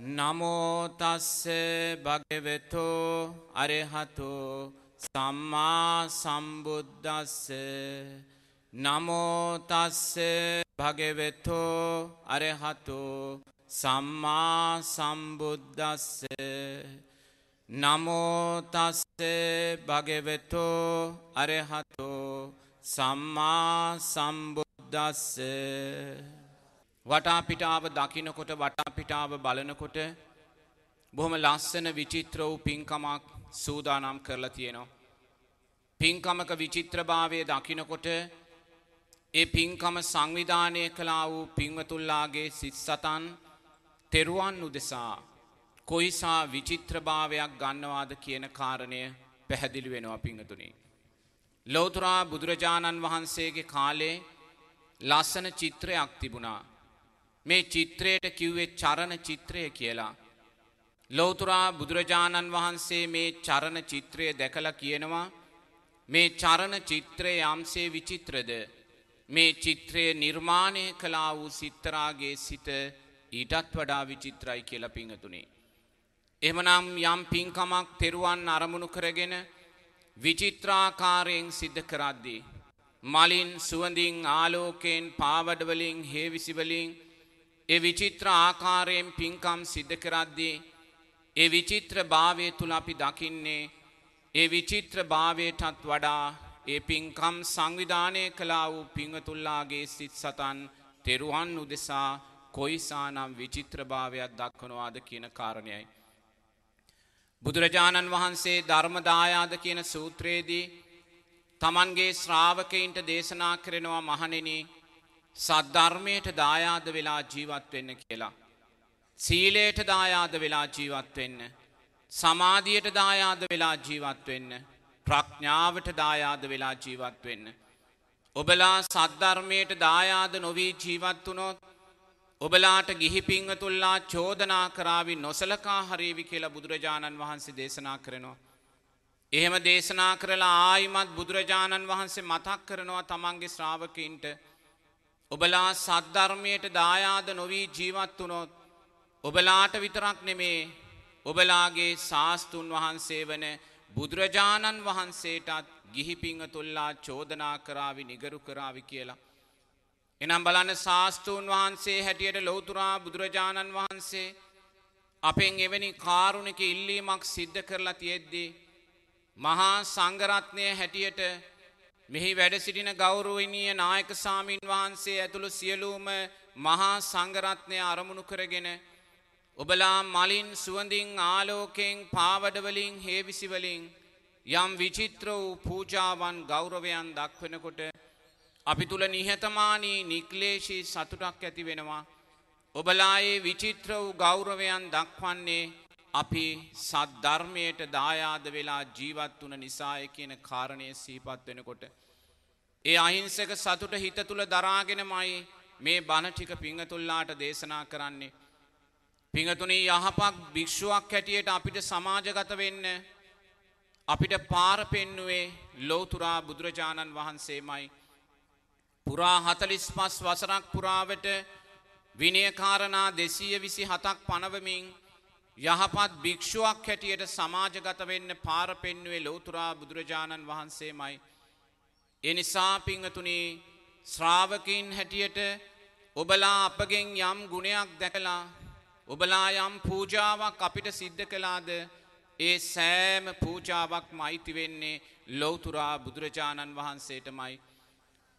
නමෝතස්ස භගවෙතු අරහතු සම්මා සම්බුද්ධස්ස නමෝතස්ස භගවෙතු අරහතු සම්මා සම්බුද්ධස්ස නමෝතස්ස භගවෙතු අරහතු සම්මා සම්බුද්ධස්ස වටාපිටාව දකිනකොට වටාපිටාව බලනකොට බොහොම ලස්සන විචිත්‍ර වූ පින්කමක් සූදානම් කරලා තියෙනවා. පින්කමක විචිත්‍රභාවය දකිනකොට ඒ පින්කම සංවිධානය කලා වූ පින්වතුල්ලාගේ සිත් සතන් තෙරුවන් උදෙසා කොයිසා විචිත්‍රභාවයක් ගන්නවාද කියන කාරණය පැහැදිලි වෙනවා පිංහතුනි. ලෝතුරා බුදුරජාණන් වහන්සේගේ කාලේ ලස්සන චිත්‍රයක් තිබුණා. මේ චිත්‍රයට කිව්වේ චරණ චිත්‍රය කියලා. ලෝතුරා බුදුරජාණන් වහන්සේ මේ චරණ චිත්‍රය දැකලා කියනවා මේ චරණ චිත්‍රය යම්සේ විචිත්‍රද මේ චිත්‍රය නිර්මාණය කලා වූ සිත්තරාගේ සිත ඊටත් වඩා විචිත්‍රයි කියලා පිංහතුනේ. එමනම් යම් පින්කමක් තෙරුවන් අරමුණු කරගෙන විචිත්‍රාකාරයෙන් සිද්ධ කරද්දී. මලින් සුවඳින් ආලෝකයෙන් පාවඩවලින් හේවිසිවලින් ඒ විචිත්‍ර ආකාරයෙන් පින්කම් සිද්ධ කරද්දී ඒ විචිත්‍ර භාවය තුළ අපි දකින්නේ ඒ විචිත්‍ර භාවයටත් වඩා ඒ පින්කම් සංවිධානය කලා වූ පිංහතුල්ලාගේ සිත් සතන් තෙරුවන් උදෙසා කොයිසානම් විචිත්‍ර භාවයක් දක්වනවාද කියන කාරණයයි. බුදුරජාණන් වහන්සේ ධර්මදායාද කියන සූත්‍රයේදී තමන්ගේ ශ්‍රාවකයින්ට දේශනා කරනවා මහනෙන සද්ධර්මයට දායාද වෙලා ජීවත් වෙන්න කියලා. සීලයට දායාද වෙලා ජීවත් වෙන්න. සමාධියට දායාද වෙලා ජීවත් වෙන්න. ප්‍රඥාවට දායාද වෙලා ජීවත් වෙන්න. ඔබලා සද්ධර්මයට දායාද නොවී ජීවත් වනොත් ඔබලාට ගිහි පිංහතුල්ලා චෝදනා කරාවි නොසලකා හරීවි කියලා බුදුරජාණන් වහන්සේ දේශනා කරනවා. එහෙම දේශනා කරලා ආයිමත් බුදුරජාණන් වහන්සේ මතක් කරනවා තමන්ගේ ශ්‍රාවකයින්ට ඔබලා සද්ධර්මයට දායාද නොවී ජීවත් වනොත් ඔබලාට විතරක් නෙමේ ඔබලාගේ ශාස්තුන් වහන්සේ වන බුදුරජාණන් වහන්සේටත් ගිහි පිංහතුල්ලා චෝදනා කරාවි නිගරු කරාවි කියලා. එනම් බලන්න ශාස්තූන් වහන්සේ හැටියට ලෝතුරා බුදුරජාණන් වහන්සේ අපෙන් එවැනි කාරුණක ඉල්ලීමක් සිද්ධ කරලා තියෙද්දී. මහා සංගරත්නය හැටියට මෙහි වැඩ සිටින ගෞරවනීය නායක සාමීන් වහන්සේ ඇතුළු සියලූම මහා සංගරත්නය අරමුණු කරගෙන ඔබලා මලින් සුවඳින් ආලෝකයෙන් පාවඩවලින් හේවිසිවලින් යම් විචිත්‍ර වූ පූජාවන් ගෞරවයන් දක්වනකොට අපි තුළ නිහතමානී නික්ලේශී සතුටක් ඇති වෙනවා. ඔබලායේ විචිත්‍ර වූ ගෞරවයන් දක්වන්නේ අපි සද්ධර්මයට දායාද වෙලා ජීවත් වන නිසාය කියන කාරණය සීපත් වෙනකොට. ඒ අහිංසක සතුට හිත තුළ දරාගෙනමයි මේ බණටික පිංහතුල්ලාට දේශනා කරන්නේ. පිංහතුනී යහපක් භික්ෂුවක් හැටියට අපිට සමාජගත වෙන්න අපිට පාර පෙන්නුවේ ලෝතුරා බුදුරජාණන් වහන්සේමයි. පුරා හතලිස් පස් වසරක් පුරාවට විනයකාරණා දෙසීය විසි හතක් පනවමින් යහපත් භික්ෂුවක් හැටියට සමාජගත වෙන්න පාර පෙන්නුවේ ලෝතුරා බුදුරජාණන් වහන්සේමයි. එනිසා පිංහතුනී ශ්‍රාවකින් හැටියට ඔබලා අපගෙන් යම් ගුණයක් දැකලා ඔබලා යම් පූජාවක් අපිට සිද්ධ කලාද ඒ සෑම පූජාවක් මයිති වෙන්නේ ලෝතුරා බුදුරජාණන් වහන්සේටමයි.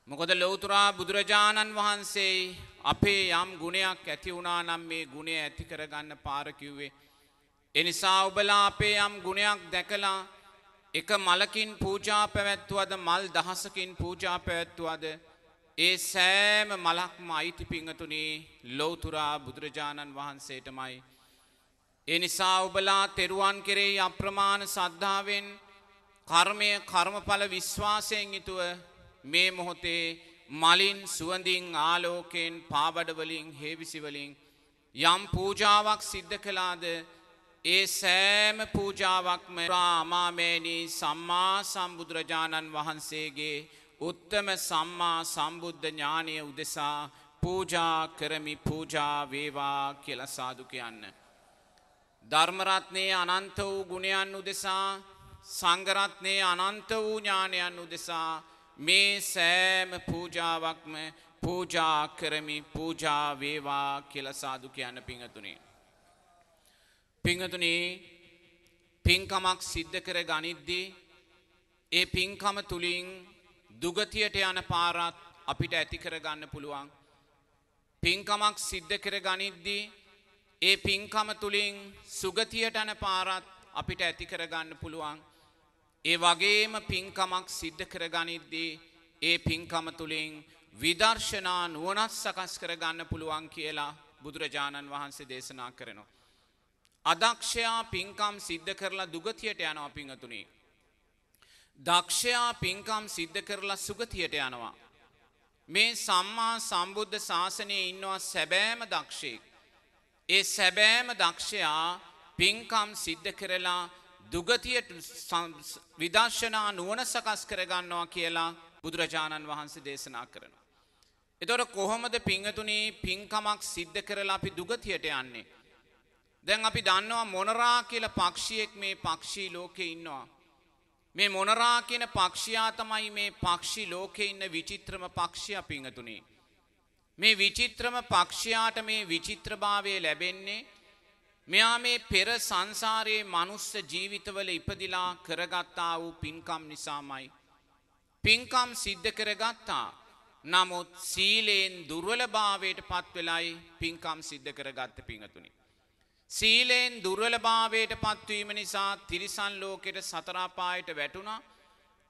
මොකොද ලෝතුරා බුදුරජාණන් වහන්සේ අපේ යම් ගුණයක් ඇති වුණා නම් මේ ගුණය ඇති කරගන්න පාරකිව්වේ. එනිසා ඔබලා අපේ යම් ගුණයක් දැකලා එක මලකින් පූජා පැවැත්තුවද මල් දහසකින් පූජා පැවැත්තුවද ඒ සෑම මලක්ම අයිති පිංහතුනේ ලෝතුරා බුදුරජාණන් වහන්සේටමයි. එනිසා ඔබලා තෙරුවන් කෙරෙහි අප්‍රමාණ සද්ධාවෙන් කර්මය කර්මඵල විශ්වාසයෙන් යුතුව මේ මොහොතේ මලින් සුවඳින් ආලෝකයෙන් පාබඩවලින් හේවිසිවලින් යම් පූජාවක් සිද්ධ කලාද ඒ සෑම පූජාවක්ම රාමාමේනී සම්මා සම්බුදුරජාණන් වහන්සේගේ උත්තම සම්මා සම්බුද්ධ ඥානය උදෙසා පූජා කරමි පූජා වේවා කියල සාදු කියන්න. ධර්මරත්නයේ අනන්ත වූ ගුණයන් උදෙසා සංගරත්නයේ අනන්ත වූ ඥානයන් උදෙසා මේ සෑම පූජාවක්ම පූජා කරමි පූජා වේවා කියලා සාදු කියන්න පිංහතුනේ. පිංහතුනේ පින්කමක් සිද්ධ කර ගනිද්දී ඒ පින්කම තුළින් දුගතියට යන පාරත් අපිට ඇති කරගන්න පුළුවන්. පින්කමක් සිද්ධ කර ගනිද්දී ඒ පින්කම තුළින් සුගතියට යන පාරත් අපිට ඇති කරගන්න පුළුවන්. ඒ වගේම පින්කමක් සිද්ධ කර ගනිද්දී ඒ පින්කම තුළින් විදර්ශනා නුවනත් සකස් කරගන්න පුළුවන් කියලා බුදුරජාණන් වහන්සේ දේශනා කරනවා. අදක්ෂයා පින්කම් සිද්ධ කරලා දුගතියට යනවා පිංහතුනේ. දක්ෂයා පින්කම් සිද්ධ කරලා සුගතියට යනවා. මේ සම්මා සම්බුද්ධ ශාසනයේ ඉන්නවා සැබෑම දක්ෂයෙක්. ඒ සැබෑම දක්ෂයා පින්කම් සිද්ධ කරලා දුගතියට විදර්ශනා නුවන සකස් කරගන්නවා කියලා බුදුරජාණන් වහන්සේ දේශනා කරනවා. එතොට කොහොමද පිංහතුනේ පින්කමක් සිද්ධ කරලා අපි දුගතියට යන්නේ. දැන් අපි දන්නවා මොනරා කියල පක්ෂියෙක් මේ පක්ෂී ලෝකෙ ඉන්නවා. මේ මොනරා කියන පක්ෂයා තමයි මේ පක්ෂි ලෝකෙ ඉන්න විචිත්‍රම පක්ෂය පිංහතුනේ. මේ විචිත්‍රම පක්ෂයාට මේ විචිත්‍රභාවය ලැබෙන්නේ මෙයා මේ පෙර සංසාරයේ මනුස්ස ජීවිතවල ඉපදිලා කරගත්තා වූ පින්කම් නිසාමයි. පින්කම් සිද්ධ කරගත්තා. නමුත් සීලයෙන් දුර්වලභාවයට පත්වෙලයි පින්කම් සිද්ධ කරගත්ත පිංහතුනි. සීලයෙන් දුර්වලභාවයට පත්වීම නිසා තිරිසන් ලෝකෙට සතරාපායට වැටුණා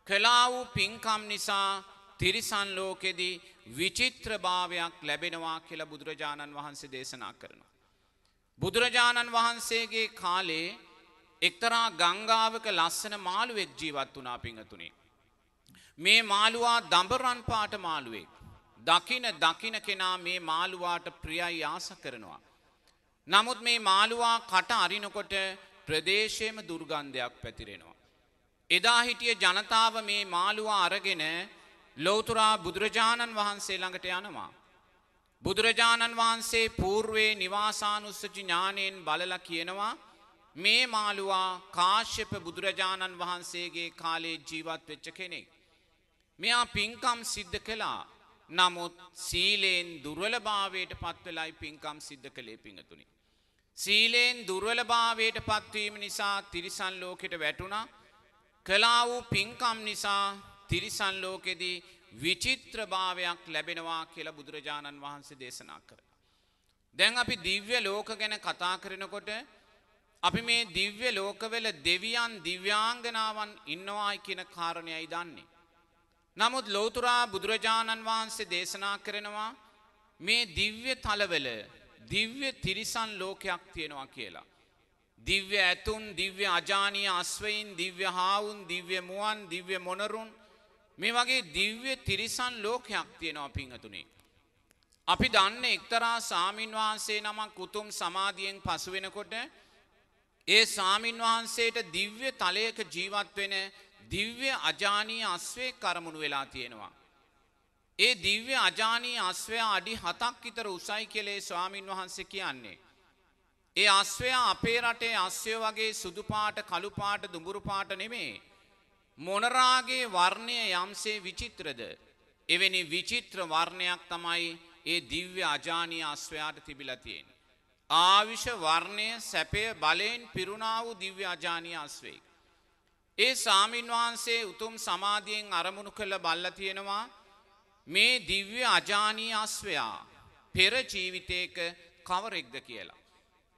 කලා වූ පින්කම් නිසා තිරිසන් ලෝකෙදී විචිත්‍රභාවයක් ලැබෙනවා කියලා බුදුරජාණන් වහන්සේ දේශනා කරනවා. බුදුරජාණන් වහන්සේගේ කාලේ එක්තරා ගංගාවක ලස්සන මාළුවෙක් ජීවත් වනා පිංහතුනේ. මේ මාළුවා දඹරන් පාට මාළුවෙක්. දකින දකින කෙනා මේ මාළුවාට ප්‍රියයි ආස කරනවා. නමුත් මේ මාළුවා කට අරිනකොට ප්‍රදේශයම දුර්ගන්ධයක් පැතිරෙනවා. එදා හිටිය ජනතාව මේ මාළුවා අරගෙන ලෝතුරා බුදුරජාණන් වහන්සේ ළඟට යනවා. බුදුරජාණන් වහන්සේ පූර්වේ නිවාසානුස්සචි ඥානයෙන් බලල කියනවා මේ මාළුවා කාශ්‍යප බුදුරජාණන් වහන්සේගේ කාලේ ජීවත් වෙච්ච කෙනෙක්. මෙයා පින්කම් සිද්ධ කළා නමුත් සීලයෙන් දුර්වලභාවයට පත්වෙලයි පින්කම් සිද්ධ කළේ පිංහතුනි. සීලයෙන් දුර්වලභාවයට පත්වීම නිසා තිරිසන් ලෝකෙට වැටුණා කලා වූ පින්කම් නිසා තිරිසන් ලෝකෙදී විචිත්‍රභාවයක් ලැබෙනවා කියලා බුදුරජාණන් වහන්සේ දේශනා කර. දැන් අපි දිව්‍ය ලෝක ගැන කතා කරනකොට අපි මේ දිව්‍ය ලෝකවෙල දෙවියන් දිව්‍යාංගනාවන් ඉන්නවායි කියන කාරණයයි දන්නේ. නමුත් ලෝතුරා බුදුරජාණන් වහන්සේ දේශනා කරනවා මේ දිව්‍ය තලවල දිව්‍ය තිරිසන් ලෝකයක් තියෙනවා කියලා. දිව්‍ය ඇතුන් දිව්‍ය අජානීය අස්වයින් දිව්‍ය හාවුන් දිව්‍ය මුවන් දිව්‍ය මොනරුන් මේ වගේ දිව්‍ය තිරිසන් ලෝකයක් තියෙනවා පිංහතුනේ. අපි දන්න එක්තරා සාමීන් වහන්සේ නමක් උතුම් සමාධියෙන් පසු වෙනකොට ඒ සාමීන් වහන්සේට දිව්‍ය තලයක ජීවත් වෙන දිව්‍ය අජානීය අස්වේ කරමුණු වෙලා තියෙනවා. ඒ දිව්‍ය අජානී අස්වයා අඩි හතක් විතර උසයි කෙලේ ස්වාමින් වහන්සේ කියන්නේ. ඒ අස්වයා අපේ රටේ අස්වය වගේ සුදුපාට කළුපාට දුඹුරුපාට නෙමේ. මොනරාගේ වර්ණය යම්සේ විචිත්‍රද. එවැනි විචිත්‍ර වර්ණයක් තමයි ඒ දිව්‍ය අජානී අස්වයාට තිබිලතියෙන්. ආවිෂ වර්ණය සැපය බලයෙන් පිරුණා වූ දිව්‍ය අජානී අස්වෙයි. ඒ සාමීන් වහන්සේ උතුම් සමාධියෙන් අරමුණු කළ බල්ල තියෙනවා මේ දිව්‍ය අජානී අස්වයා පෙර ජීවිතයක කවරෙක්ද කියලා.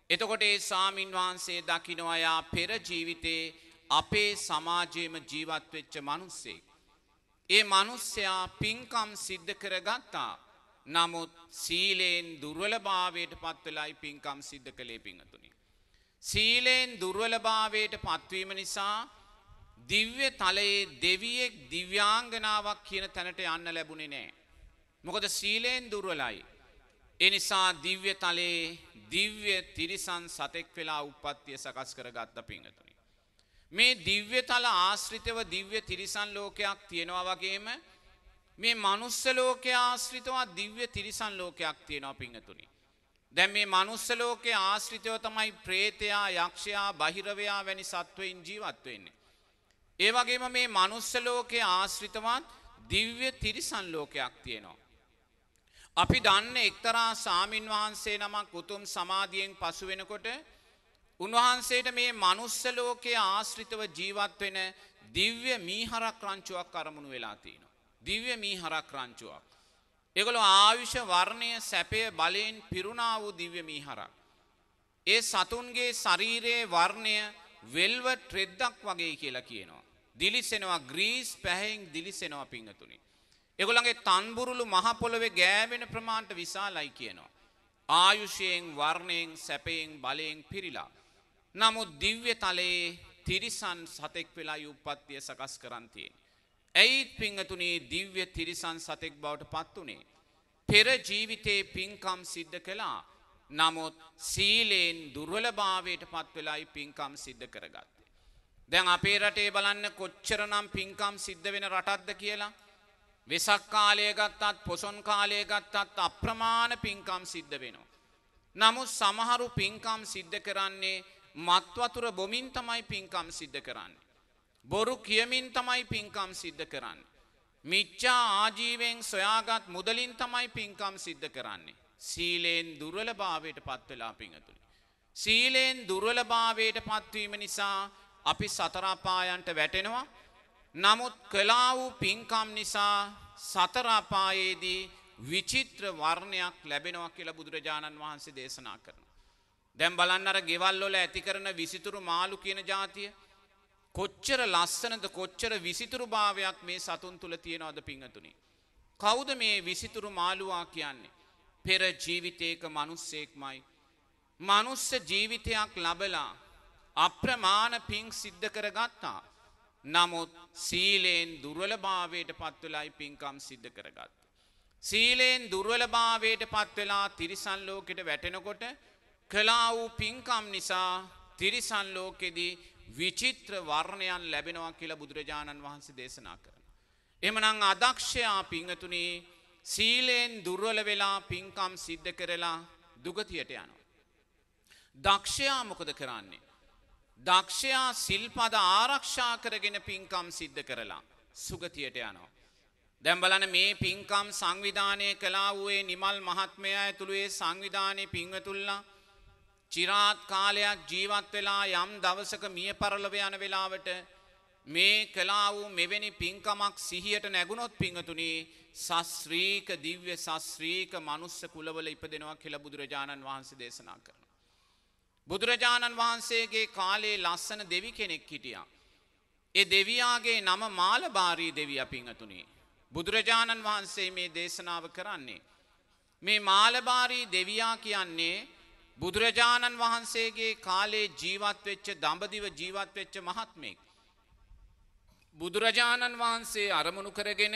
එතකොට ඒ සාමීන් වහන්සේ දකිනවයා පෙර ජීවිතේ අපේ සමාජයේම ජීවත් වෙච්ච මනුස්සෙක්. ඒ මනුස්සයා පින්කම් සිද්ධ කරගත්තා. නමුත් සීලයෙන් දුර්වලභාවයට පත්වෙලයි පින්කම් සිද්ධ කළේ පිංහතුනි. සීලයෙන් දුර්වලභාවයට පත්වීම නිසා දිව්‍ය තලයේ දෙවියෙක් දිව්‍යාංගනාවක් කියන තැනට යන්න ලැබුණේ නෑ. මොකද සීලයෙන් දුර්වලයි. එනිසා දිව්‍ය තලයේ දිව්‍ය තිරිසන් සතෙක් වෙලා උපත්තිය සකස් කර ගත්ත පිංහතුනි. මේ දිව්‍ය තල ආශ්‍රිතව දිව්‍ය තිරිසන් ලෝකයක් තියෙනවා වගේම මේ මනුස්ස ලෝකය ආශ්‍රිතවා දිව්‍ය තිරිසන් ලෝකයක් තියෙනවා පිංහතුනි. දැන් මේ මනුස්ස ලෝකයේ ආශ්‍රිතව තමයි ප්‍රේතයා, යක්ෂයා, බහිරවයා වැනි සත්වයින් ජීවත් වෙන්නේ. ඒ වගේම මේ මනුස්ස ලෝකයේ ආශ්‍රිතවත් දිව්‍ය තිරිසන් ලෝකයක් තියෙනවා. අපි දන්න එක්තරා සාමින් වහන්සේ නමක් උතුම් සමාධියෙන් පසු වෙනකොට උන්වහන්සේට මේ මනුස්ස ලෝකයේ ආශ්‍රිතව ජීවත් වෙන දිව්‍ය මීහරක් රංචුවක් අරමුණු වෙලා තියෙනවා. දිව්‍ය මීහරක් රංචුවක්. ඒගොල්ලෝ ආයුෂ වර්ණය සැපය බලයෙන් පිරුණා වූ දිව්‍ය මීහරක්. ඒ සතුන්ගේ ශරීරයේ වර්ණය වෙල්වට් රෙද්දක් වගේ කියලා කියනවා. දිලිසෙනවා ග්‍රීස් පැහැයෙන් දිලිසෙනවා පිංහතුනි. එගොළගේ තන්බුරුළු මහපොළොවේ ගෑවෙන ප්‍රමාණ්ට විශාලයි කියනවා. ආයුෂයෙන් වර්ණයෙන් සැපයෙන් බලයෙන් පිරිලා. නමුත් දිව්‍ය තලයේ තිරිසන් සතෙක් වෙලා උපත්තිය සකස් කරන්තියෙන්. ඇයිත් පිංහතුනේ දිව්‍ය තිරිසන් සතෙක් බවට පත් වනේ. පෙර ජීවිතයේ පින්කම් සිද්ධ කළා. නමුත් සීලයෙන් දුර්වලභාවයට පත් වෙලායි පින්කම් සිද්ධ කරගත්තේ. දැන් අපේ රටේ බලන්න කොච්චරනම් පින්කම් සිද්ධ වෙන රටක්ද කියලා. වෙසක් කාලය ගත්තත් පොසොන් කාලය ගත්තත් අප්‍රමාණ පින්කම් සිද්ධ වෙනවා. නමුත් සමහරු පින්කම් සිද්ධ කරන්නේ මත්වතුර බොමින් තමයි පින්කම් සිද්ධ කරන්නේ. බොරු කියමින් තමයි පින්කම් සිද්ධ කරන්නේ. මිච්චා ආජීවයෙන් සොයාගත් මුදලින් තමයි පින්කම් සිද්ධ කරන්නේ. සීලයෙන් දුර්වල භාවයට පත්වෙලා පිංහතුළි. සීලයෙන් දුර්වල භාවයට පත්වීම නිසා අපි සතරාපායන්ට වැටෙනවා. නමුත් කලා වූ පින්කම් නිසා සතරාපායේදී විචිත්‍ර වර්ණයක් ලැබෙනවා කියලා බුදුරජාණන් වහන්සේ දේශනා කරන. දැම් බලන්න අර ගෙවල්ලොල ඇති කරන විසිතුරු මාලු කියන ජාතිය කොච්චර ලස්සනද කොච්චර විසිතුරු භාවයක් මේ සතුන් තුළ තියෙනවද පිංහතුනි. කෞද මේ විසිතුරු මාළුවා කියන්නේ. පෙර ජීවිතයක මනුස්සෙක්මයි. මනුස්ස ජීවිතයක් ලබලා අප්‍රමාණ පිං සිද්ධ කර ගත්තා. නමුත් සීලයෙන් දුර්වලභාවයට පත්වෙලායි පින්කම් සිද්ධ කරගත්. සීලයෙන් දුර්වලභාවයට පත්වෙලා තිරිසන් ලෝකෙට වැටෙනකොට කලා වූ පින්කම් නිසා තිරිසන් ලෝකෙදී විචිත්‍ර වර්ණයන් ලැබෙනවා කියලා බුදුරජාණන් වහන්සේ දේශනා කරන. එමනං අදක්ෂයා පිංහතුනේ සීලයෙන් දුර්වල වෙලා පින්කම් සිද්ධ කරලා දුගතියට යනවා. දක්ෂයා මොකද කරන්නේ. දක්ෂයා සිල්පද ආරක්ෂා කරගෙන පින්කම් සිද්ධ කරලා සුගතියට යනවා. දැම්බලන මේ පින්කම් සංවිධානය කලා වූයේ නිමල් මහත්මය ඇතුළුවේ සංවිධානය පිංවතුල්ලා චිරාත් කාලයක් ජීවත් වෙලා යම් දවසක මිය පරලව යන වෙලාවට මේ කලා වූ මෙවැනි පින්කමක් සිහියට නැගුණොත් පිංහතුනේ සස්්‍රීක දිව්‍ය සස්්‍රීක මනුස්ස කුලවල ඉපදෙනවා කියල බුදුරජාණන් වහන්සේ දේශනා කරන. බුදුරජාණන් වහන්සේගේ කාලේ ලස්සන දෙවි කෙනෙක් හිටියා. ඒ දෙවියාගේ නම මාලබාරී දෙවිය පිංහතුනේ. බුදුරජාණන් වහන්සේ මේ දේශනාව කරන්නේ. මේ මාලබාරී දෙවියා කියන්නේ බුදුරජාණන් වහන්සේගේ කාලේ ජීවත් වෙච්ච දඹදිව ජීවත් වෙච්ච මහත්මෙක්. බුදුරජාණන් වහන්සේ අරමුණු කරගෙන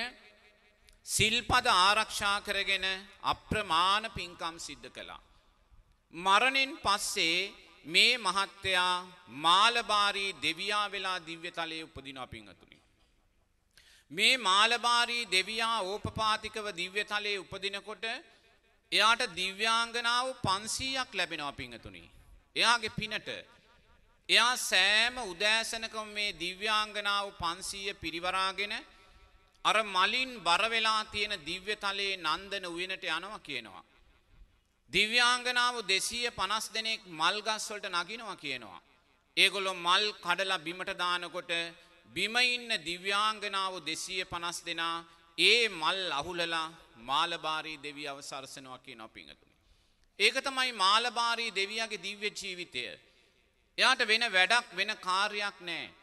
සිල්පද ආරක්ෂා කරගෙන අප්‍රමාණ පින්කම් සිද්ධ කළා. මරණින් පස්සේ මේ මහත්තයා මාලබාරී දෙවියා වෙලා දිව්‍ය තලයේ උපදිනා පිංහතුනි. මේ මාලබාරී දෙවියා ඕපපාතිකව දිව්‍ය තලයේ උපදිනකොට එයාට දිව්‍යාංගනාව පන්සීයක් ලැබෙනවා පිංහතුනි. එයාගේ පිනට. එයා සෑම උදෑසනකම මේ දිව්‍යාංගනාව පන්සීය පිරිවරාගෙන අර මලින් බරවෙලා තියෙන දිව්‍ය තලයේ නන්දන උයනට යනවා කියනවා. දිව්‍යාංගනාව දෙසීය පනස් දෙනෙක් මල්ගස්වලට නගිනවා කියනවා. ඒගොලො මල් කඩලා බිමට දානකොට බිමඉන්න දිව්‍යාංගනාව දෙසීය පනස් දෙනා ඒ මල් අහුලලා මාලබාරී දෙවියව සරසනවා කිය නොපිඟතුනි. ඒක තමයි මාලබාරී දෙවියගේ දිව්‍ය ජීවිතය. එයාට වෙන වැඩක් වෙන කාර්යක් නෑ.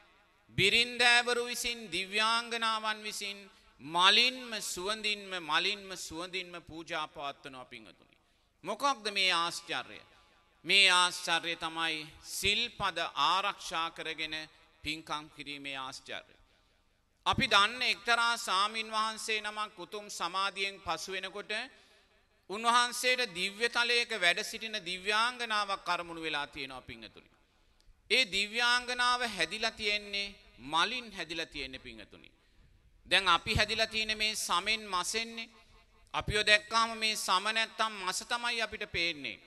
බිරින්දෑවරු විසින් දිව්‍යාංගනාවන් විසින් මලින්ම සුවඳින්ම මලින්ම සුවඳින්ම පූජාපවත්වනවා පිංහතුනි. මොකක්ද මේ ආශ්චර්ය. මේ ආශ්චර්ය තමයි සිල්පද ආරක්ෂා කරගෙන පින්කම් කිරීමේ ආශ්චර්ය. අපි දන්න එක්තරා සාමීන් වහන්සේ නමක් උතුම් සමාධියෙන් පසු වෙනකොට උන්වහන්සේට දිව්‍ය තලයක වැඩ සිටින දිව්‍යාංගනාවක් කරමුණු වෙලා තියෙනවා පිංහතුනි. ඒ දිව්‍යාංගනාව හැදිලා තියෙන්නේ මලින් හැදිලා තියෙන්නේ පිංහතුනි. දැන් අපි හැදිලා තියෙන මේ සමෙන් මසෙන්නේ අපිෝ දැක්කාම මේ සම නැත්තම් මස තමයි අපිට පේන්නේ.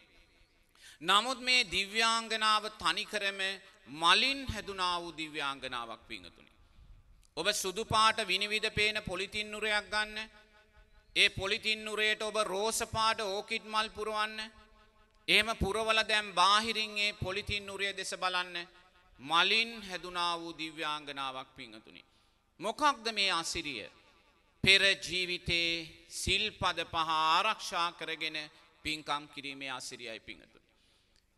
නමුත් මේ දිව්‍යාංගනාව තනිකරම මලින් හැදුනා වූ දිව්‍යාංගනාවක් පිංහතුනි. ඔබ සුදුපාට විනිවිධ පේන පොලිතින්නුරයක් ගන්න ඒ පොලිතින්නුරයට ඔබ රෝසපාට ඕකිට් මල් පුරුවන්න එහෙම පුරවල දැම් බාහිරින් ඒ පොලිතින්නුරය දෙස බලන්න මලින් හැදුනා වූ දිව්‍යාංගනාවක් පිංහතුනි. මොකක්ද මේ අසිරිය පෙර ජීවිතේ සිල්පද පහ ආරක්ෂා කරගෙන පින්කම් කිරීමේ අසිරියයි පිංහතුනි.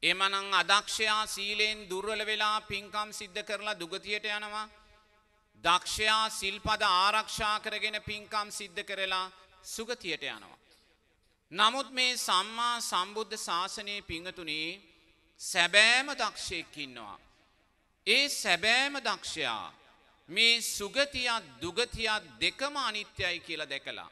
එමනං අදක්ෂයා සීලයෙන් දුර්වල වෙලා පින්කම් සිද්ධ කරලා දුගතියට යනවා දක්ෂයා සිල්පද ආරක්ෂා කරගෙන පින්කම් සිද්ධ කරලා සුගතියට යනවා. නමුත් මේ සම්මා සම්බුද්ධ ශාසනයේ පිංහතුනේ සැබෑම දක්ෂයෙක් ඉන්නවා. ඒ සැබෑම දක්ෂයා මේ සුගතියක් දුගතියක් දෙකම අනිත්‍යයි කියලා දැකලා.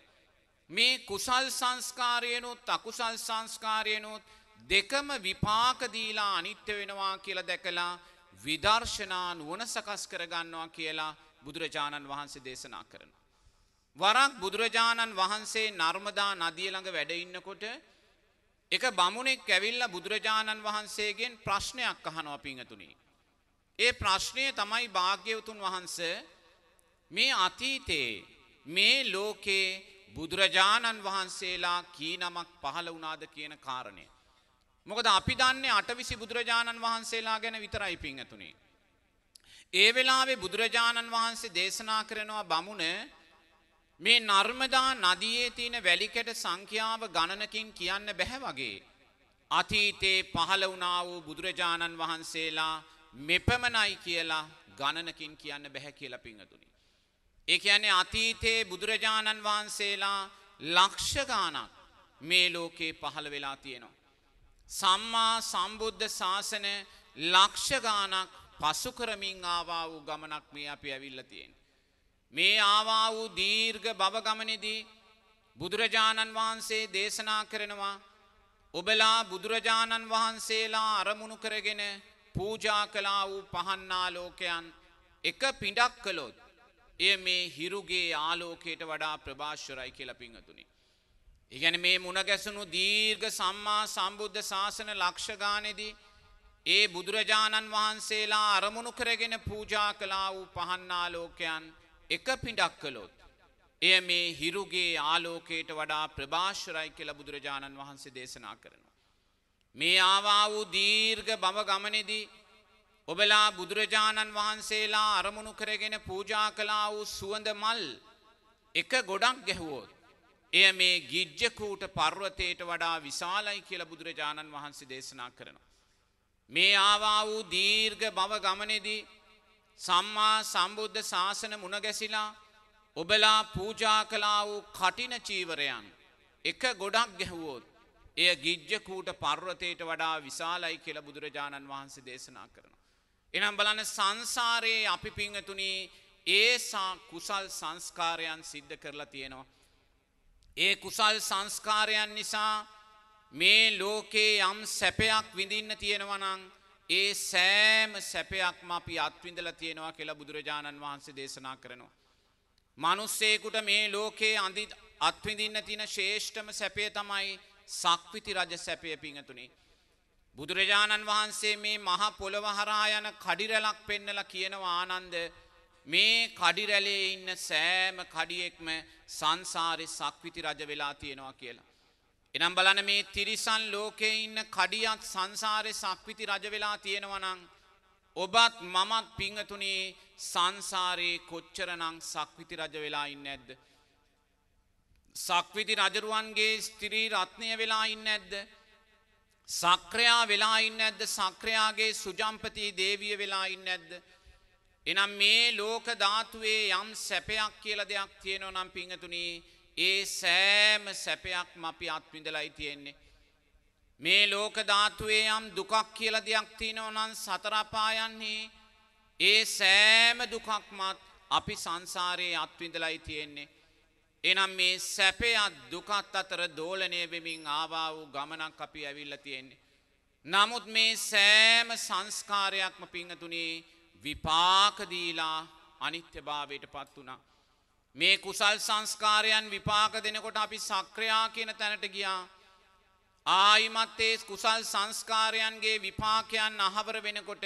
මේ කුසල් සංස්කාරයනුත් අකුසල් සංස්කාරයනුත් දෙකම විපාකදීලා අනිත්‍ය වෙනවා කියලා දැකලා විදර්ශනා නුවන සකස් කරගන්නවා කියලා බුදුරජාණන් වහන්සේ දේශනා කරන. වරක් බුදුරජාණන් වහන්සේ නර්මදා නදිය ළඟ වැඩඉන්නකොට එක බමුණෙක් ඇවිල්ල බුදුරජාණන් වහන්සේගෙන් ප්‍රශ්නයක් අහනවා පිංහතුනි. ඒ ප්‍රශ්නය තමයි භාග්‍යවතුන් වහන්ස මේ අතීතයේ මේ ලෝකේ බුදුරජාණන් වහන්සේලා කී නමක් පහළ වුණාද කියන කාරණය. මොකද අපි දන්නේ අටවිසි බුදුරජාණන් වහන්සේලා ගැන විතරයි පිංහතුනේ. ඒ වෙලාවේ බුදුරජාණන් වහන්සේ දේශනා කරනවා බමුණ මේ නර්මදා නදියේ තියෙන වැලිකැට සංඛ්‍යාව ගණනකින් කියන්න බැහැ වගේ. අතීතේ පහළ වුණා වූ බුදුරජාණන් වහන්සේලා මෙපමණයි කියලා ගණනකින් කියන්න බැහැ කියලා පිංහතුනි. ඒ කියන්නේ අතීතයේ බුදුරජාණන් වහන්සේලා ලක්ෂ ගානක් මේ ලෝකේ පහළ වෙලා තියෙනවා. සම්මා සම්බුද්ධ ශාසන ලක්ෂ ගානක් පසු කරමින් ආවා වූ ගමනක් මේ අපි ඇවිල්ල තියෙන. මේ ආවා වූ දීර්ඝ බව ගමනෙදී බුදුරජාණන් වහන්සේ දේශනා කරනවා ඔබලා බුදුරජාණන් වහන්සේලා අරමුණු කරගෙන පූජා කලා වූ පහන්නාලෝකයන් එක පිඩක් කළොත් එය මේ හිරුගේ ආලෝකයට වඩා ප්‍රභාශ්වරයි කියල පිංහතුනි. ඉගැන මේ මුණගැසුණු දීර්ඝ සම්මා සම්බුද්ධ ශාසන ලක්ෂගානෙදී ඒ බුදුරජාණන් වහන්සේලා අරමුණු කරගෙන පූජා කලා වූ පහන්නාලෝකයන් එක පිඩක් කළොත්. එය මේ හිරුගේ ආලෝකයට වඩා ප්‍රභාශ්රයි කියල බුදුරජාණන් වහන්සේ දේශනා කරනවා. මේ ආවා වූ දීර්ඝ බව ගමනෙදී ඔබලා බුදුරජාණන් වහන්සේලා අරමුණු කරගෙන පූජා කලා වූ සුවඳ මල් එක ගොඩක් ගැහුවෝත්. එය මේ ගිජ්ජකූට පර්වතයට වඩා විශාලයි කියල බුදුරජාණන් වහන්සේ දේශනා කරනවා. මේ ආවා වූ දීර්ඝ බව ගමනෙදී සම්මා සම්බුද්ධ ශාසන මුණගැසිලා ඔබලා පූජා කලා වූ කටින චීවරයන් එක ගොඩක් ගැහුවෝත් එය ගිජ්ජකූට පර්වතයට වඩා විශාලයි කියල බුදුරජාණන් වහන්සේ දේශනා කරනවා. එනම් බලන සංසාරයේ අපි පිංහතුනී ඒසා කුසල් සංස්කාරයන් සිද්ධ කරලා තියෙනවා. ඒ කුසල් සංස්කාරයන් නිසා මේ ලෝකේ යම් සැපයක් විඳින්න තියෙනවනං ඒ සෑම සැපයක්ම අපි අත්විඳල තියෙනවා කියලා බුදුරජාණන් වහන්සේ දේශනා කරනවා. මනුස්සේකුට මේ ලෝකයේ අඳි අත්විඳින්න තින ශේෂ්ඨම සැපය තමයි සක්විති රජ සැපය පිංහතුනි. බුදුරජාණන් වහන්සේ මේ මහ පොළොවහරා යන කඩිරැලක් පෙන්නල කියනවා ආනන්ද මේ කඩිරැලේ ඉන්න සෑම කඩියෙක්ම සංසාරි සක්විති රජ වෙලා තියෙනවා කියලා. එනම් බලන මේ තිරිසන් ලෝකයේ ඉන්න කඩියත් සංසාරය සක්විති රජ වෙලා තියෙනවනං. ඔබත් මමත් පිංහතුනේ සංසාරයේ කොච්චරනං සක්විති රජ වෙලා ඉන්න ඇද්ද. සක්විති රජරුවන්ගේ ස්තිරී රත්නය වෙලා ඉන්න ඇද්ද. සක්‍රයා වෙලා ඉන්න ඇද්ද සක්‍රයාගේ සුජම්පති දේවිය වෙලා ඉන්න ඇද්ද. එනම් මේ ලෝක ධාතුවේ යම් සැපයක් කියල දෙයක් තියෙනව නම් පිංහතුනී ඒ සෑම සැපයක්ම අපි අත්විඳලයි තියෙන්නේ. මේ ලෝක ධාතුවේ යම් දුකක් කියල දෙයක් තියෙනව නම් සතරපායන්නේ ඒ සෑම දුකක්මත් අපි සංසාරයේ අත්විඳලයි තියෙන්නේ. එනම් මේ සැපයත් දුකත් අතර දෝලනය වෙමින් ආවා වූ ගමනක් අපි ඇවිල්ල තියෙන්නේ. නමුත් මේ සෑම සංස්කාරයක්ම පිංහතුනේ විපාකදීලා අනිත්‍යභාවයට පත් වනා. මේ කුසල් සංස්කාරයන් විපාක දෙනකොට අපි සක්‍රයා කියන තැනට ගියා. ආයිමත් ඒ කුසල් සංස්කාරයන්ගේ විපාකයන් අහවර වෙනකොට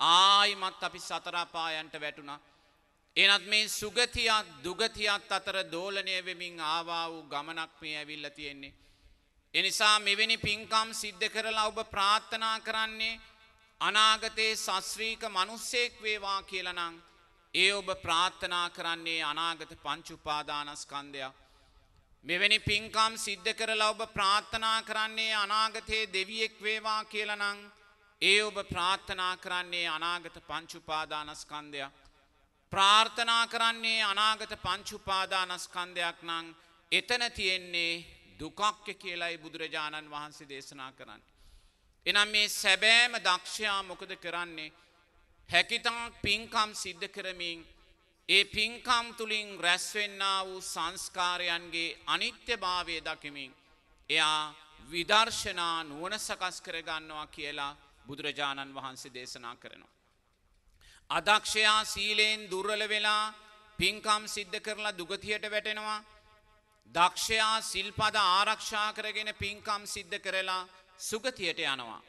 ආයිමත් අපි සතරාපායන්ට වැටුණා. එනත් මේ සුගතියක් දුගතියක් අතර දෝලනය වෙමින් ආවා වූ ගමනක් මේ ඇවිල්ල තියෙන්නේ. එනිසා මෙවැනි පින්කම් සිද්ධ කරලා ඔබ ප්‍රාර්ථනා කරන්නේ අනාගතයේ සස්්‍රීක මනුස්සෙක් වේවා කියලනං ඒ ඔබ ප්‍රාර්ථනා කරන්නේ අනාගත පංචුපාදානස්කන්දයක්. මෙවැනි පින්කම් සිද්ධ කරලා ඔබ ප්‍රාර්ථනා කරන්නේ අනාගතයේ දෙවියෙක් වේවා කියලනං ඒ ඔබ ප්‍රාර්ථනා කරන්නේ අනාගත පංචුපාදානස්කන්දයක්. ප්‍රාර්ථනා කරන්නේ අනාගත පංචුපාදානස්කන්දයක් නං එතන තියෙන්නේ දුකක්්‍ය කියලයි බුදුරජාණන් වහන්සේ දේශනා කරන්න. එනම් මේ සැබෑම දක්ෂයා මොකද කරන්නේ හැකිතාක් පින්කම් සිද්ධ කරමින් ඒ පින්කම් තුළින් රැස්වෙන්න වූ සංස්කාරයන්ගේ අනිත්‍ය භාවය දකිමින් එයා විදර්ශනා නුවන සකස් කරගන්නවා කියලා බුදුරජාණන් වහන්සේ දේශනා කරනවා. අදක්ෂයා සීලයෙන් දුර්වල වෙලා පින්කම් සිද්ධ කරලා දුගතියට වැටෙනවා. දක්ෂයා සිල්පද ආරක්ෂා කරගෙන පින්කම් සිද්ධ කරලා සුගතියට යනවා.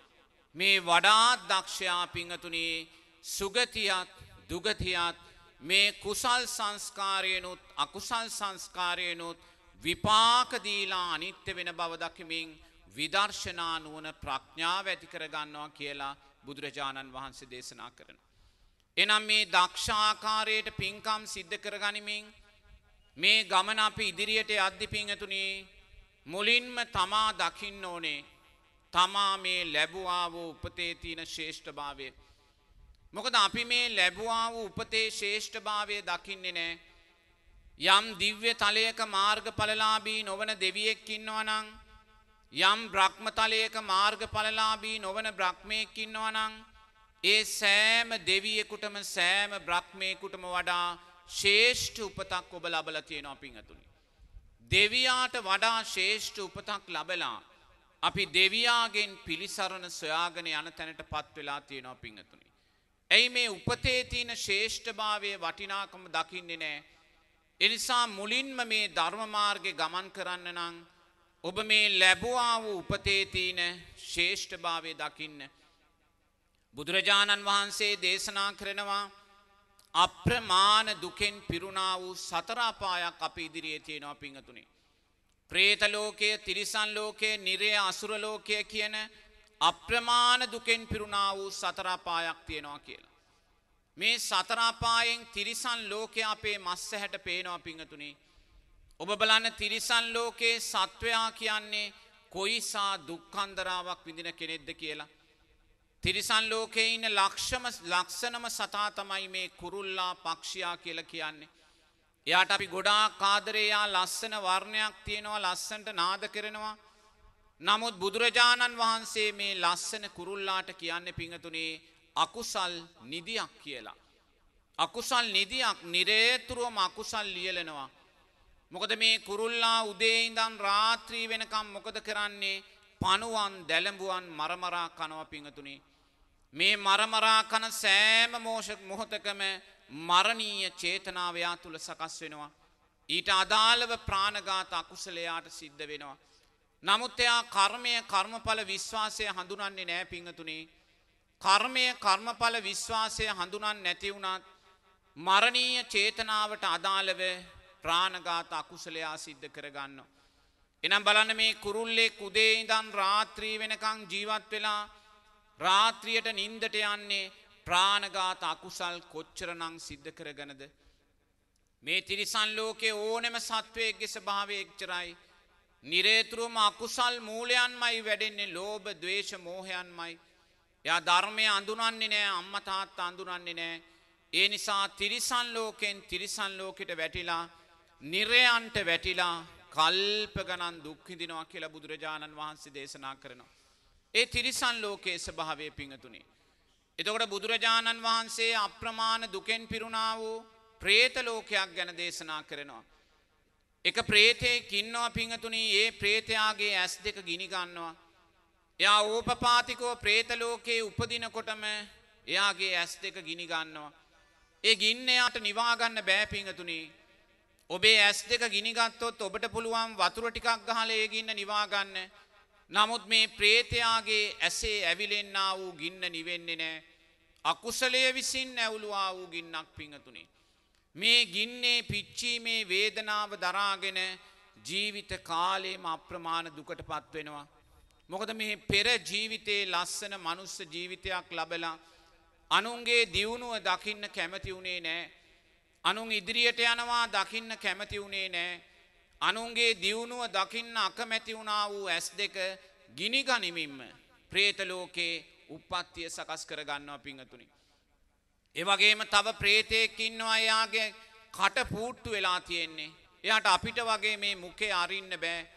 මේ වඩාත් දක්ෂයා පිංහතුනේ සුගතියත් දුගතියත් මේ kussal සංස්කාරයනුත් අකුසල් සංස්කාරයනුත් විපාකදීලා අනිත්‍ය වෙන බව දකිමින් විදර්ශනා නුවන ප්‍රඥාව ඇති කරගන්නවා කියලා බුදුරජාණන් වහන්සේ දේශනා කරන. එනම් මේ දක්ෂාකාරයට පින්කම් සිද්ධ කරගනිමින් මේ ගමන අපි ඉදිරියට අධ්‍ය පිංහතුනේ මුලින්ම තමා දකින්න ඕනේ තමා මේ ලැබුවා වූ උපතේ තියෙන ශේෂ්ඨ භාවය. මොකද අපි මේ ලැබුවා වූ උපතේ ශේෂ්ඨ භාවය දකින්නේ නෑ. යම් දිව්‍ය තලයක මාර්ගඵලලාබී නොවන දෙවියෙක් ඉන්නවනං යම් බ්‍රහ්මතලයක මාර්ගඵලලාබී නොවන බ්‍රහ්මයෙක් ඉන්නවනං ඒ සෑම දෙවියෙකුටම සෑම බ්‍රහ්මයකුටම වඩා ශේෂ්ඨ උපතක් ඔබ ලබල තියෙනවා පිංහතුනි. දෙවියාට වඩා ශේෂ්ඨ උපතක් ලබලා අපි දෙවියාගෙන් පිළිසරණ සොයාගෙන යන තැනට පත් වෙලා තියෙනවා පිංහතුනි. ඇයි මේ උපතේ තියෙන ශේෂ්ඨභාවය වටිනාකම දකින්නේ නෑ. එනිසා මුලින්ම මේ ධර්මමාර්ගය ගමන් කරන්න නං ඔබ මේ ලැබුවා වූ උපතේ තියෙන ශේෂ්ඨභාවය දකින්න. බුදුරජාණන් වහන්සේ දේශනා කරනවා අප්‍රමාණ දුකෙන් පිරුණා වූ සතරාපායක් අපි ඉදිරියේ තියෙනවා පිංහතුනේ. ප්‍රේතලෝකය තිරිසන් ලෝකයේ නිරේ අසුරලෝකය කියන අප්‍රමාණ දුකෙන් පිරුණා වූ සතරාපායක් තියෙනවා කියලා. මේ සතරාපායෙන් තිරිසන් ලෝකය අපේ මස්ස හැට පේනවා පිංහතුනේ. ඔබ බලන්න තිරිසන් ලෝකයේ සත්වයා කියන්නේ කොයිසා දුක්කන්දරාවක් විඳින කෙනෙක්ද කියලා. තිරිසන් ලෝකයේ ඉන්න ලක්ෂම ලක්ෂණම සතා තමයි මේ කුරුල්ලා පක්ෂයා කියල කියන්නේ. එයාට අපි ගොඩා කාදරයා ලස්සන වර්ණයක් තියෙනවා ලස්සන්ට නාද කරනවා. නමුත් බුදුරජාණන් වහන්සේ මේ ලස්සන කුරුල්ලාට කියන්න පිංහතුනේ අකුසල් නිදියක් කියලා. අකුසල් නිදියක් නිරේතුරුවම අකුසල් ලියලෙනවා. මොකද මේ කුරුල්ලා උදේඉදන් රාත්‍රී වෙනකම් මොකද කරන්නේ පනුවන් දැළඹුවන් මරමරා කනව පිංහතුනේ. මේ මරමරා කන සෑම මෝෂක මොහොතකම මරණීය චේතනාවයා තුළ සකස් වෙනවා. ඊට අදාළව ප්‍රාණගාත අකුසලයාට සිද්ධ වෙනවා. නමුත් එයා කර්මය කර්මඵල විශ්වාසය හඳුනන්නේ නෑ පිංහතුනේ. කර්මය කර්මඵල විශ්වාසය හඳුනන් නැතිවුණත් මරණීය චේතනාවට අදාළව ප්‍රාණගාත අකුසලයා සිද්ධ කරගන්න. එනම් බලන්න මේ කුරුල්ලෙක් උදේ ඉදන් රාත්‍රී වෙනකං ජීවත් වෙලා රාත්‍රියයට නින්දට යන්නේ ප්‍රාණගාත අකුසල් කොච්චරනං සිද්ධ කරගනද. මේ තිරිසන් ලෝකේ ඕනෙම සත්වයක්ගේ ස්භාවය එක්චරයි. නිරේතුරුවම අකුසල් මූලයන්මයි වැඩෙන්නේ ලෝබ දවේශ මෝහයන්මයි. යා ධර්මය අඳුනන්නේ නෑ අම්ම තාත්තා අඳුනන්නේ නෑ. ඒ නිසා තිරිසන් ලෝකෙන් තිරිසන් ලෝකෙට වැටිලා නිරයන්ට වැටිලා කල්ප ගණන් දුක්හිදිනවා කියලා බුදුරජාණන් වහන්සේ දේශනා කරනවා. ඒ තිරිසන් ලෝකයේ ස්භාවය පිංහතුනේ. එතකොට බුදුරජාණන් වහන්සේ අප්‍රමාණ දුකෙන් පිරුණා වූ ප්‍රේත ලෝකයක් ගැන දේශනා කරනවා. එක ප්‍රේතය කින්නවා පිංහතුනී ඒ ප්‍රේතයාගේ ඇස් දෙක ගිනිගන්නවා. එයා ඕපපාතිකෝ ප්‍රේතලෝකයේ උපදිනකොටම එයාගේ ඇස් දෙක ගිනිගන්නවා. ඒ ගින්නයාට නිවාගන්න බෑපිංහතුනී. ඔබේ ඇස් දෙක ගිනිගත්තොත් ඔබට පුළුවන් වතුර ටිකක් ගහල ඒ ගින්න නිවාගන්න. නමුත් මේ ප්‍රේතයාගේ ඇසේ ඇවිලෙන්න්නා වූ ගින්න නිවෙන්නේ නෑ. අකුසලය විසින් ඇවුළුවා වූ ගින්නක් පිංහතුනේ. මේ ගින්නේ පිච්චීමේ වේදනාව දරාගෙන ජීවිත කාලේම අප්‍රමාණ දුකට පත්වෙනවා. මොකද මේ පෙර ජීවිතයේ ලස්සන මනුස්ස ජීවිතයක් ලබලා අනුන්ගේ දියුණුව දකින්න කැමති වුණේ නෑ. අනුන් ඉදිරියට යනවා දකින්න කැමති වුණේ නෑ. අනුන්ගේ දියුණුව දකින්න අකමැති වුණා වූ ඇස් දෙක ගිනි ගනිමින්ම ප්‍රේතලෝකේ උපත්තිය සකස් කරගන්නවා පිංහතුනි. ඒවගේම තව ප්‍රේතයකින්නවා එයාගේ කට පූට්ටු වෙලා තියෙන්නේ. එයාට අපිට වගේ මේ මුකේ අරින්න බෑ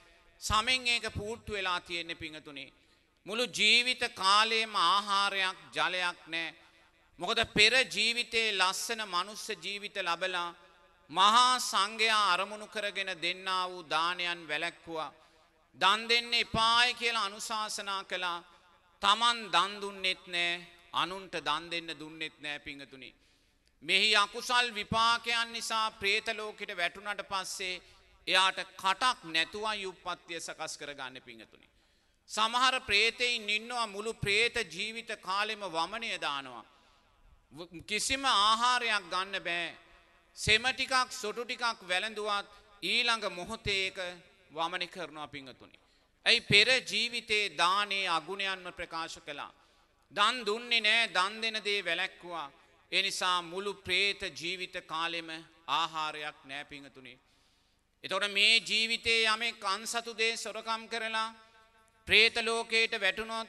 සමෙන් ඒක පූට්ටු වෙලා තියෙන්නේ පිංහතුනේ. මුළු ජීවිත කාලයේම ආහාරයක් ජලයක් නෑ. මොකද පෙර ජීවිතයේ ලස්සන මනුස්ස ජීවිත ලබලා මහා සංඝයා අරමුණු කරගෙන දෙන්නා වූ දානයන් වැලැක්කුවා. දන් දෙන්න එපාය කියලා අනුශාසනා කළා තමන් දන් දුන්නෙත් නෑ අනුන්ට දන් දෙන්න දුන්නෙත් නෑ පිංහතුනි. මෙහි අකුසල් විපාකයන් නිසා ප්‍රේතලෝකට වැටුනට පස්සේ එයාට කටක් නැතුවා යුප්පත්තිය සකස් කරගන්න පිංහතුනි. සමහර ප්‍රේතයින් ඉන්නවා මුළු ප්‍රේත ජීවිත කාලෙම වමනය දානවා. කිසිම ආහාරයක් ගන්න බෑ. සෙම ටිකක් සොටු ටිකක් වැළඳුවත් ඊළඟ මොහොතේක වමනි කරනවා පිංහතුනි. ඇයි පෙර ජීවිතයේ දානේ අගුණයන්ම ප්‍රකාශ කළා. දන් දුන්නේ නෑ දන් දෙන දේ වැලැක්කුවා. එනිසා මුළු ප්‍රේත ජීවිත කාලෙම ආහාරයක් නෑ පිංහතුනේ. එතොට මේ ජීවිතයේ යමෙක් අන්සතු දේ සොරකම් කරලා ප්‍රේතලෝකයට වැටුනොත්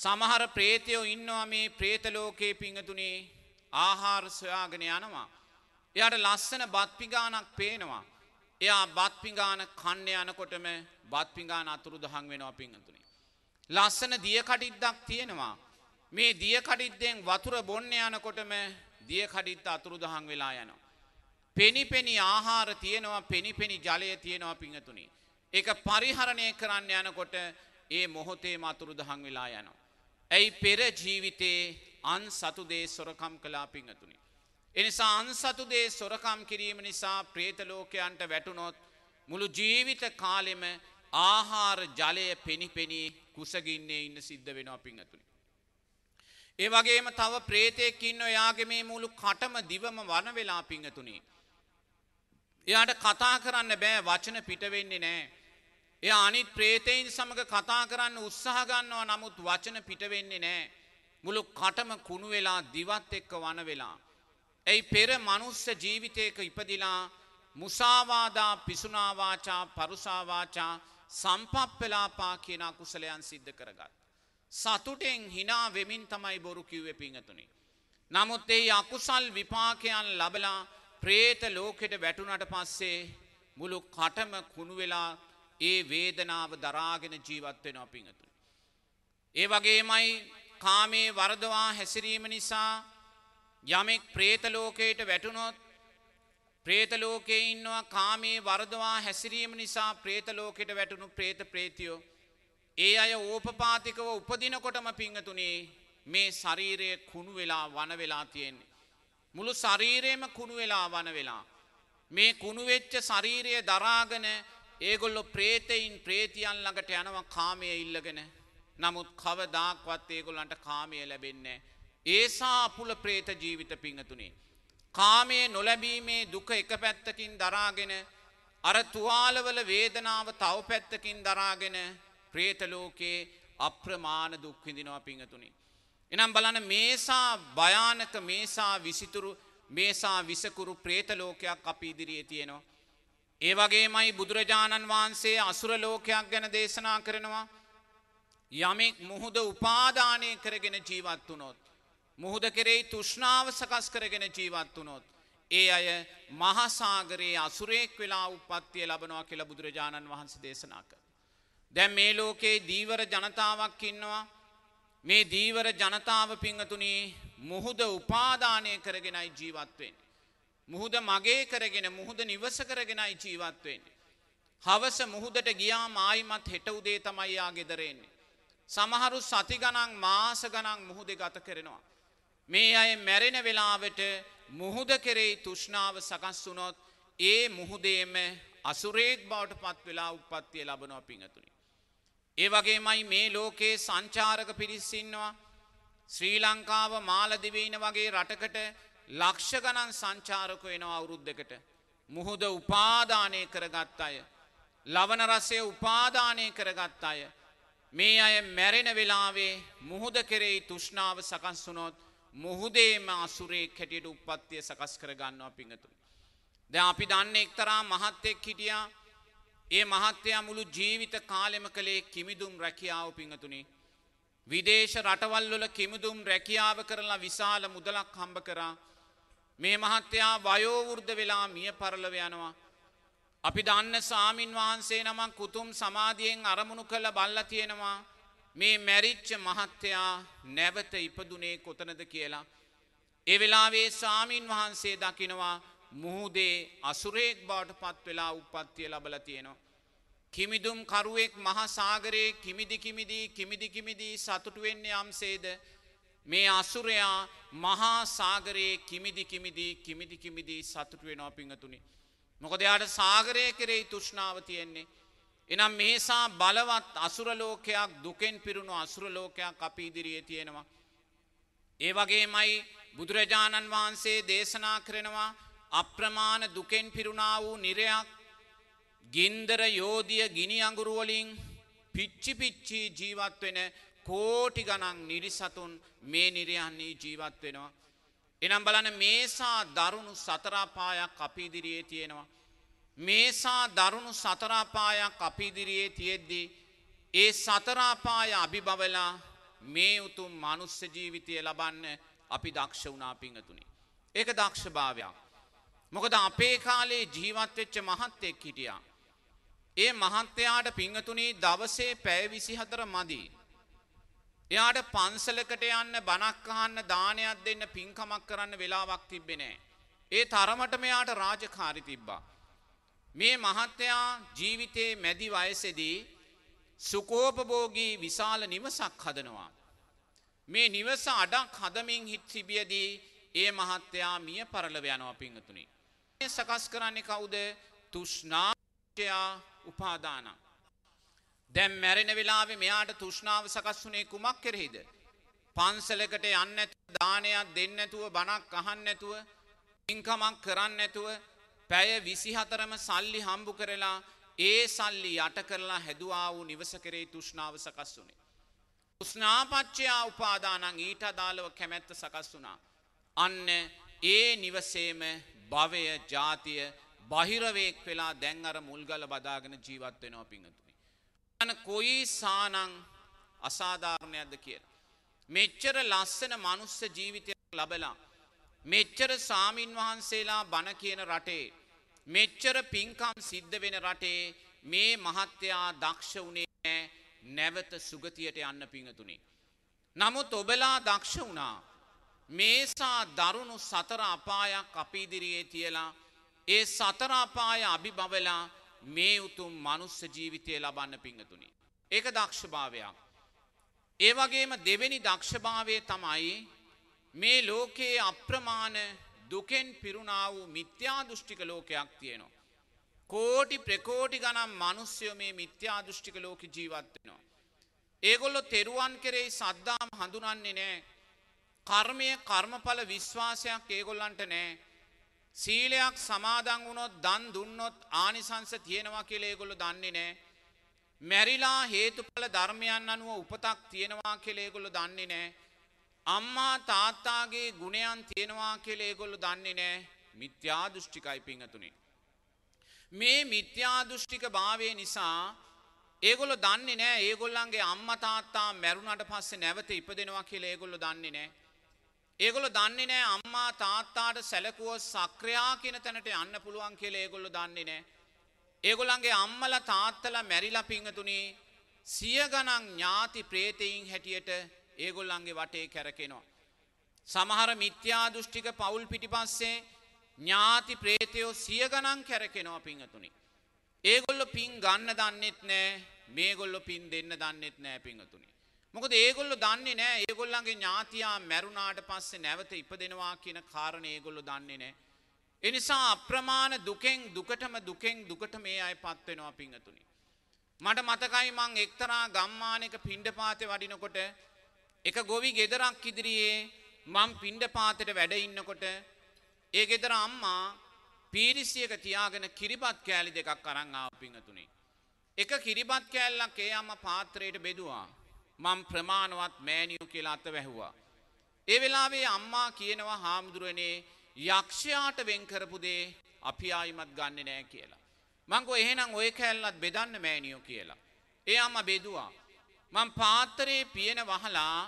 සමහර ප්‍රේතයෝ ඉන්නවා මේ ප්‍රේතලෝකයේ පිංහතුනේ ආහාර සොයාගෙන යනවා. එයාට ලස්සන බත්පිගානක් පේනවා. එයා බත්පිගාන කන්න යනකොටම බත්පිගාන අතුරු දහන් වෙනවා පිංහතුනේ. ලස්සන දිය කටිද්දක් තියෙනවා. මේ දිය කටිද්දෙන් වතුර බොන්න යනකොටම දිය කටිත්ත අතුරු දහන් වෙලා යනවා. පෙනිපෙනි ආහාර තියෙනවා පෙනිපෙනි ජලය තියෙනවා පිංහතුනි. එක පරිහරණය කරන්න යනකොට ඒ මොහොතේ මතුරු දහන් වෙලා යනවා. ඇයි පෙර ජීවිතයේ අන් සතුදේ සොරකම් කලා පිංහතුනි. එනිසා අන්සතුදේ සොරකම් කිරීම නිසා ප්‍රේතලෝකයන්ට වැටුනොත් මුළු ජීවිත කාලෙම ආහාර ජලය පෙනිපෙනී කුසගින්නේ ඉන්න සිද්ධ වෙනවා පිංහතුනි. ඒ වගේම තව ප්‍රේතයකින්න ඔයාගේ මේ මුළු කටම දිවම වන වෙලා පිංහතුනේ. එයාට කතා කරන්න බෑ වචන පිටවෙන්නේ නෑ. එය අනිත් ප්‍රේතයින් සමඟ කතා කරන්න උත්සාහගන්නවා නමුත් වචන පිටවෙන්නේ නෑ. මුළු කටම කුණු වෙලා දිවත් එක්ක වන වෙලා. ඇයි පෙර මනුස්ස ජීවිතයක ඉපදිලා මුසාවාදා පිසුනාවාචා පරුසාවාචා සම්පප්පලාපා කියන කුසලයන් සිද්ධ කරගත්. සතුටෙන් හිනා වෙමින් තමයි බොරු කිව්වෙ පිංහතුනි. නමුත් ඒ අකුසල් විපාකයන් ලබලා ප්‍රේත ලෝකෙට වැටුනට පස්සේ මුළු කටම කුණු වෙලා ඒ වේදනාව දරාගෙන ජීවත්වෙනවා පිංහතුනි. ඒ වගේමයි කාමේ වරදවා හැසිරීම නිසා යමෙක් ප්‍රේතලෝකයට වැටුනොත් ප්‍රේතලෝකයේ ඉන්නවා කාමේ වරදවා හැසිරීම නිසා ප්‍රේතලෝකෙට වැටුණු ප්‍රේත ප්‍රේතියෝ. ඒ අය ඕපපාතිකව උපදිනකොටම පිංහතුනේ මේ ශරීරය කුණු වෙලා වන වෙලා තියෙන්නේ. මුළු ශරීරයම කුණු වෙලා වන වෙලා. මේ කුණුවෙච්ච ශරීරය දරාගෙන ඒගොල්ලො ප්‍රේතයින් ප්‍රේතියන් ළඟට යනවා කාමය ඉල්ලගෙන. නමුත් කවදාක්වත් ඒගොල්ලන්ට කාමය ලැබෙන්නේ. ඒසා අපුල ප්‍රේත ජීවිත පිංහතුනේ. කාමයේ නොලැබීමේ දුක එක පැත්තකින් දරාගෙන අර තුවාලවල වේදනාව තව පැත්තකින් දරාගෙන ප්‍රේතලෝකයේ අප්‍රමාණ දුක්විඳිනවා පිංහතුනි. එනම් බලන මේසා භයානක මේසා විසිතුරු මේසා විසකුරු ප්‍රේතලෝකයක් අපි ඉදිරියේ තියෙනවා. ඒ වගේමයි බුදුරජාණන් වහන්සේ අසුරලෝකයක් ගැන දේශනා කරනවා. යමෙක් මුහුද උපාදානය කරගෙන ජීවත් වනොත්. මුහුද කෙරෙයි තුෂ්නාව සකස් කරගෙන ජීවත් වනොත්. ඒ අය මහසාගරයේ අසුරේක් වෙලා උපත්තිය ලබනවා කියල බුදුරජාණන් වහන්සේ දේශනා කර. දැම් මේ ලෝකයේ දීවර ජනතාවක් ඉන්නවා මේ දීවර ජනතාව පිංහතුනී මුහුද උපාදානය කරගෙනයි ජීවත්වෙන්. මුහුද මගේ කරගෙන මුහුද නිවස කරගෙනයි ජීවත්වෙන්. හවස මුහුදට ගියා මායිමත් හෙට උදේ තමයියා ගෙදරෙන්නේ. සමහරු සති ගනන් මාස ගනන් මුහුද ගත කරනවා. මේ අය මැරෙන වෙලාවට මුහුද කෙරෙයි තුෂ්නාව සකස් වුනොත් ඒ මුහුදේම අසුරේක් බවට පත් වෙලා උපත්තිය ලබනවා පිංහතුනි. ඒ වගේමයි මේ ලෝකයේ සංචාරක පිරිස්සින්නවා. ශ්‍රී ලංකාව මාලදිවයින වගේ රටකට ලක්ෂ ගණන් සංචාරක වෙනවා අවුරුද්ධකට. මුහුද උපාදානය කරගත් අය. ලවන රසය උපාදානය කරගත් අය. මේ අය මැරෙන වෙලාවේ මුහුද කෙරෙහි තුෂ්නාව සකස් වුනොත් මුහුදේම අසුරේ කැටියට උපත්තිය සකස් කරගන්නවා පිඟතුන්. ද අපි දන්න එක්තරා මහත්තෙක් හිටියා ඒ මහත්තයා මුළු ජීවිත කාලෙම කළේ කිමිදුම් රැකියාව පිඟතුනි. විදේශ රටවල්වල කිමිදුම් රැකියාව කරලා විශාල මුදලක් හම්බ කරා. මේ මහත්තයා වයෝවෘද්ධ වෙලා මිය පරලව යනවා. අපි දන්න සාමීන් වහන්සේ නමක් කුතුම් සමාධියෙන් අරමුණු කළ බල්ල තියෙනවා මේ මැරිච්ච මහත්තයා නැවත ඉපදුනේ කොතනද කියලා. ඒ වෙලාවේ සාමීන් වහන්සේ දකිනවා මුහුදේ අසුරේක් බවට පත් වෙලා උපත්තිය ලබල තියෙනවා. කිමිදුම් කරුවෙක් මහසාගරයේ කිමිදි කිමිදී කිමිදි කිමිදී සතුටු වෙන්නේ යම්සේද මේ අසුරයා මහා සාගරයේ කිමිදි කිමිදී කිමිදි කිමිදී සතුටු වෙනවා පිංහතුනි. මොකද යාට සාගරය කෙරෙහි තුෂ්ණාව තියෙන්නේ. එනම් මේසා බලවත් අසුරලෝකයක් දුකෙන් පිරුණු අසුරලෝකයක් අපි ඉදිරියේ තියෙනවා. ඒ වගේමයි බුදුරජාණන් වහන්සේ දේශනා කරනවා අප්‍රමාණ දුකෙන් පිරුණා වූ නිරයක් ගින්දර යෝධිය ගිනි අඟුරුවලින් පිච්චි පිච්චි ජීවත් වෙන කෝටි ගණන් නිරිසතුන් මේ නිරයන්නේ ජීවත් වෙනවා. එනම් බලන මේසා දරුණු සතරාපායක් අපිදිරියේ තියෙනවා. මේසා දරුණු සතරාපායක් අපිදිරියේ තියෙද්දී. ඒ සතරාපාය අභිබවලා මේ උතුම් මනුස්ස ජීවිතය ලබන්න අපි දක්ෂ වුණා පිංහතුනි. ඒක දක්ෂභාවයක්. මොකද අපේ කාලේ ජීවත්වෙච්ච මහත්තෙක් හිටියා. ඒ මහත්තයාට පිංහතුනී දවසේ පැය විසි හතර මදී. එයාට පන්සලකට යන්න බනක්කහන්න දානයක් දෙන්න පින්කමක් කරන්න වෙලාවක් තිබෙනෑ. ඒ තරමට මෙයාට රාජකාරි තිබ්බා. මේ මහත්තයා ජීවිතයේ මැදි වයසෙදී සුකෝපභෝගී විශාල නිවසක් හදනවා. මේ නිවස අඩක් හදමින් හිත් සිබියදී ඒ මහත්තයා මිය පරලව යනවා පිංහතුනි. සකස් කරන්නේ කවුද තුෂ්නාටයා උපාදානක්. දැම් මැරෙන වෙලාවේ මෙයාට තුෂ්නාව සකස් වුනේ කුමක් කෙරෙහිද. පන්සලකට යන්න දානයක් දෙන්නැතුව බණක් අහන්නැතුව ඉංකමක් කරන්නැතුව පැය විසිහතරම සල්ලි හම්බු කරලා ඒ සල්ලි යට කරලා හැදවා වූ නිවස කරේ තුෂ්නාව සකස් වුනේ. උස්නාපච්චයා උපාදානං ඊට අදාළව කැමැත්ත සකස් වුණා. අන්න ඒ නිවසේම භවය ජාතිය බහිරවයෙක් වෙලා දැන් අර මුල්ගල බදාගෙන ජීවත් වෙනවා පිංහතුනි. අන කොයි සානං අසාධාරණයක්ද කියලා. මෙච්චර ලස්සන මනුස්ස ජීවිතය ලබලා. මෙච්චර සාමීන් වහන්සේලා බණ කියන රටේ. මෙච්චර පින්කම් සිද්ධ වෙන රටේ මේ මහත්තයා දක්ෂ වනේ නැවත සුගතියට යන්න පිංහතුනි. නමුත් ඔබලා දක්ෂ වුණා මේසා දරුණු සතර අපායක් අපීදිරියේ තියලා ඒ සතරාපාය අභිබවලා මේ උතුම් මනුස්ස ජීවිතය ලබන්න පිංහතුනි. ඒක දක්ෂභාවයක්. ඒ වගේම දෙවෙනි දක්ෂභාවය තමයි මේ ලෝකයේ අප්‍රමාණ දුකෙන් පිරුණා වූ මිත්‍යා දෘෂ්ටික ලෝකයක් තියෙනවා. කෝටි ප්‍රකෝටි ගනම් මනුස්්‍යයෝ මේ මිත්‍යා දෘෂ්ටික ලෝක ජීවත්වෙනවා. ඒගොල්ලො තෙරුවන් කෙරෙහි සද්ධාම හඳුනන්නේ නෑ. කර්මය කර්මඵල විශ්වාසයක් ඒගොල්ලන්ට නෑ. සීලයක් සමාදන් වුණොත් දන් දුන්නොත් ආනිසංස තියෙනවා කියලා ඒගොල්ලෝ දන්නේ නැහැ. මැරිලා හේතුඵල ධර්මයන් අනුව උපතක් තියෙනවා කියලා ඒගොල්ලෝ දන්නේ නැහැ. අම්මා තාත්තාගේ ගුණයන් තියෙනවා කියලා ඒගොල්ලෝ දන්නේ නැහැ. මිත්‍යා දෘෂ්ටිකයි පිංගතුනි. මේ මිත්‍යා දෘෂ්ටික භාවය නිසා ඒගොල්ලෝ දන්නේ නැහැ ඒගොල්ලන්ගේ අම්මා තාත්තා මැරුණාට පස්සේ නැවත ඉපදෙනවා කියලා ඒගොල්ලෝ දන්නේ නැහැ. ඒගොල්ල දන්නේ නෑ අම්මා තාත්තාට සැලකුව සක්‍රයා කියන තැනට යන්න පුළුවන් කියලා ඒගොල්ලො දන්නේ නෑ. ඒගොල්ලන්ගේ අම්මල තාත්තල මැරිලා පිංහතුනේ සිය ගණන් ඥාති ප්‍රේතයින් හැටියට ඒගොල්ලන්ගේ වටේ කැරකෙනවා. සමහර මිත්‍යා දෘෂ්ටික පවුල් පිටිපස්සේ ඥාති ප්‍රේතයෝ සිය ගණන් කැරකෙනවා පිංහතුනි. ඒගොල්ල පින් ගන්න දන්නෙත් නෑ මේගොල්ලො පින් දෙන්න දන්නෙත් නෑ පිංහතුනි. මොකද ඒගොල්ලො දන්නේ නෑ ඒගොල්ලන්ගේ ඥාතියා මැරුණාට පස්සේ නැවත ඉපදෙනවා කියන කාරණ ඒගොල්ලො දන්නේ නෑ. එනිසා අප්‍රමාණ දුකෙන් දුකටම දුකෙන් දුකට මේ අය පත්වෙනවා පිංහතුනි. මට මතකයි මං එක්තරා ගම්මානක පිණ්ඩපාතේ වඩිනකොට එක ගොවි ගෙදරක් ඉදිරියේ මං පිණ්ඩපාතේට වැඩ ඉන්නකොට ඒ ගෙදර අම්මා පීරිසියක තියාගෙන කිරිබත් කෑලි දෙකක් අරන් ආව පිංගතුනේ. එක කිරිබත් කෑල්ලක් ඒ අම්මා පාත්‍රයට බෙදුවා. මං ප්‍රමාණවත් මෑණියෝ කියලා අත වැහුවා. ඒ වෙලාවේ අම්මා කියනවා හාමුදුරනේ යක්ෂයාට වෙන් කරපු දේ අපි ආයිමත් ගන්නෙ නෑ කියලා. මං කෝ එහෙනම් ඔය කෑල්ලත් බෙදන්න මෑණියෝ කියලා. ඒ අම්මා බෙදුවා. මං පාත්‍රයේ පියන වහලා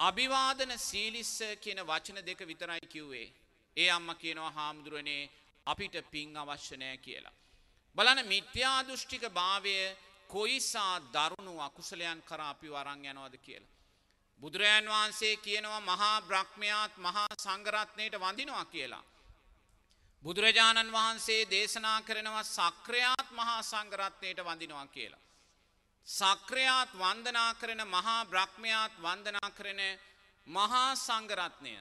අභිවාදන සීලිස්ස කියන වචන දෙක විතරයි කිව්වේ. ඒ අම්මා කියනවා හාමුදුරනේ අපිට පින් අවශ්‍ය නෑ කියලා. බලන්න මිත්‍යා දෘෂ්ටික භාවය කොයිසා දරුණු අකුසලයන් කරා අපි වරන් යනවද කියලා. බුදුරජාන් වහන්සේ කියනවා මහා බ්‍රහ්මයාත් මහා සංඝරත්නයට වඳිනවා කියලා. බුදුරජාණන් වහන්සේ දේශනා කරනවා සක්‍රයාත් මහා සංඝරත්නයට වඳිනවා කියලා. සක්‍රයාත් වන්දනා කරන මහා බ්‍රහ්මයාත් වන්දනා කරන මහා සංඝරත්නය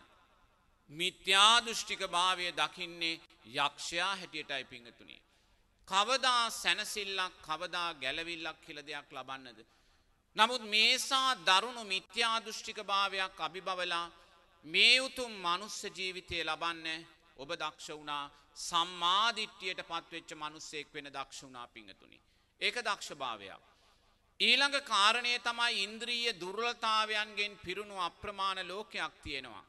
මිත්‍යාදෘෂ්ටික භාවය දකින්නේ යක්ෂයා හැටියටයි පිංහතුනි. කවදා සැනසිල්ලක් කවදා ගැලවිල්ලක් කියල දෙයක් ලබන්නද. නමුත් මේසා දරුණු මිත්‍යාදෘෂ්ටික භාවයක් අභිබවලා මේ උතුම් මනුස්ස ජීවිතය ලබන්න ඔබ දක්ෂ වුණා සම්මාධිට්්‍යයට පත්වෙච්ච මනුස්සෙක් වෙන දක්ෂ වුණා පිංහතුනි. ඒක දක්ෂභාවයක්. ඊළඟ කාරණය තමයි ඉන්ද්‍රීය දුර්ලතාවයන්ගෙන් පිරුණු අප්‍රමාණ ලෝකයක් තියෙනවා.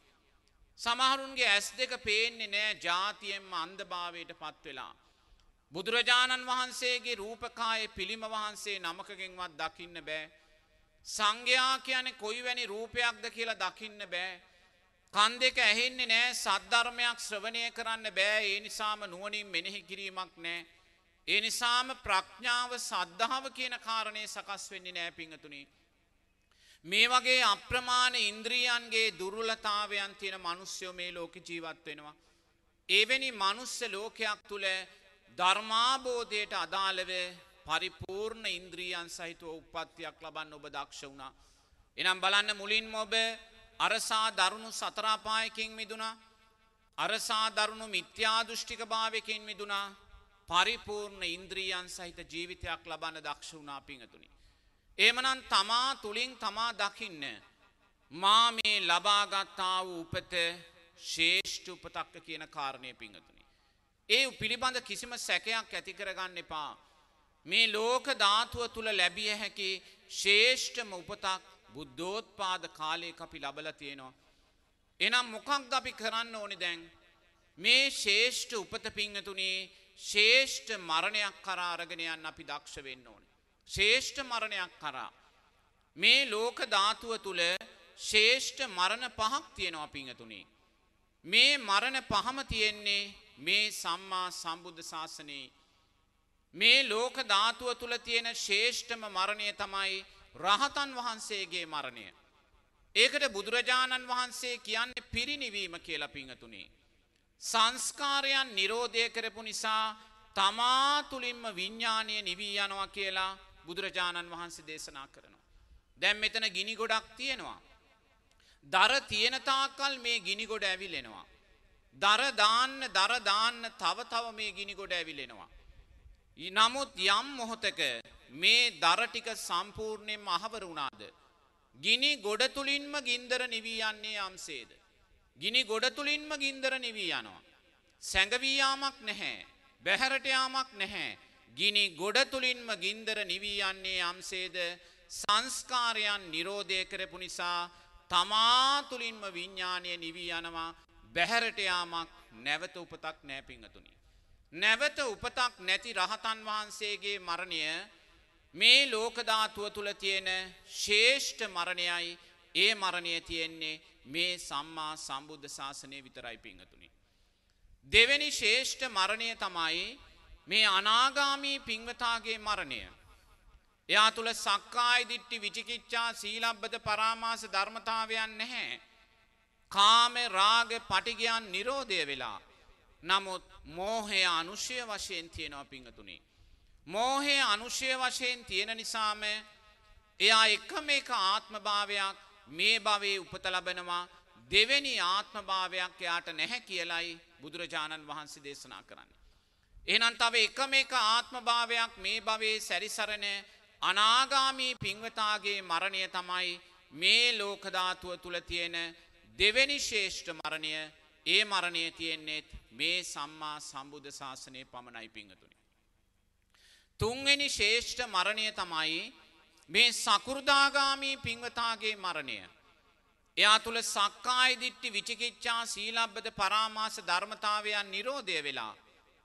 සමහරුන්ගේ ඇස් දෙක පේන්නේ නෑ ජාතියෙන්ම අන්දභාවයට පත් වෙලා. බුදුරජාණන් වහන්සේගේ රූපකාය පිළිම වහන්සේ නමකගෙන්වත් දකින්න බෑ. සංඝයා කියන කොයිවැනි රූපයක්ද කියලා දකින්න බෑ. කන් දෙක ඇහෙන්නේ නෑ සද්ධර්මයක් ශ්‍රවණය කරන්න බෑ ඒ නිසාම නුවනින් මෙනෙහි කිරීමක් නෑ. ඒ නිසාම ප්‍රඥාව සද්ධාව කියන කාරණය සකස් වෙන්නේ නෑ පිංහතුනි. මේ වගේ අප්‍රමාණ ඉන්ද්‍රියන්ගේ දුර්වලතාවයන් තියෙන මනුස්්‍යයෝ මේ ලෝක ජීවත් වෙනවා. එවැනි මනුස්ස ලෝකයක් තුළ ධර්මාබෝධයට අදාළව පරිපූර්ණ ඉන්ද්‍රියන් සහිතුව උපත්තියක් ලබන්න ඔබ දක්ෂ වුණා. එනම් බලන්න මුලින් මොබ අරසා දරුණු සතරාපායකින් මිදුනා අරසා දරුණු මිත්‍යාදෘෂ්ටික භාවයකින් මිදුනා පරිපූර්ණ ඉන්ද්‍රියන් සහිත ජීවිතයක් ලබන්න දක්ෂ වුණා පිංහතුනි. ඒමනන් තමා තුළින් තමා දකින්න. මා මේ ලබාගත්තා වූ උපත ශේෂ්ඨ උපතක්ක කියන කාරණය පිංහතුනි. ඒ පිළිබඳ කිසිම සැකයක් ඇතිකරගන්න එපා. මේ ලෝක ධාතුව තුළ ලැබිය හැකි ශේෂ්ඨම උපතක් බුද්ධෝත් පාද කාලයක අපි ලබල තියෙනවා. එනම් මොකක් අපි කරන්න ඕනි දැන්. මේ ශේෂ්ඨ උපත පිංහතුනේ ශේෂ්ඨ මරණයක් කරාරගෙනයන් අපි දක්ෂ වෙන්න ඕන. ශේෂ්ඨ මරණයක් කරා. මේ ලෝක ධාතුව තුළ ශේෂ්ඨ මරණ පහක් තියෙනවා පිංහතුනේ. මේ මරණ පහම තියෙන්නේ මේ සම්මා සම්බුද්ධ ශාසනයේ. මේ ලෝක ධාතුව තුළ තියෙන ශේෂ්ඨම මරණය තමයි රහතන් වහන්සේගේ මරණය. ඒකට බුදුරජාණන් වහන්සේ කියන්නේ පිරිනිවීම කියලා පිංහතුනේ. සංස්කාරයන් නිරෝධය කරපු නිසා තමා තුළින්ම විඤ්ඥානය නිවී යනවා කියලා බුදුරජාණන් වහන්සේ දේශනා කරනවා. දැම් මෙතන ගිනි ගොඩක් තියෙනවා. දර තියෙනතාකල් මේ ගිනි ගොඩ ඇවිලෙනවා. දරදාන්න දරදාන්න තව තව මේ ගිනි ගොඩ ඇවිලෙනවා. නමුත් යම් මොහොතක මේ දරටික සම්පූර්ණයෙන් අහවර වුණාද. ගිනි ගොඩ තුළින්ම ගින්දර නිවී යන්නේ යම්සේද. ගිනි ගොඩ තුළින්ම ගින්දර නිවී යනවා. සැඟවීයාමක් නැහැ. බැහැරටයාමක් නැහැ. ගිනි ගොඩ තුළින්ම ගින්දර නිවී යන්නේ යම්සේද සංස්කාරයන් නිරෝධය කරපු නිසා තමා තුළින්ම විඤ්ඥානය නිවී යනවා බැහැරටයාමක් නැවත උපතක් නෑපිංහතුනි. නැවත උපතක් නැති රහතන් වහන්සේගේ මරණය මේ ලෝකධාතුව තුළ තියෙන ශේෂ්ඨ මරණයයි ඒ මරණය තියෙන්නේ මේ සම්මා සම්බුද්ධ ශාසනය විතරයි පිංහතුනි. දෙවැනි ශේෂ්ඨ මරණය තමයි මේ අනාගාමී පින්වතාගේ මරණය. එයා තුළ සක්කායි දිට්ටි විචිකිච්ඡා සීලබ්බත පරාමාස ධර්මතාවයන් නැහැ. කාම රාග පටිගයන් නිරෝධය වෙලා. නමුත් මෝහය අනුෂය වශයෙන් තියෙනවා පිංහතුනේ. මෝහය අනුෂය වශයෙන් තියෙන නිසාම එයා එකම එක ආත්මභාවයක් මේ භවයේ උපත ලබනවා දෙවැනි ආත්මභාවයක් එයාට නැහැ කියලයි බුදුරජාණන් වහන්සේ දේශනා කරන්න. එහෙනම් තව එකම එක ආත්මභාවයක් මේ භවයේ සැරිසරණ අනාගාමී පින්වතාගේ මරණය තමයි මේ ලෝකධාතුව තුළ තියෙන දෙවැනි ශේෂ්ඨ මරණය ඒ මරණය තියෙන්නේත් මේ සම්මා සම්බුද්ධ ශාසනය පමණයි පිංහතුනි. තුන්වෙනි ශේෂ්ඨ මරණය තමයි මේ සකුරුදාගාමී පින්වතාගේ මරණය. එයා තුළ සක්කාය දිට්ටි විචිකිච්ඡා සීලබ්බත පරාමාස ධර්මතාවයන් නිරෝධය වෙලා.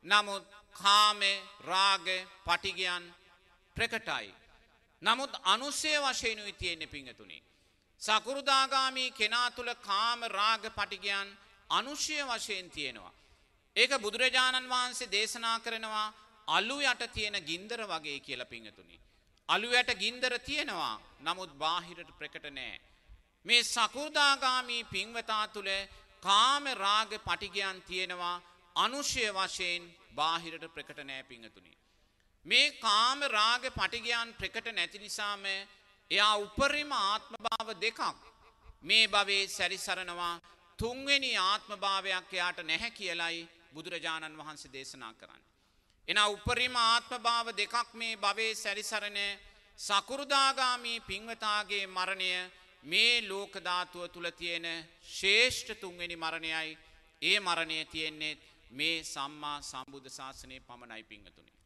නමුත් කාමේ රාග පටිගයන් ප්‍රකටයි. නමුත් අනුස්සේ වශයෙන්ුයි තියෙන්නේ පිංහතුනි. සකුරුදාගාමී කෙනා තුළ කාම රාග පටිගයන් අනුෂ්‍ය වශයෙන් තියෙනවා. ඒක බුදුරජාණන් වහන්සේ දේශනා කරනවා අලු යට තියෙන ගින්දර වගේ කියලා පිංහතුනි. අලු යට ගින්දර තියෙනවා නමුත් බාහිරට ප්‍රකට නෑ. මේ සකුරුදාගාමී පින්වතා තුළ කාම රාග පටිගයන් තියෙනවා අනුෂ්‍ය වශයෙන් බාහිරට ප්‍රකට නෑ පිංහතුනි. මේ කාම රාග පටිගයන් ප්‍රකට නැති නිසාම එයා උපරිම ආත්මභාව දෙකක් මේ භවේ සැරිසරනවා තුන්වෙනි ආත්මභාවයක් එයාට නැහැ කියලයි බුදුරජාණන් වහන්සේ දේශනා කරන්න. එන උපරිම ආත්මභාව දෙකක් මේ භවේ සැරිසරණ සකුරුදාගාමී පින්වතාගේ මරණය මේ ලෝකධාතුව තුළ තියෙන ශේෂ්ඨ තුන්වෙනි මරණයයි ඒ මරණය තියෙන්නේ මේ සම්මා සම්බුද්ධ ශාසනය පමණයි පිංහතුනි.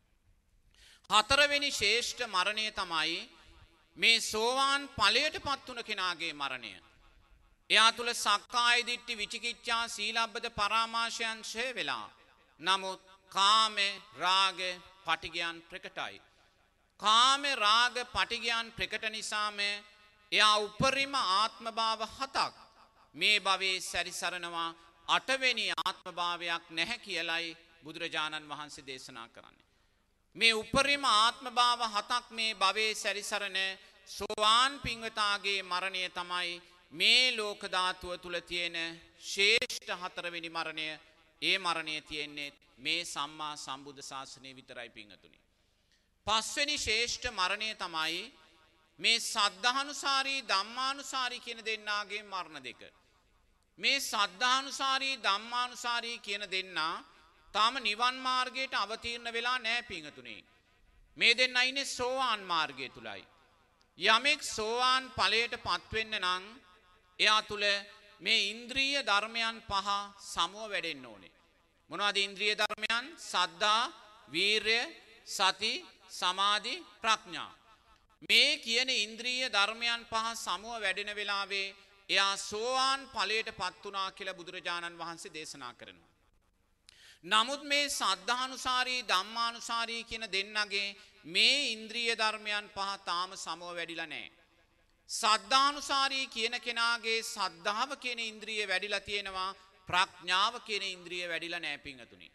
හතරවෙනි ශේෂ්ඨ මරණය තමයි මේ සෝවාන් ඵලයට පත් වුණ කෙනාගේ මරණය. එයා තුළ සක්කාය දිට්ඨි විචිකිච්ඡා සීලබ්බත පරාමාශයන් ඡේ වෙලා. නමුත් කාමේ රාග පටිගයන් ප්‍රකටයි. කාමේ රාග පටිගයන් ප්‍රකට නිසාම එයා උපරිම ආත්මභාව හතක් මේ භවයේ සැරිසරනවා අටවෙනි ආත්මභාවයක් නැහැ කියලයි බුදුරජාණන් වහන්සේ දේශනා කරන්නේ. මේ උපරිම ආත්මභාව හතක් මේ භවයේ සැරිසරණ සෝවාන් පින්වතාගේ මරණය තමයි මේ ලෝකධාතුව තුළ තියෙන ශේෂ්ඨ හතරවෙනි මරණය ඒ මරණය තියෙන්නේ මේ සම්මා සම්බුද්ධ ශාසනය විතරයි පිංහතුනි. පස්වනි ශේෂ්ඨ මරණය තමයි මේ සද්ධානුසාරී ධම්මානුසාරී කියන දෙන්නාගේ මරණ දෙක. මේ සද්ධානුසාරී ධම්මානුසාරී කියන දෙන්නා තාම නිවන් මාර්ගයට අවතීර්ණ වෙලා නෑ පිංහතුනේ. මේ දෙන්න අයිනේ සෝවාන් මාර්ගය තුළයි. යමෙක් සෝවාන් ඵලයට පත්වෙන්න නං එයා තුළ මේ ඉන්ද්‍රීය ධර්මයන් පහ සමුව වැඩෙන්න ඕනේ. මොනවද ඉන්ද්‍රිය ධර්මයන් සද්ධා වීර්ය සති සමාධි ප්‍රඥා. මේ කියන ඉන්ද්‍රීය ධර්මයන් පහ සමුව වැඩෙන වෙලාවේ එයා සෝවාන් ඵලයට පත් වුණා කියලා බුදුරජාණන් වහන්සේ දේශනා කරනවා. නමුත් මේ සද්ධානුසාරී ධම්මානුසාරී කියන දෙන්නගේ මේ ඉන්ද්‍රිය ධර්මයන් පහ තාම සමව වැඩිලා නැහැ. සද්ධානුසාරී කියන කෙනාගේ සද්ධාව කියන ඉන්ද්‍රිය වැඩිලා තියෙනවා ප්‍රඥාව කියන ඉන්ද්‍රිය වැඩිලා නැහැ පිංගතුනි.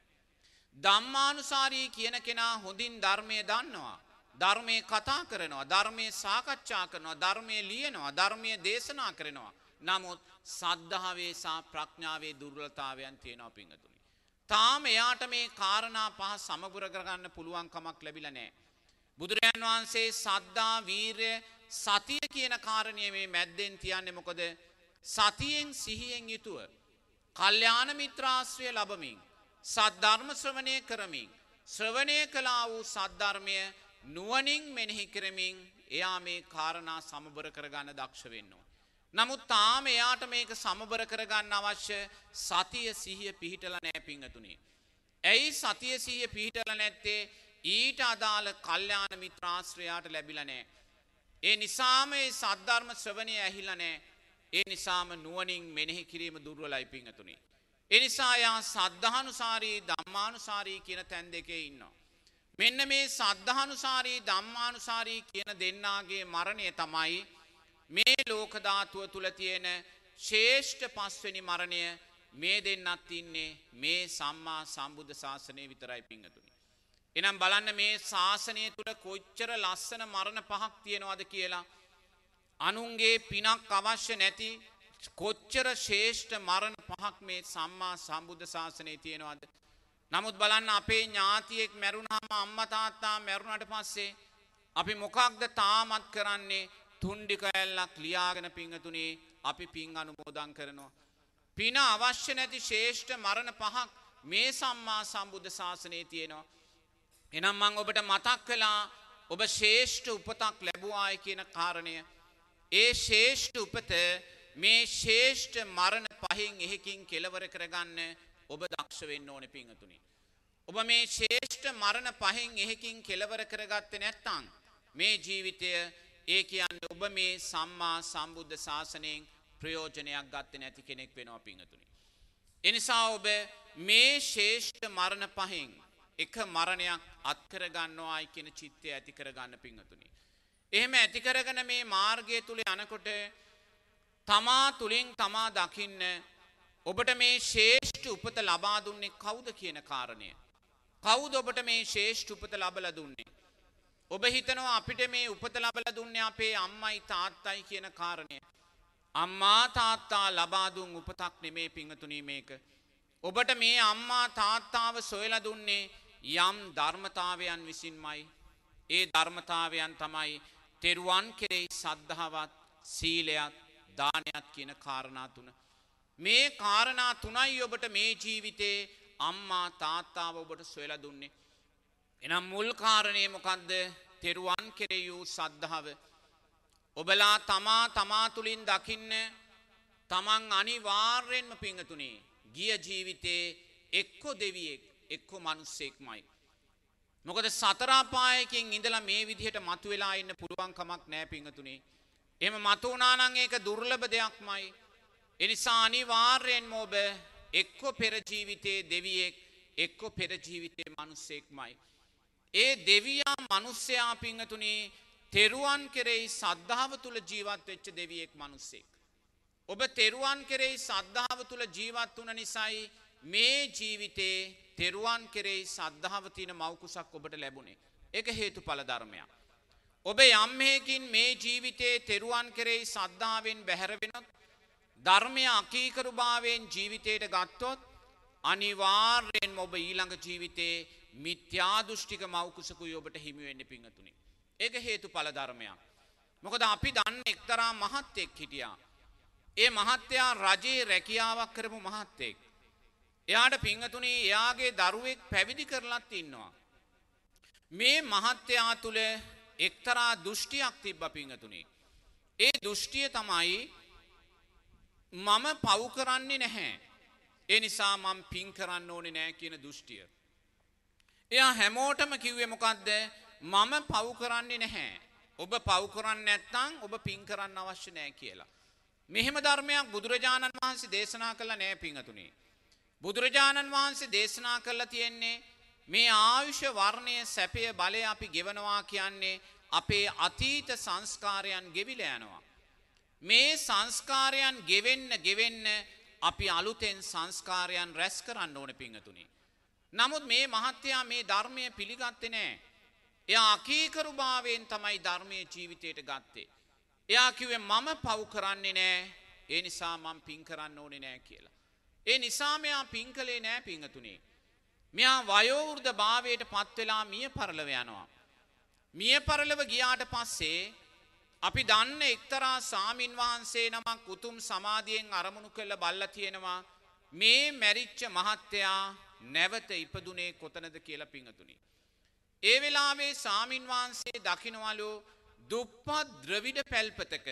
ධම්මානුසාරී කියන කෙනා හොඳින් ධර්මය දන්නවා. ධර්මය කතා කරනවා ධර්මය සාකච්ඡා කරනවා ධර්මය ලියනවා ධර්මය දේශනා කරනවා. නමුත් සද්ධාවේ සා ප්‍රඥාවේ දුර්වලතාවයන් තියෙනවා පිංගතුනි. තාම එයාට මේ කාරණා පහ සමගුර කරගන්න පුළුවන්කමක් ලැබිලා නැහැ. බුදුරජාන් වහන්සේ සද්දා වීරය සතිය කියන කාරණය මේ මැද්දෙන් තියන්නේ මොකද සතියෙන් සිහියෙන් යුතුව කල්යාණ මිත්‍රාශ්‍රය ලබමින් සද්ධර්ම ශ්‍රවණය කරමින් ශ්‍රවණය කළා වූ සද්ධර්මය නුවණින් මෙනෙහි කරමින් එයා මේ කාරණා සමබර කරගන්න දක්ෂ වෙන්න ඕන. නමුත් තාම එයාට මේක සමබර කරගන්න අවශ්‍ය සතිය සිහිය පිහිටලා නැහැ පිංගතුනි. ඇයි සතිය සිහිය පිහිටලා නැත්තේ? ඊට අදාළ කල්යාණ මිත්‍රාශ්‍රයාට ලැබිලා නැහැ. ඒ නිසාම මේ සද්ධර්ම ශ්‍රවණය ඇහිලා නැහැ. ඒ නිසාම නුවණින් මෙනෙහි කිරීම දුර්වලයි පිංගතුනි. ඒ නිසා යා සද්ධානුසාරී ධම්මානුසාරී කියන තැන් දෙකේ ඉන්නවා. මෙන්න මේ සද්ධානුසාරී ධම්මානුසාරී කියන දෙන්නාගේ මරණය තමයි මේ ලෝකධාතුව තුළ තියෙන ශේෂ්ඨ පස්වෙනි මරණය මේ දෙන්නත් ඉන්නේ මේ සම්මා සම්බුද්ධ ශාසනය විතරයි පිංහතුනි. එනම් බලන්න මේ ශාසනය තුළ කොච්චර ලස්සන මරණ පහක් තියෙනවද කියලා. අනුන්ගේ පිනක් අවශ්‍ය නැති කොච්චර ශේෂ්ඨ මරණ පහක් මේ සම්මා සම්බුද්ධ ශාසනය තියෙනවද. නමුත් බලන්න අපේ ඥාතියෙක් මැරුණාම අම්මතාත්තා මැරුණට පස්සේ අපි මොකක්ද තාමත් කරන්නේ තුන්ඩි කෑල්ලක් ලියාගෙන පිංහතුනේ අපි පින් අනුමෝදන් කරනවා. පින අවශ්‍ය නැති ශේෂ්ඨ මරණ පහක් මේ සම්මා සම්බුද්ධ ශාසනයේ තියෙනවා. එනම් මං ඔබට මතක් කලා ඔබ ශේෂ්ඨ උපතක් ලැබුවාය කියන කාරණය. ඒ ශේෂ්ඨ උපත මේ ශේෂ්ඨ මරණ පහින් එහෙකින් කෙලවර කරගන්න ඔබ දක්ෂ වෙන්න ඕන පිංහතුනි. ඔබ මේ ශේෂ්ඨ මරණ පහෙන් එහෙකින් කෙලවර කරගත්ත නැත්තං. මේ ජීවිතය ඒ කියන්න ඔබ මේ සම්මා සම්බුද්ධ ශාසනයෙන් ප්‍රයෝජනයක් ගත්ත නැති කෙනෙක් වෙනවා පිංහතුනි. එනිසා ඔබ මේ ශේෂ්ඨ මරණ පහෙන් එක මරණයක් අත්කරගන්නවායි කියන චිත්තය ඇති කරගන්න පිංහතුනි. එහෙම ඇතිකරගන මේ මාර්ගය තුළ යනකොට තමා තුළින් තමා දකින්න ඔබට මේ ශේෂ්ඨ උපත ලබා දුන්නේ කවුද කියන කාරණය. කවුද ඔබට මේ ශේෂ්ඨ උපත ලබල දුන්නේ. ඔබ හිතනවා අපිට මේ උපත ලබල දුන්නේ අපේ අම්මයි තාත්තයි කියන කාරණය. අම්මා තාත්තා ලබාදුන් උපතක් නෙමේ පිංහතුනී මේක. ඔබට මේ අම්මා තාත්තාව සොයල දුන්නේ යම් ධර්මතාවයන් විසින්මයි. ඒ ධර්මතාවයන් තමයි තෙරුවන් කෙරෙහි සද්ධාවත් සීලයක් දානයක් කියන කාරණා තුන. මේ කාරණා තුනයි ඔබට මේ ජීවිතේ අම්මා තාත්තාව ඔබට සොයල දුන්නේ. එනම් මුල් කාරණය මොකක්ද තෙරුවන් කෙරෙහි වූ සද්ධාව. ඔබලා තමා තමා තුළින් දකින්න තමන් අනිවාර්යෙන්ම පිංහතුනේ ගිය ජීවිතේ එක්කො දෙවියෙක් එක්කො මනුස්සෙක්මයි. මොකද සතරාපායකින් ඉඳලා මේ විදිහට මතු වෙලා ඉන්න පුළුවන්කමක් නෑ පිංහතුනේ. එම මතුවනානං ඒක දුර්ලභ දෙයක්මයි. එනිසා අනිවාර්යෙන් ඔබ එක්කො පෙරජීවිතයේ දෙවියෙක් එක්කො පෙරජීවිතය මනුස්සෙක්මයි. ඒ දෙවයා මනුස්සයා පිංහතුනේ තෙරුවන් කෙරෙයි සද්ධාව තුළ ජීවත් වෙච්ච දෙවියෙක් මනුස්සෙක්. ඔබ තෙරුවන් කෙරෙයි සද්ධාව තුළ ජීවත් වන නිසයි මේ ජීවිතේ තෙරුවන් කෙරෙයි සද්ධාව තියෙන මවකුසක් ඔබට ලැබුණේ. එක හේතු පල ධර්මයක්. ඔබ යම්හයකින් මේ ජීවිතයේ තෙරුවන් කෙරෙයි සද්ධාවෙන් බැහැරවෙනොත් ධර්මය අකීකරුභාවයෙන් ජීවිතයට ගත්තොත් අනිවාර්යෙන් ඔබ ඊළඟ ජීවිතයේ මිත්‍යාදෘෂ්ටික මවකුසකුයි ඔබට හිමිවෙන්න පිංහතුනි. ඒක හේතු පල ධර්මයක්. මොකද අපි දන්න එක්තරා මහත්තෙක් හිටියා. ඒ මහත්තයා රජයේ රැකියාවක් කරපු මහත්තෙක්. එයාට පිංහතුනේ එයාගේ දරුවෙක් පැවිදි කරලත් ඉන්නවා. මේ මහත්තයා තුළ එක්තරා දෘෂ්ටියක් තිබ්බ පිංහතුනේ. ඒ දෘෂ්ටිය තමයි මම පව් කරන්නේ නැහැ. ඒ නිසා මම පින් කරන්න ඕනේ නෑ කියන දෘෂ්ටිය. එයා හැමෝටම කිව්වේ මොකක්ද මම පව් කරන්නේ නැහැ. ඔබ පව් කරන්න නැත්තං ඔබ පින් කරන්න අවශ්‍ය නෑ කියලා. මෙහෙම ධර්මයක් බුදුරජාණන් වහන්සේ දේශනා කළ නෑ පිංහතුනේ. බුදුරජාණන් වහන්සේ දේශනා කළා තියෙන්නේ මේ ආයුෂ වර්ණය සැපය බලය අපි ගෙවනවා කියන්නේ අපේ අතීත සංස්කාරයන් ගෙවිලා යනවා. මේ සංස්කාරයන් ගෙවෙන්න ගෙවෙන්න අපි අලුතෙන් සංස්කාරයන් රැස් කරන්න ඕන පිංහතුනි. නමුත් මේ මහත්තයා මේ ධර්මය පිළිගත්තේ නෑ. එයා අකීකරු භාවයෙන් තමයි ධර්මය ජීවිතයට ගත්තේ. එයා කිවේ මම පව් කරන්නේ නෑ ඒ නිසා මං පින් කරන්න ඕනේ නෑ කියලා. ඒ නිසා මෙයා පින් කළේ නෑ පිංහතුනේ. මෙයා වයෝවෘර්ධ භාවයට පත්වෙලා මිය පරලව යනවා. මිය පරලව ගියාට පස්සේ අපි දන්න එක්තරා සාමීන් වහන්සේ නමක් උතුම් සමාධියෙන් අරමුණු කළ බල්ල තියෙනවා මේ මැරිච්ච මහත්තයා නැවත ඉපදුනේ කොතනද කියලා පිංහතුනි. ඒ වෙලාවේ සාමීන් වහන්සේ දකිනවලු දුප්පත් ද්‍රවිඩ පැල්පතක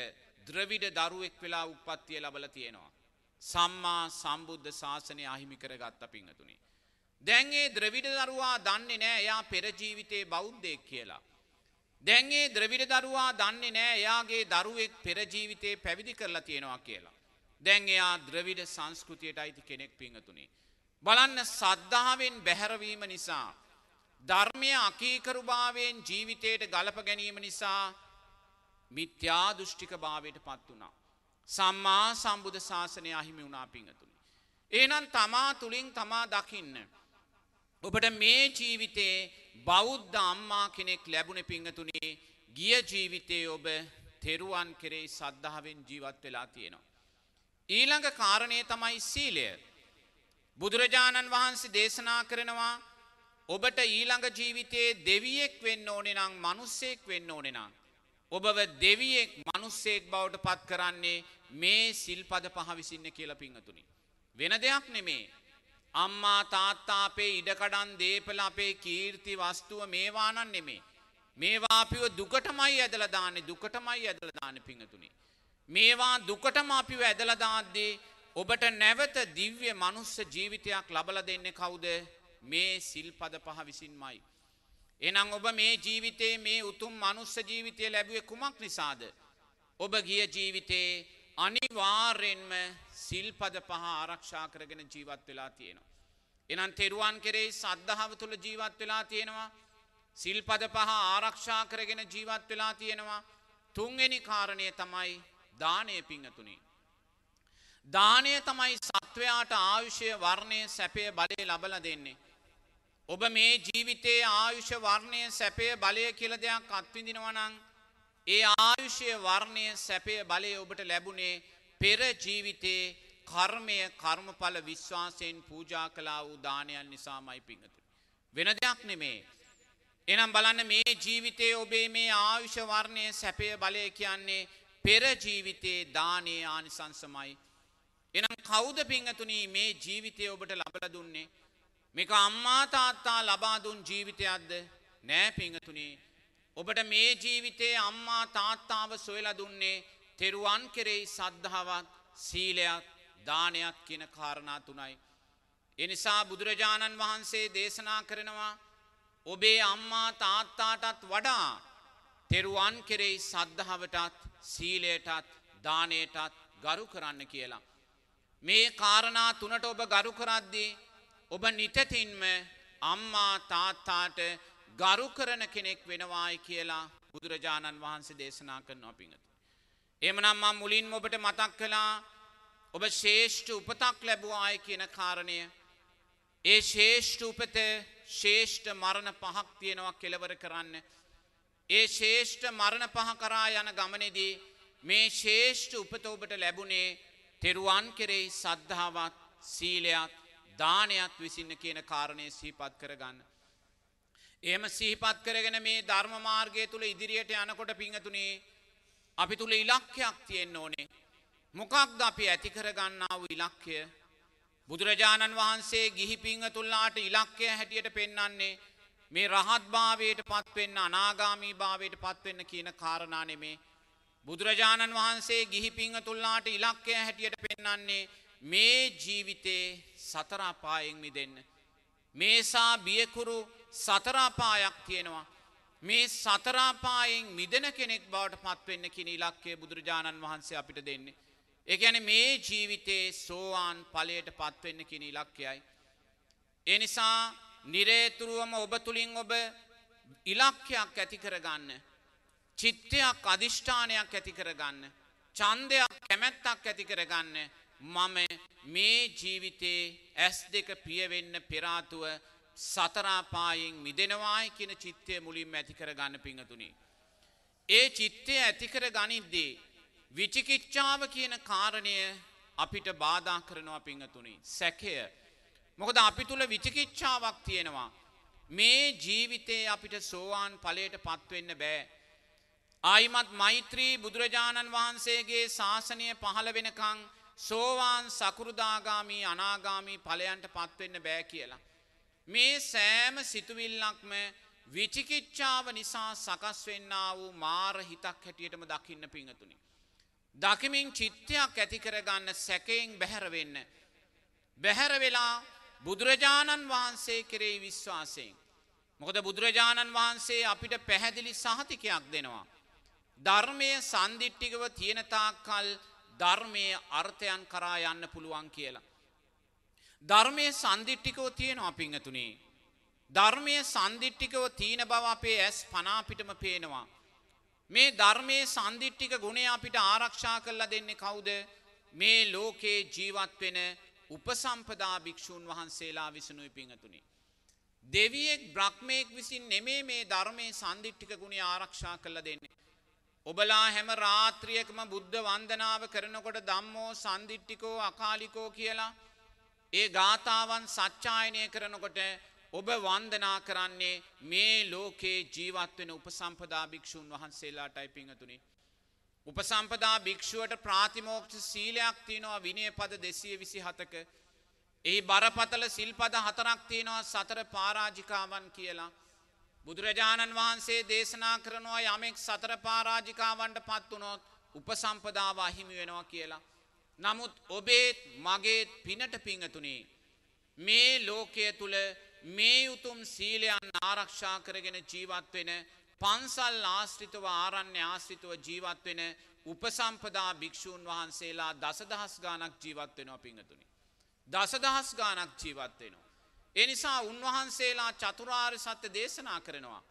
ද්‍රවිඩ දරුවෙක් වෙලා උපත්තිය ලබල තියෙනවා. සම්මා සම්බුද්ධ ශාසනය අහිමි කර ගත්ත පිංහතුනි. දැන්ගේ ද්‍රවිඩ දරුවා දන්නේ නෑ එයා පෙරජීවිතයේ බෞද්ධයෙක් කියලා. දැන්ගේ ද්‍රවිඩ දරුවා දන්නේ නෑ එයාගේ දරුවෙක් පෙරජීවිතයේ පැවිදි කරලා තියෙනවා කියලා. දැන් එයා ද්‍රවිඩ සංස්කෘතියට අයිති කෙනෙක් පිංහතුනි. බලන්න සද්ධාවෙන් බැහැරවීම නිසා. ධර්මය අකීකරුභාවයෙන් ජීවිතයට ගලප ගැනීම නිසා මිත්‍යා දෘෂ්ටික භාවයට පත් වනා. සම්මා සම්බුධ ශාසනය අහිමි වුණා පිංහතුනි. ඒනම් තමා තුළින් තමා දකින්න. ඔබට මේ ජීවිතේ බෞද්ධ අම්මා කෙනෙක් ලැබුණ පිංහතුනේ ගිය ජීවිතේ ඔබ තෙරුවන් කෙරෙයි සද්ධාවෙන් ජීවත් වෙලා තියෙනවා. ඊළඟ කාරණය තමයි සීලය. බුදුරජාණන් වහන්සේ දේශනා කරනවා ඔබට ඊළඟ ජීවිතයේ දෙවියෙක් වෙන්න ඕනෙ නම් මනුස්සෙක් වෙන්න ඕනෙ නම්. ඔබව දෙවියෙක් මනුස්සෙක් බවට පත් කරන්නේ මේ සිල්පද පහ විසින්න කියල පිංහතුනි. වෙන දෙයක් නෙමේ. අම්මා තාත්තා අපේ ඉඩකඩන් දේපල අපේ කීර්ති වස්තුව මේවානන් නෙමේ. මේවා අපිව දුකටමයි ඇදලා දාන්නේ දුකටමයි ඇදලා දාන්නේ පිංගතුනි. මේවා දුකටම අපිව ඇදලා දාද්දී ඔබට නැවත දිව්‍ය මනුස්ස ජීවිතයක් ලබලා දෙන්නේ කවුද? මේ සිල්පද පහ විසින්මයි. එහෙනම් ඔබ මේ ජීවිතේ මේ උතුම් මනුස්ස ජීවිතය ලැබුවේ කුමක් නිසාද? ඔබ ගිය ජීවිතේ අනිවාර්යෙන්ම සිල්පද පහ ආරක්ෂා කරගෙන ජීවත් වෙලා තියෙනවා. එනම් තෙරුවන් කෙරෙහි සද්ධාව තුළ ජීවත් වෙලා තියෙනවා. සිල්පද පහ ආරක්ෂා කරගෙන ජීවත් වෙලා තියෙනවා. තුන්වෙනි කාරණය තමයි දානය පිංහතුනි. දානය තමයි සත්වයාට ආයුෂය වර්ණය සැපය බලය ලබල දෙන්නේ. ඔබ මේ ජීවිතයේ ආයුෂ වර්ණය සැපය බලය කියල දෙයක් අත්විඳිනවනං ඒ ආයුෂය වර්ණය සැපය බලය ඔබට ලැබුණේ පෙර ජීවිතයේ කර්මය කර්මඵල විශ්වාසයෙන් පූජා කලා වූ දානයන් නිසාමයි පිංහතු. වෙන දෙයක් නෙමේ. එනම් බලන්න මේ ජීවිතයේ ඔබේ මේ ආයුෂ වර්ණය සැපය බලය කියන්නේ පෙර ජීවිතයේ දානයේ ආනිසංසමයි. එනම් කෞද පිංහතුනී මේ ජීවිතය ඔබට ලබල දුන්නේ. මේක අම්මා තාත්තා ලබාදුන් ජීවිතයක්ද නෑ පිංහතුනේ. ඔබට මේ ජීවිතයේ අම්මා තාත්තාව සොයලා දුන්නේ තෙරුවන් කෙරෙහි සද්ධාවත් සීලයක් දානයක් කියන කාරණා තුනයි. එනිසා බුදුරජාණන් වහන්සේ දේශනා කරනවා ඔබේ අම්මා තාත්තාටත් වඩා තෙරුවන් කෙරෙහි සද්ධාවටත් සීලයටත් දානයටත් ගරු කරන්න කියලා. මේ කාරණා තුනට ඔබ ගරු කරද්දී ඔබ නිතතින්ම අම්මා තාත්තාට ගරු කරන කෙනෙක් වෙනවායි කියලා බුදුරජාණන් වහන්සේ දේශනා කරනවා පිංහතු. එමනම් මම මුලින්ම ඔබට මතක් කළා ඔබ ශේෂ්ඨ උපතක් ලැබුවාය කියන කාරණය. ඒ ශේෂ්ඨ උපත ශේෂ්ඨ මරණ පහක් තියෙනවා කෙලවර කරන්න. ඒ ශේෂ්ඨ මරණ පහ කරා යන ගමනේදී මේ ශේෂ්ඨ උපත ඔබට ලැබුණේ තෙරුවන් කෙරෙහි සද්ධාවත් සීලයක් දානයක් විසින්න කියන කාරණය සිහිපත් කරගන්න. එහෙම සිහිපත් කරගෙන මේ ධර්ම මාර්ගය තුල ඉදිරියට යනකොට පිංගතුනේ අපි තුල ඉලක්කයක් තියෙන්න ඕනේ. මොකක්ද අපි ඇති කරගන්නා වූ ඉලක්කය? බුදුරජාණන් වහන්සේ ගිහි පිංගතුල්ලාට ඉලක්කය හැටියට පෙන්වන්නේ මේ රහත් භාවයට පත්වෙන්න අනාගාමී භාවයට පත්වෙන්න කියන කාරණා නෙමේ. බුදුරජාණන් වහන්සේ ගිහි පිංගතුල්ලාට ඉලක්කය හැටියට පෙන්වන්නේ මේ ජීවිතේ සතරාපායෙන් මිදෙන්න. මේසා බියකුරු සතරාපායක් තියෙනවා. මේ සතරාපායෙන් මිදෙන කෙනෙක් බවට පත්වෙන්න කින ඉලක්කය බුදුරජාණන් වහන්සේ අපිට දෙන්නේ. එකැන මේ ජීවිතයේ සෝවාන් පලයට පත්වෙන්න කින ඉලක්කයයි. එනිසා නිරේතුරුවම ඔබ තුළින් ඔබ ඉලක්කයක් ඇති කරගන්න. චිත්තයක් අධිෂ්ඨානයක් ඇති කරගන්න. චන්දයක් කැමැත්තක් ඇති කරගන්න මම මේ ජීවිතේ ඇස් දෙක පියවෙන්න පෙරාතුව සතරාපායෙන් මිදෙනවායි කියන චිත්තය මුලින්ම ඇතිකර ගන්න පිංහතුනි. ඒ චිත්තය ඇතිකර ගනිද්දී. විචිකිච්ඡාව කියන කාරණය අපිට බාධා කරනවා පිංහතුනි. සැකය. මොකද අපි තුළ විචිකිච්ඡාවක් තියෙනවා. මේ ජීවිතේ අපිට සෝවාන් ඵලයට පත්වෙන්න බෑ. ආයිමත් මෛත්‍රී බුදුරජාණන් වහන්සේගේ ශාසනය පහළ වෙනකං සෝවාන් සකුරුදාගාමී අනාගාමී ඵලයන්ට පත්වෙන්න බෑ කියලා. මේ සෑම සිතුවිල්ලක්ම විචිකිච්ඡාව නිසා සකස් වෙන්නා වූ මාර හිතක් හැටියටම දකින්න පිංහතුනි. දකිමින් චිත්තයක් ඇති කරගන්න සැකයෙන් බැහැර වෙන්න. බැහැර වෙලා බුදුරජාණන් වහන්සේ කෙරෙහි විශ්වාසයෙන්. මොකද බුදුරජාණන් වහන්සේ අපිට පැහැදිලි සහතිකයක් දෙනවා. ධර්මය සන්දිිට්ටිකව තියෙනතාකල් ධර්මය අර්ථයන් කරා යන්න පුළුවන් කියලා. ධර්මය සන්දිිට්ටිකව තියෙනවා පිංහතුනේ. ධර්මය සන්දිිට්ටිකව තීන බව අපේ ඇස් පනාපිටම පේනවා. මේ ධර්මයේ සන්දිිට්ටික ගුණේ අපිට ආරක්ෂා කරලා දෙන්නේ කවුද මේ ලෝකයේ ජීවත් වෙන උපසම්පදා භික්‍ෂූන් වහන්සේලා විසනුයි පිංහතුනි. දෙවියෙක් බ්‍රහ්මයෙක් විසින් නෙමේ මේ ධර්මයේ සන්දිිට්ටික ගුණේ ආරක්ෂා කරලා දෙන්නේ. ඔබලා හැම රාත්‍රියකම බුද්ධ වන්දනාව කරනකොට දම්මෝ සන්දිිට්ටිකෝ අකාලිකෝ කියලා ඒ ගාථාවන් සච්චායනය කරනකොට ඔබ වන්දනා කරන්නේ මේ ලෝකේ ජීවත්වෙන උපසම්පදා භික්‍ෂූන් වහන්සේලාටයි පිංහතුනි. උපසම්පදා භික්‍ෂුවට ප්‍රාතිමෝක්ෂ සීලයක් තියනවා විනය පද දෙසිය විසි හතක. එහි බරපතල සිල්පද හතරක් තියෙනවා සතර පාරාජිකාවන් කියලා. බුදුරජාණන් වහන්සේ දේශනා කරනවා යමෙක් සතර පාරාජිකාවන්ට පත් වුණොත් උපසම්පදාව අහිමි වෙනවා කියලා. නමුත් ඔබේත් මගේත් පිනට පිංහතුනේ. මේ ලෝකය තුළ මේ උතුම් සීලයන් ආරක්ෂා කරගෙන ජීවත් වෙන පන්සල් ආශ්‍රිතව ආරණ්‍ය ආශ්‍රිතව ජීවත් වෙන උපසම්පදා භික්‍ෂූන් වහන්සේලා දසදහස් ගානක් ජීවත් වෙනවා පිංහතුනි. දසදහස් ගානක් ජීවත් වෙනවා. එනිසා උන්වහන්සේලා චතුරාර්ය සත්‍ය දේශනා කරනවා.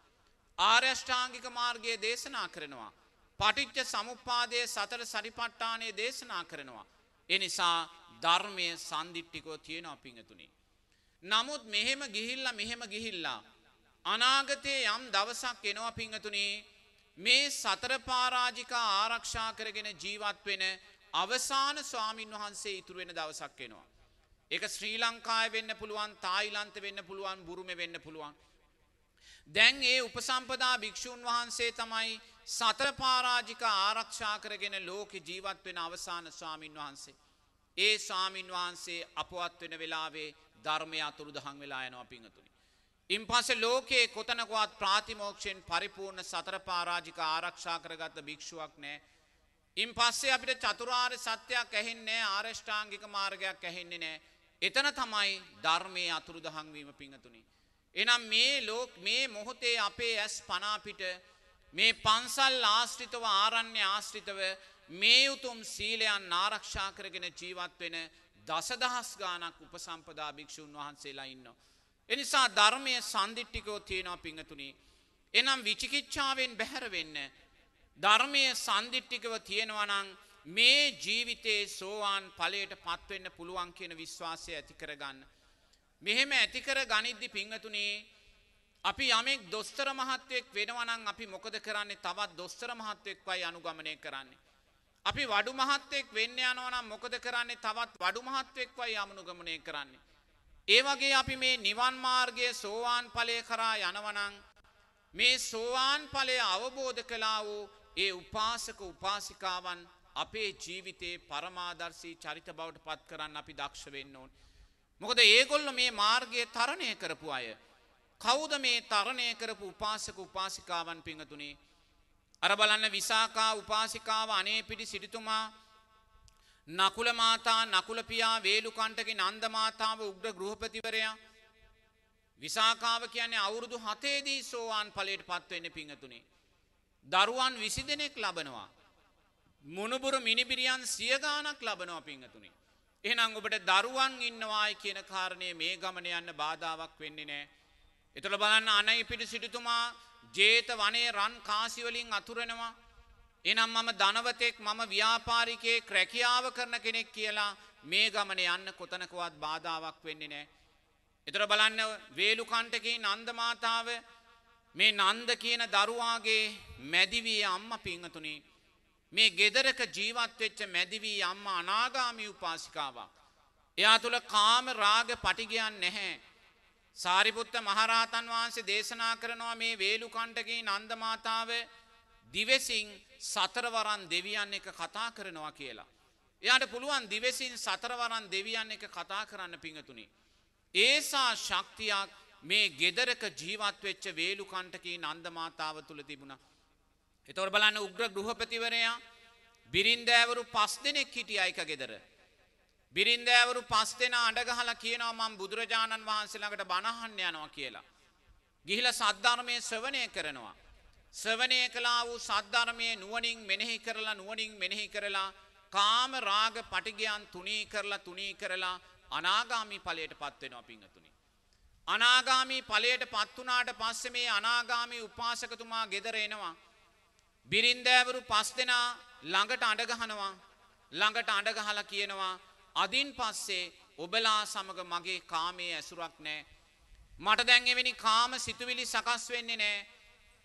ආර්යෂ්ඨාංගික මාර්ගයේ දේශනා කරනවා. පටිච්ච සමුපාදය සතර සරිපට්ඨානය දේශනා කරනවා. එනිසා ධර්මය සන්දිිට්ටිකෝ තියෙනවා පිංහතුනි. නමුත් මෙහෙම ගිහිල්ලා මෙහෙම ගිහිල්ලා. අනාගතයේ යම් දවසක් එනවා පිංහතුනේ මේ සතර පාරාජිකා ආරක්ෂා කරගෙන ජීවත් වෙන අවසාන ස්වාමින් වහන්සේ ඉතුරු වෙන දවසක් එනවා. එක ශ්‍රී ලංකාය වෙන්න පුළුවන් තායිලන්ත වෙන්න පුළුවන් බුරුම වෙන්න පුළුවන්. දැන් ඒ උපසම්පදා භික්‍ෂූන් වහන්සේ තමයි සතර පාරාජික ආරක්ෂා කරගෙන ලෝක ජීවත් වෙන අවසාන ස්වාමින් වහන්සේ. ඒ ස්වාමින් වහන්සේ අපවත් වෙන වෙලාවේ ධර්මය අතුරු දහන් වෙලා යනවා පිංහතුනි. ඉන් පස ලෝකයේ කොතනකවත් ප්‍රාතිමෝක්ෂයෙන් පරිපූර්ණ සතර පාරාජික ආරක්ෂා කරගත්ත භික්ෂුවක් නෑ. ඉන් පස්සේ අපිට චතුරාර් සත්‍යයක් ඇහෙන්නේ ආරෂ්ඨාංගික මාර්ගයක් ඇහෙන්නේ නෑ. එතන තමයි ධර්මය අතුරු දහංවීම පිංහතුනි. එනම් මේ ලෝක මේ මොහොතේ අපේ ඇස් පනාපිට මේ පන්සල් ආශ්‍රිතව ආරණ්‍ය ආශ්‍රිතව මේ උතුම් සීලයන් ආරක්ෂා කරගෙන ජීවත් වෙන දසදහස් ගානක් උපසම්පදා භික්‍ෂූන් වහන්සේලා ඉන්න. එනිසා ධර්මය සන්දිිට්ටිකෝ තියෙනවා පිංහතුනි. එනම් විචිකිච්ඡාවෙන් බැහැරවෙන්න. ධර්මය සන්දිිට්ටිකව තියෙනවනං මේ ජීවිතයේ සෝවාන් ඵලයට පත්වෙන්න පුළුවන් කියන විශ්වාසය ඇති කරගන්න. මෙහෙම ඇතිකර ගනිද්දි පිංහතුනේ අපි යමෙක් දොස්තර මහත්වයෙක් වෙනවනං අපි මොකද කරන්නේ තවත් දොස්තර මහත්වෙක් වයි අනුගමනය කරන්නේ. අපි වඩු මහත්තෙක් වෙන්න යනවනම් මොකද කරන්නේ තවත් වඩු මහත්වෙක් වයි අමනුගමනය කරන්නේ. ඒ වගේ අපි මේ නිවන් මාර්ගය සෝවාන් ඵලය කරා යනවනං මේ සෝවාන් ඵලය අවබෝධ කළා වූ ඒ උපාසක උපාසිකාවන් අපේ ජීවිතයේ පරමාදර්ශී චරිත බවට පත් කරන්න අපි දක්ෂ වෙන්න ඕන. මොකද ඒගොල්ල මේ මාර්ගය තරණය කරපු අය. කවුද මේ තරණය කරපු උපාසක උපාසිකාවන් පිංහතුනේ. අර බලන්න විසාකා උපාසිකාව අනේ පිටි සිටිතුමා නකුල මාතා නකුලපියා වේලුකන්ටකි නන්දමාතාව උග්‍ර ගෘහපතිවරයා විසාකාව කියන්නේ අවුරුදු හතේදී සෝවාන් පලට පත්වවෙන්න පිංහතුනේ. දරුවන් විසි දෙනෙක් ලබනවා. මුණුබුරු මිනිබිරියන් සියගානක් ලබනවා පිංහතුනි. එහෙනම් ඔබට දරුවන් ඉන්නවායි කියන කාරණය මේ ගමන යන්න බාධාවක් වෙන්නේ නෑ. එතුළ බලන්න අනයි පිටි සිටිතුමා ජේත වනේ රන් කාසිවලින් අතුරෙනවා. එනම් මම ධනවතෙක් මම ව්‍යාපාරිකයේ ක්‍රැකියාව කරන කෙනෙක් කියලා මේ ගමන යන්න කොතනකවත් බාධාවක් වෙන්නේ නෑ. එතර බලන්න වේලුකන්ටකී නන්දමාතාව මේ නන්ද කියන දරුවාගේ මැදිවී අම්ම පිංහතුනේ මේ ගෙදරක ජීවත්වෙච්ච මැදිවී අම්ම අනාගාමී උපාසිකාවක්. එයා තුළ කාම රාග පටිගයන් නැහැ. සාරිපුත්ත මහරහතන් වහන්සේ දේශනා කරනවා මේ වේලුකණ්ඩගේ නන්දමාතාව දිවෙසින් සතරවරන් දෙවියන් එක කතා කරනවා කියලා. එයාට පුළුවන් දිවෙසින් සතරවරන් දෙවියන් එක කතා කරන්න පිංහතුනි. ඒසා ශක්තියක් මේ ගෙදරක ජීවත්වෙච්ච වේලුකණ්ටකී නන්දමාතාව තුළ තිබුණ. එතවට බලන්න උග්‍ර ගෘහපතිවරයා බිරින්දෑවරු පස් දෙනෙක් හිටිය අයික ගෙදර. බිරින්දෑවරු පස් දෙෙන අඩගහල කියනවා මං බුදුරජාණන් වහන්සේළඟට බණහන්න යනවා කියලා. ගිහිල සද්ධර්මය ශ්‍රවණය කරනවා. ශ්‍රවණය කලා වූ සද්ධර්මය නුවනින් මෙනෙහි කරලා නුවනින් මෙනෙහි කරලා කාම රාග පටිගයන් තුනී කරලා තුනී කරලා අනාගාමි පලයට පත්වෙනවා පිංහතුනි. අනාගාමී පලයට පත්වනාට පස්සේ මේ අනාගාමී උපාසකතුමා ගෙදරෙනවා. බිරින්දෑවරු පස් දෙනා ළඟට අඩගහනවා ළඟට අඩගහල කියනවා අදින් පස්සේ ඔබලා සමග මගේ කාමයේ ඇසුරක් නෑ. මට දැන්ගෙවෙනි කාම සිතුවිලි සකස් වෙන්නේ නෑ.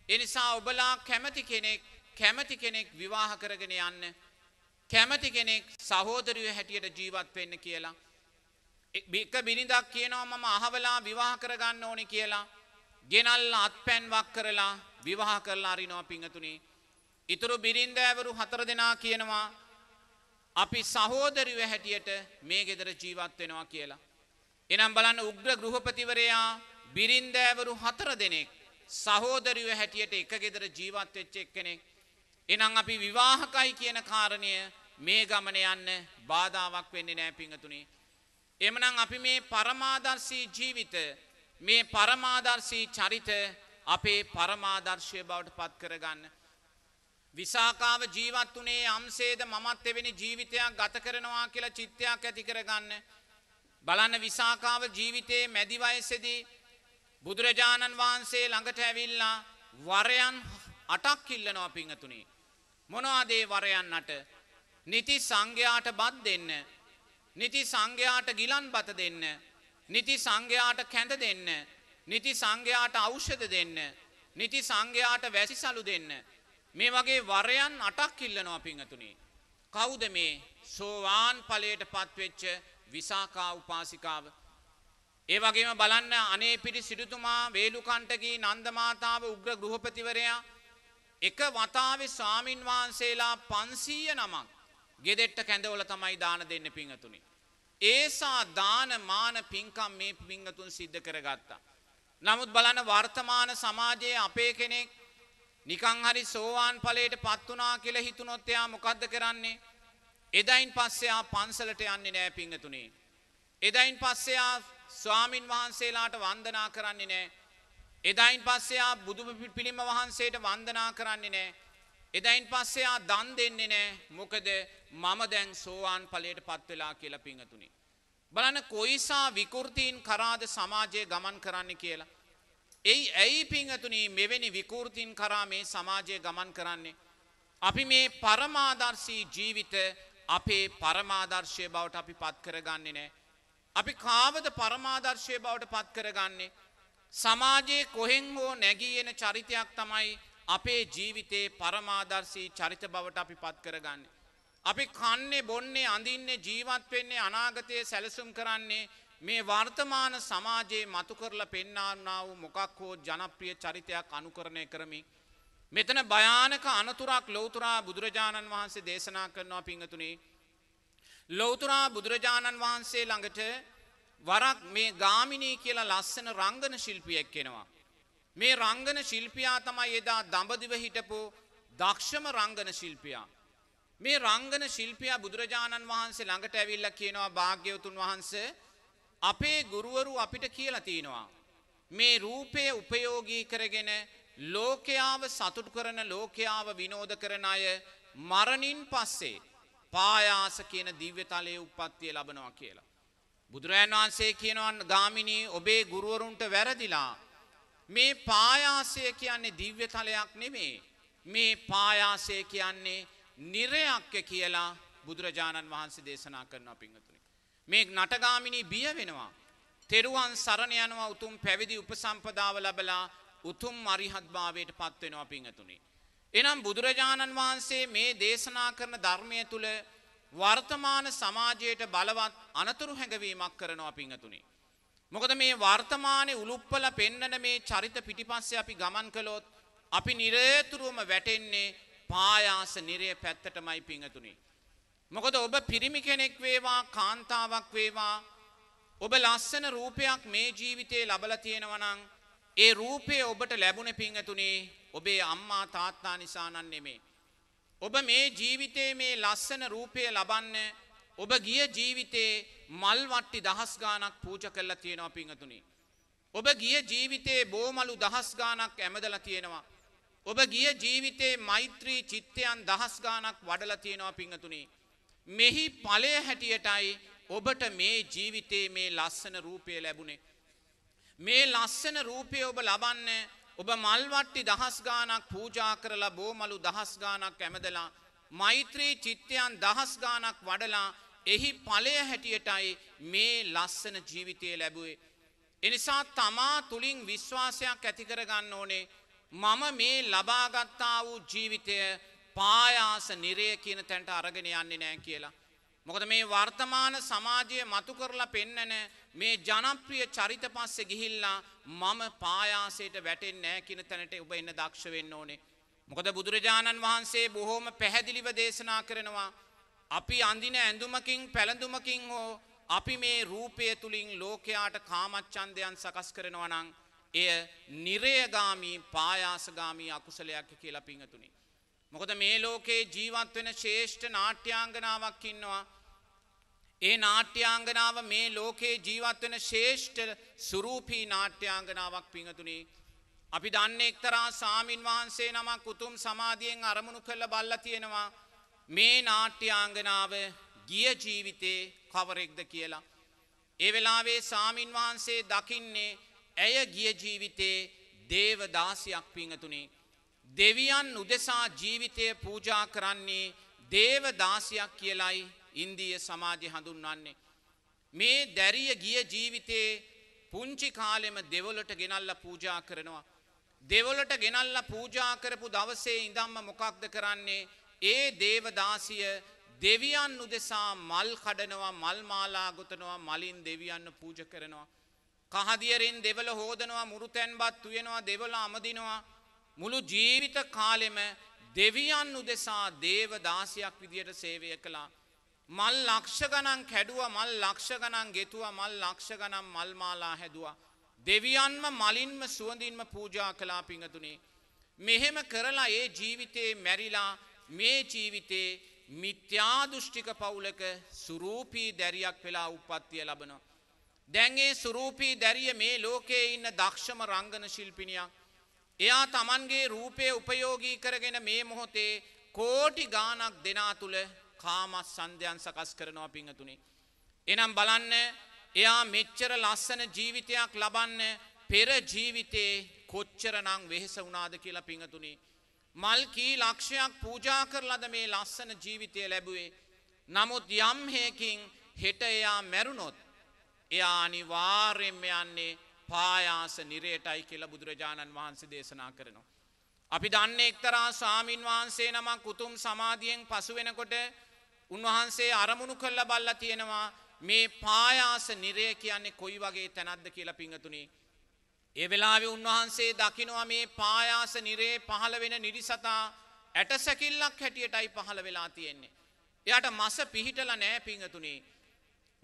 එනිසා ඔබලා කැමති කෙනෙක් කැමති කෙනෙක් විවාහ කරගෙන යන්න. කැමති කෙනෙක් සහෝදරය හැටියට ජීවත් වෙන්න කියලා. එක බිනිදක් කියනවා මම අහවලා විවාහ කරගන්න ඕනි කියලා. ගෙනල්ල අත් පැන්වක් කරලා විවාහ කරලා අරිනවා පිංහතුනේ ඉතුරු බිරින්දෑවරු හතර දෙනා කියනවා අපි සහෝදරිව හැටියට මේ ගෙදර ජීවත් වෙනවා කියලා. එනම් බලන්න උග්‍ර ගෘහපතිවරයා බිරින්දෑවරු හතර දෙනෙක් සහෝදරයෝ හැටියට එක ගෙදර ජීවත් වෙච්ච එක්කෙනෙක්. එනම් අපි විවාහකයි කියන කාරණය මේ ගමන යන්න බාධාවක් වෙන්නේ නෑ පිංහතුනේ. එමනම් අපි මේ පරමාදර්ශී ජීවිත මේ පරමාදර්ශී චරිත අපේ පරමාදර්ශය බවට පත් කරගන්න. විසාකාව ජීවත් වනේ අම්සේද මමත් එවැනි ජීවිතයක් ගත කරනවා කියලා චිත්තයක් ඇති කරගන්න. බලන්න විසාකාව ජීවිතයේ මැදිවයසෙදී බුදුරජාණන් වහන්සේ ළඟට ඇවිල්ලා වරයන් අටක් ඉල්ලනවා පිංහතුනේ. මොනවාදේ වරයන්නට නිති සංඝයාට බත් දෙන්න. නිති සංඝයාට ගිලන් බත දෙන්න. නිති සංඝයාට කැඳ දෙන්න. නිති සංඝයාට ඖෂධ දෙන්න. නිති සංඝයාට වැසිසලු දෙන්න. මේ වගේ වරයන් අටක් ඉල්ලනවා පිංහතුනේ. කවුද මේ සෝවාන් පලයට පත්වෙච්ච විසාකා උපාසිකාව. ඒ වගේම බලන්න අනේ පිරි සිටුතුමා වේලුකණ්ටකී නන්දමාතාව උග්‍ර ගෘහපතිවරයා එක වතාවේ ස්වාමින් වහන්සේලා පන්සීය නමක් ගෙදෙට්ට කැඳවල තමයි දාන දෙන්න පිංහතුනි. ඒසා දාන මාන පින්කම් මේ පිංහතුන් සිද්ධ කරගත්තා. නමුත් බලන වර්තමාන සමාජයේ අපේ කෙනෙක් නිකං හරි සෝවාන් පලයට පත්වනා කියල හිතුනොත්තයා මොකක්ද කරන්නේ. එදයින් පස්සයා පන්සලට යන්නේ නෑ පිංහතුනේ. එදයින් පස්සයා ස්වාමින් වහන්සේලාට වන්දනා කරන්නේ නෑ. එදයින් පස්සයා බුදු පිළිම වහන්සේට වන්දනා කරන්නේ නෑ. එදයින් පස්සයා දන් දෙන්නේ නෑ මොකද මම දැන් සෝවාන් පලයට පත්වෙලා කියලා පිංහතුනි. බලන කොයිසා විකෘතීන් කරාද සමාජය ගමන් කරන්න කියලා. එයි ඇයි පිංහතුනී මෙවැනි විකෘතින් කරා මේ සමාජය ගමන් කරන්නේ. අපි මේ පරමාදර්ශී ජීවිත අපේ පරමාදර්ශය බවට අපි පත් කරගන්නේ නෑ. අපි කාවද පරමාදර්ශය බවට පත් කරගන්නේ. සමාජයේ කොහෙන් හෝ නැගීයෙන චරිතයක් තමයි අපේ ජීවිතයේ පරමාදර්ශී චරිත බවට අපි පත් කරගන්නේ. අපි කන්නේ බොන්නේ අඳින්නේ ජීවත් වෙන්නේ අනාගතය සැලසුම් කරන්නේ මේ වර්තමාන සමාජයේ මතු කරලා පෙන්නාන්නා වූ මොකක් හෝ ජනප්‍රිය චරිතයක් අනුකරණය කරමි. මෙතන භයානක අනතුරක් ලෝතුරා බුදුරජාණන් වහන්සේ දේශනා කරනවා පිංහතුනේ. ලෝතුරා බුදුරජාණන් වහන්සේ ළඟට වරක් මේ ගාමිනී කියලා ලස්සන රංගන ශිල්පියෙක් කෙනවා. මේ රංගන ශිල්පියා තමයි එදා දඹදිව හිටපු දක්ෂම රංගන ශිල්පියා. මේ රංගන ශිල්පියා බුදුරජාණන් වහන්සේ ළඟට ඇවිල්ල කියනවා භාග්‍යවතුන් වහන්සේ අපේ ගුරුවරු අපිට කියලා තියෙනවා. මේ රූපය උපයෝගී කරගෙන ලෝකයාව සතුටු කරන ලෝකයාව විනෝද කරන අය මරණින් පස්සේ පායාස කියන දිව්‍යතලයේ උපත්තිය ලබනවා කියලා. බුදුරජාන් වහන්සේ කියනවන් ගාමිණී ඔබේ ගුරුවරුන්ට වැරදිලා. මේ පායාසය කියන්නේ දිව්‍යතලයක් නෙමේ. මේ පායාසය කියන්නේ නිරයක්ය කියලා බුදුරජාණන් වහන්සේ දේශනා කරනවා පිංහතුනි. මේ නටගාමිනී බිය වෙනවා. තෙරුවන් සරණ යනවා උතුම් පැවිදි උපසම්පදාව ලබලා උතුම් මරිහත්භාවයට පත්වෙනවා පිංහතුනි. එනම් බුදුරජාණන් වහන්සේ මේ දේශනා කරන ධර්මය තුළ වර්තමාන සමාජයට බලවත් අනතුරු හැඟවීමක් කරනවා පිංහතුනි. මොකද මේ වර්තමානය උළුප්පල පෙන්නන මේ චරිත පිටිපස්සේ අපි ගමන් කළොත් අපි නිරේතුරුවම වැටෙන්නේ පායාස නිරය පැත්තටමයි පිංහතුනි. මොකද ඔබ පිරිමි කෙනෙක් වේවා කාන්තාවක් වේවා ඔබ ලස්සන රූපයක් මේ ජීවිතයේ ලබල තියෙනවනං ඒ රූපය ඔබට ලැබුණ පිංහතුනේ ඔබේ අම්මා තාත්තා නිසානන් නෙමේ. ඔබ මේ ජීවිතයේ මේ ලස්සන රූපය ලබන්න ඔබ ගිය ජීවිතේ මල්වට්ටි දහස් ගානක් පූජ කරලා තියෙනවා පිංහතුනි. ඔබ ගිය ජීවිතයේ බෝමලු දහස් ගානක් ඇමදල තියෙනවා. ඔබ ගිය ජීවිතේ මෛත්‍රී චිත්තයන් දහස් ගානක් වඩල තියෙනවා පිංහතුනි. මෙහි පලය හැටියටයි ඔබට මේ ජීවිතයේ මේ ලස්සන රූපය ලැබුණේ. මේ ලස්සන රූපය ඔබ ලබන්න ඔබ මල්වට්ටි දහස් ගානක් පූජා කරලා බෝමලු දහස් ගානක් ඇමදලා මෛත්‍රී චිත්තයන් දහස් ගානක් වඩලා එහි පලය හැටියටයි මේ ලස්සන ජීවිතය ලැබුවේ. එනිසා තමා තුළින් විශ්වාසයක් ඇතිකරගන්න ඕනේ මම මේ ලබාගත්තා වූ ජීවිතය පායාස නිරය කියන තැන්ට අරගෙන යන්නේ නෑ කියලා. මොකද මේ වර්තමාන සමාජය මතු කරලා පෙන්නන මේ ජනප්‍රිය චරිත පස්සෙ ගිහිල්ලා මම පායාසයට වැටෙන් නෑ කියන තැනට ඔබ එන්න දක්ෂ වෙන්න ඕනේ. මොකද බුදුරජාණන් වහන්සේ බොහෝම පැහැදිලිව දේශනා කරනවා. අපි අඳින ඇඳුමකින් පැළඳුමකින් හෝ අපි මේ රූපය තුළින් ලෝකයාට කාමච්චන්දයන් සකස් කරනවනං එය නිරයගාමී පායාසගාමී අකුසලයක් කියලා පිංහතුනි. මොකද මේ ලෝකේ ජීවත් වෙන ශේෂ්ඨ නාට්‍යාංගනාවක් ඉන්නවා. ඒ නාට්‍යාංගනාව මේ ලෝකේ ජීවත් වෙන ශේෂ්ඨ සුරූපී නාට්‍යාංගනාවක් පිංහතුනි. අපි දන්න එක්තරා සාමීන් වහන්සේ නමක් උතුම් සමාධියෙන් අරමුණු කළ බල්ල තියෙනවා. මේ නාට්‍යාංගනාව ගිය ජීවිතේ කවරෙක්ද කියලා. ඒ වෙලාවේ සාමීන් වහන්සේ දකින්නේ ඇය ගිය ජීවිතේ දේවදාසියක් පිංහතුනේ. දෙවියන් උදෙසා ජීවිතය පූජා කරන්නේ දේවදාසියක් කියලයි ඉන්දිය සමාජය හඳුන්වන්නේ. මේ දැරිය ගිය ජීවිතේ පුංචි කාලෙම දෙවලට ගෙනල්ල පූජා කරනවා. දෙවලට ගෙනල්ල පූජා කරපු දවසේ ඉඳම්ම මොකක්ද කරන්නේ ඒ දේවදාසිය දෙවියන් උදෙසා මල් කඩනවා මල් මාලා ගොතනවා මලින් දෙවියන්න පූජ කරනවා. කහදියරෙන් දෙවල හෝදනවා මුරුතැන්බත් තුයෙනවා දෙවල අමදිනවා මුළු ජීවිත කාලෙම දෙවියන් උදෙසා දේවදාසියක් විදියට සේවය කළා. මල් ලක්ෂ ගණන් කැඩුව මල් ලක්ෂ ගණන් ගෙතුව මල් ලක්ෂ ගණන් මල්මාලා හැදවා. දෙවියන්ම මලින්ම සුවඳින්ම පූජා කලා පිඟතුනේ. මෙහෙම කරලා ඒ ජීවිතේ මැරිලා මේ ජීවිතේ මිත්‍යාදුෘෂ්ටික පවුලක සුරූපී දැරියක් වෙලා උපත්තිය ලබනවා. දැන්ගේ සුරූපී දැරිය මේ ලෝකයේ ඉන්න දක්ෂම රංගන ශිල්පිනියක්. එයා තමන්ගේ රූපය උපයෝගී කරගෙන මේ මොහොතේ කෝටි ගානක් දෙනා තුළ කාමස් සන්ධයන් සකස් කරනවා පිංහතුනේ. එනම් බලන්න එයා මෙච්චර ලස්සන ජීවිතයක් ලබන්න පෙර ජීවිතේ කොච්චර නං වෙහෙස වුණාද කියලා පිංහතුනේ. මල්කී ලක්ෂයක් පූජා කරලද මේ ලස්සන ජීවිතය ලැබුවේ. නමුත් යම් හේකින් හෙට එයා මැරුණොත් එයා අනිවාර්යෙන්ම යන්නේ පායාස නිරේටයි කියලා බුදුරජාණන් වහන්සේ දේශනා කරනවා. අපි දන්න එක්තරා ස්වාමීන් වහන්සේ නමක් උතුම් සමාධියෙන් පසු වෙනකොට උන්වහන්සේ අරමුණු කල්ල බල්ල තියෙනවා මේ පායාස නිරය කියන්නේ කොයි වගේ තැනක්ද කියලා පිංහතුනේ. ඒ වෙලාවෙ උන්වහන්සේ දකිනවා මේ පායාස නිරේ පහළ වෙන නිරිසතා ඇටසැකිල්ලක් හැටියටයි පහළ වෙලා තියෙන්නේ. එයාට මස පිහිටල නෑ පිංහතුනේ.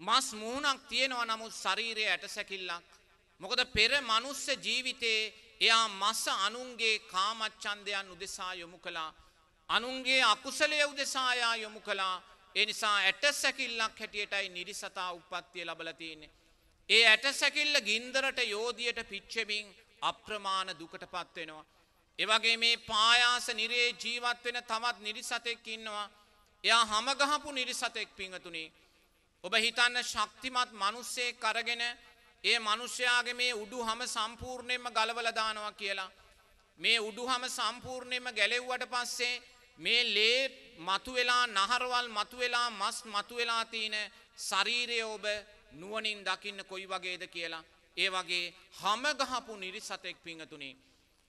මස් මුහුණක් තියෙනවා නමුත් ශරීරය ඇටසැකිල්ලක්. මොකද පෙර මනුස්ස ජීවිතේ එයා මස අනුන්ගේ කාමච්චන්දයන් උදෙසා යොමු කළා. අනුන්ගේ අකුසලය උදෙසායා යොමු කළා. එනිසා ඇට සැකිල්ලක් හැටියටයි නිරිසතා උපත්තිය ලබලතියන්නේ. ඒ ඇට සැකිල්ල ගින්දරට යෝධියට පිච්චමින් අප්‍රමාණ දුකට පත්වෙනවා. එවගේ මේ පායාස නිරේ ජීවත් වෙන තවත් නිරිසතෙක් ඉන්නවා. එයා හමගහපු නිරිසතෙක් පිංහතුනේ. ඔබ හිතන්න ශක්තිමත් මනුස්සේ කරගෙන ඒ මනුෂ්‍යයාගේ මේ උඩු හම සම්පූර්ණයෙන්ම ගලවලදානවා කියලා. මේ උඩුහම සම්පූර්ණයෙන්ම ගැලෙව්වට පස්සේ මේ ලේ මතුවෙලා නහරවල් මතුවෙලා මස් මතුවෙලා තියෙන ශරීරය ඔබ නුවනින් දකින්න කොයි වගේද කියලා. ඒ වගේ හමගහපු නිරිසතෙක් පිංහතුනේ.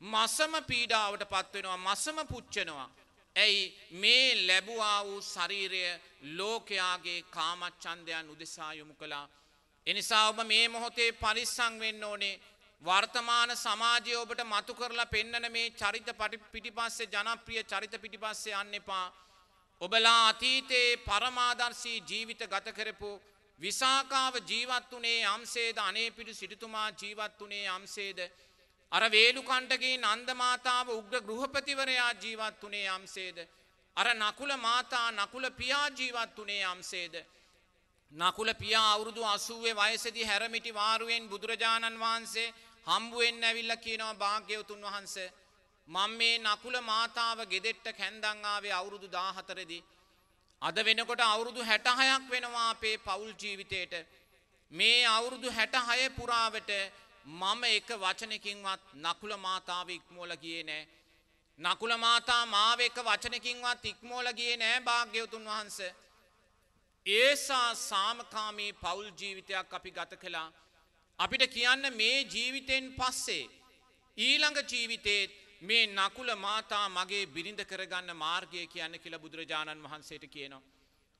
මසම පීඩාවට පත්වෙනවා මසම පුච්චනවා. ඇයි මේ ලැබුවා වූ ශරීරය ලෝකයාගේ කාමච්චන්දයන් උදෙසා යොමු කලා එනිසා ඔබ මේ මොහොතේ පරිස්සං වෙන්න ඕනේ වර්තමාන සමාජය ඔබට මතු කරලා පෙන්නන මේ චරිත පිටිපස්සේ ජනප්‍රිය චරිත පිටිපස්සේ යන්න එපා. ඔබලා අතීතයේ පරමාදර්ශී ජීවිත ගත කරපු විසාකාව ජීවත් වනේ අම්සේද අනේ පිටු සිටිතුමා ජීවත් වනේ අම්සේද. අර වේලුකණ්ඩගේ නන්දමාතාව උග්‍ර ගෘහපතිවරයා ජීවත් වනේ අම්සේද. අර නකුල මාතා නකුල පියා ජීවත් වනේ අම්සේද. නකුල පියා අවුරුදු අසුවේ වයසදි හැරමිටි වාරුවෙන් බුදුරජාණන් වහන්සේ හම්බුවෙන් ඇවිල්ල කියනවා භාග්‍යවතුන් වහන්ස. මං මේ නකුල මාතාව ගෙදෙට්ට කැන්දංආවේ අවුරුදු දාහතරදි. අද වෙනකොට අවුරුදු හැටහයක් වෙනවා අපේ පවුල් ජීවිතයට. මේ අවුරුදු හැටහය පුරාවට මම එක වචනකින්වත් නකුල මාතාව ඉක්මෝල ගියේ නෑ. නකුල මාතා මාව එක වචනකින්වත් ඉක්මෝල ගියේ නෑ භාග්‍යවතුන් වහන්සේ. ඒසා සාමකාමී පවුල් ජීවිතයක් අපි ගත කළා. අපිට කියන්න මේ ජීවිතයෙන් පස්සේ. ඊළඟ ජීවිතේත් මේ නකුල මාතා මගේ බිරිඳ කරගන්න මාර්ගය කියන්න කියල බුදුරජාණන් වහන්සේට කියනවා.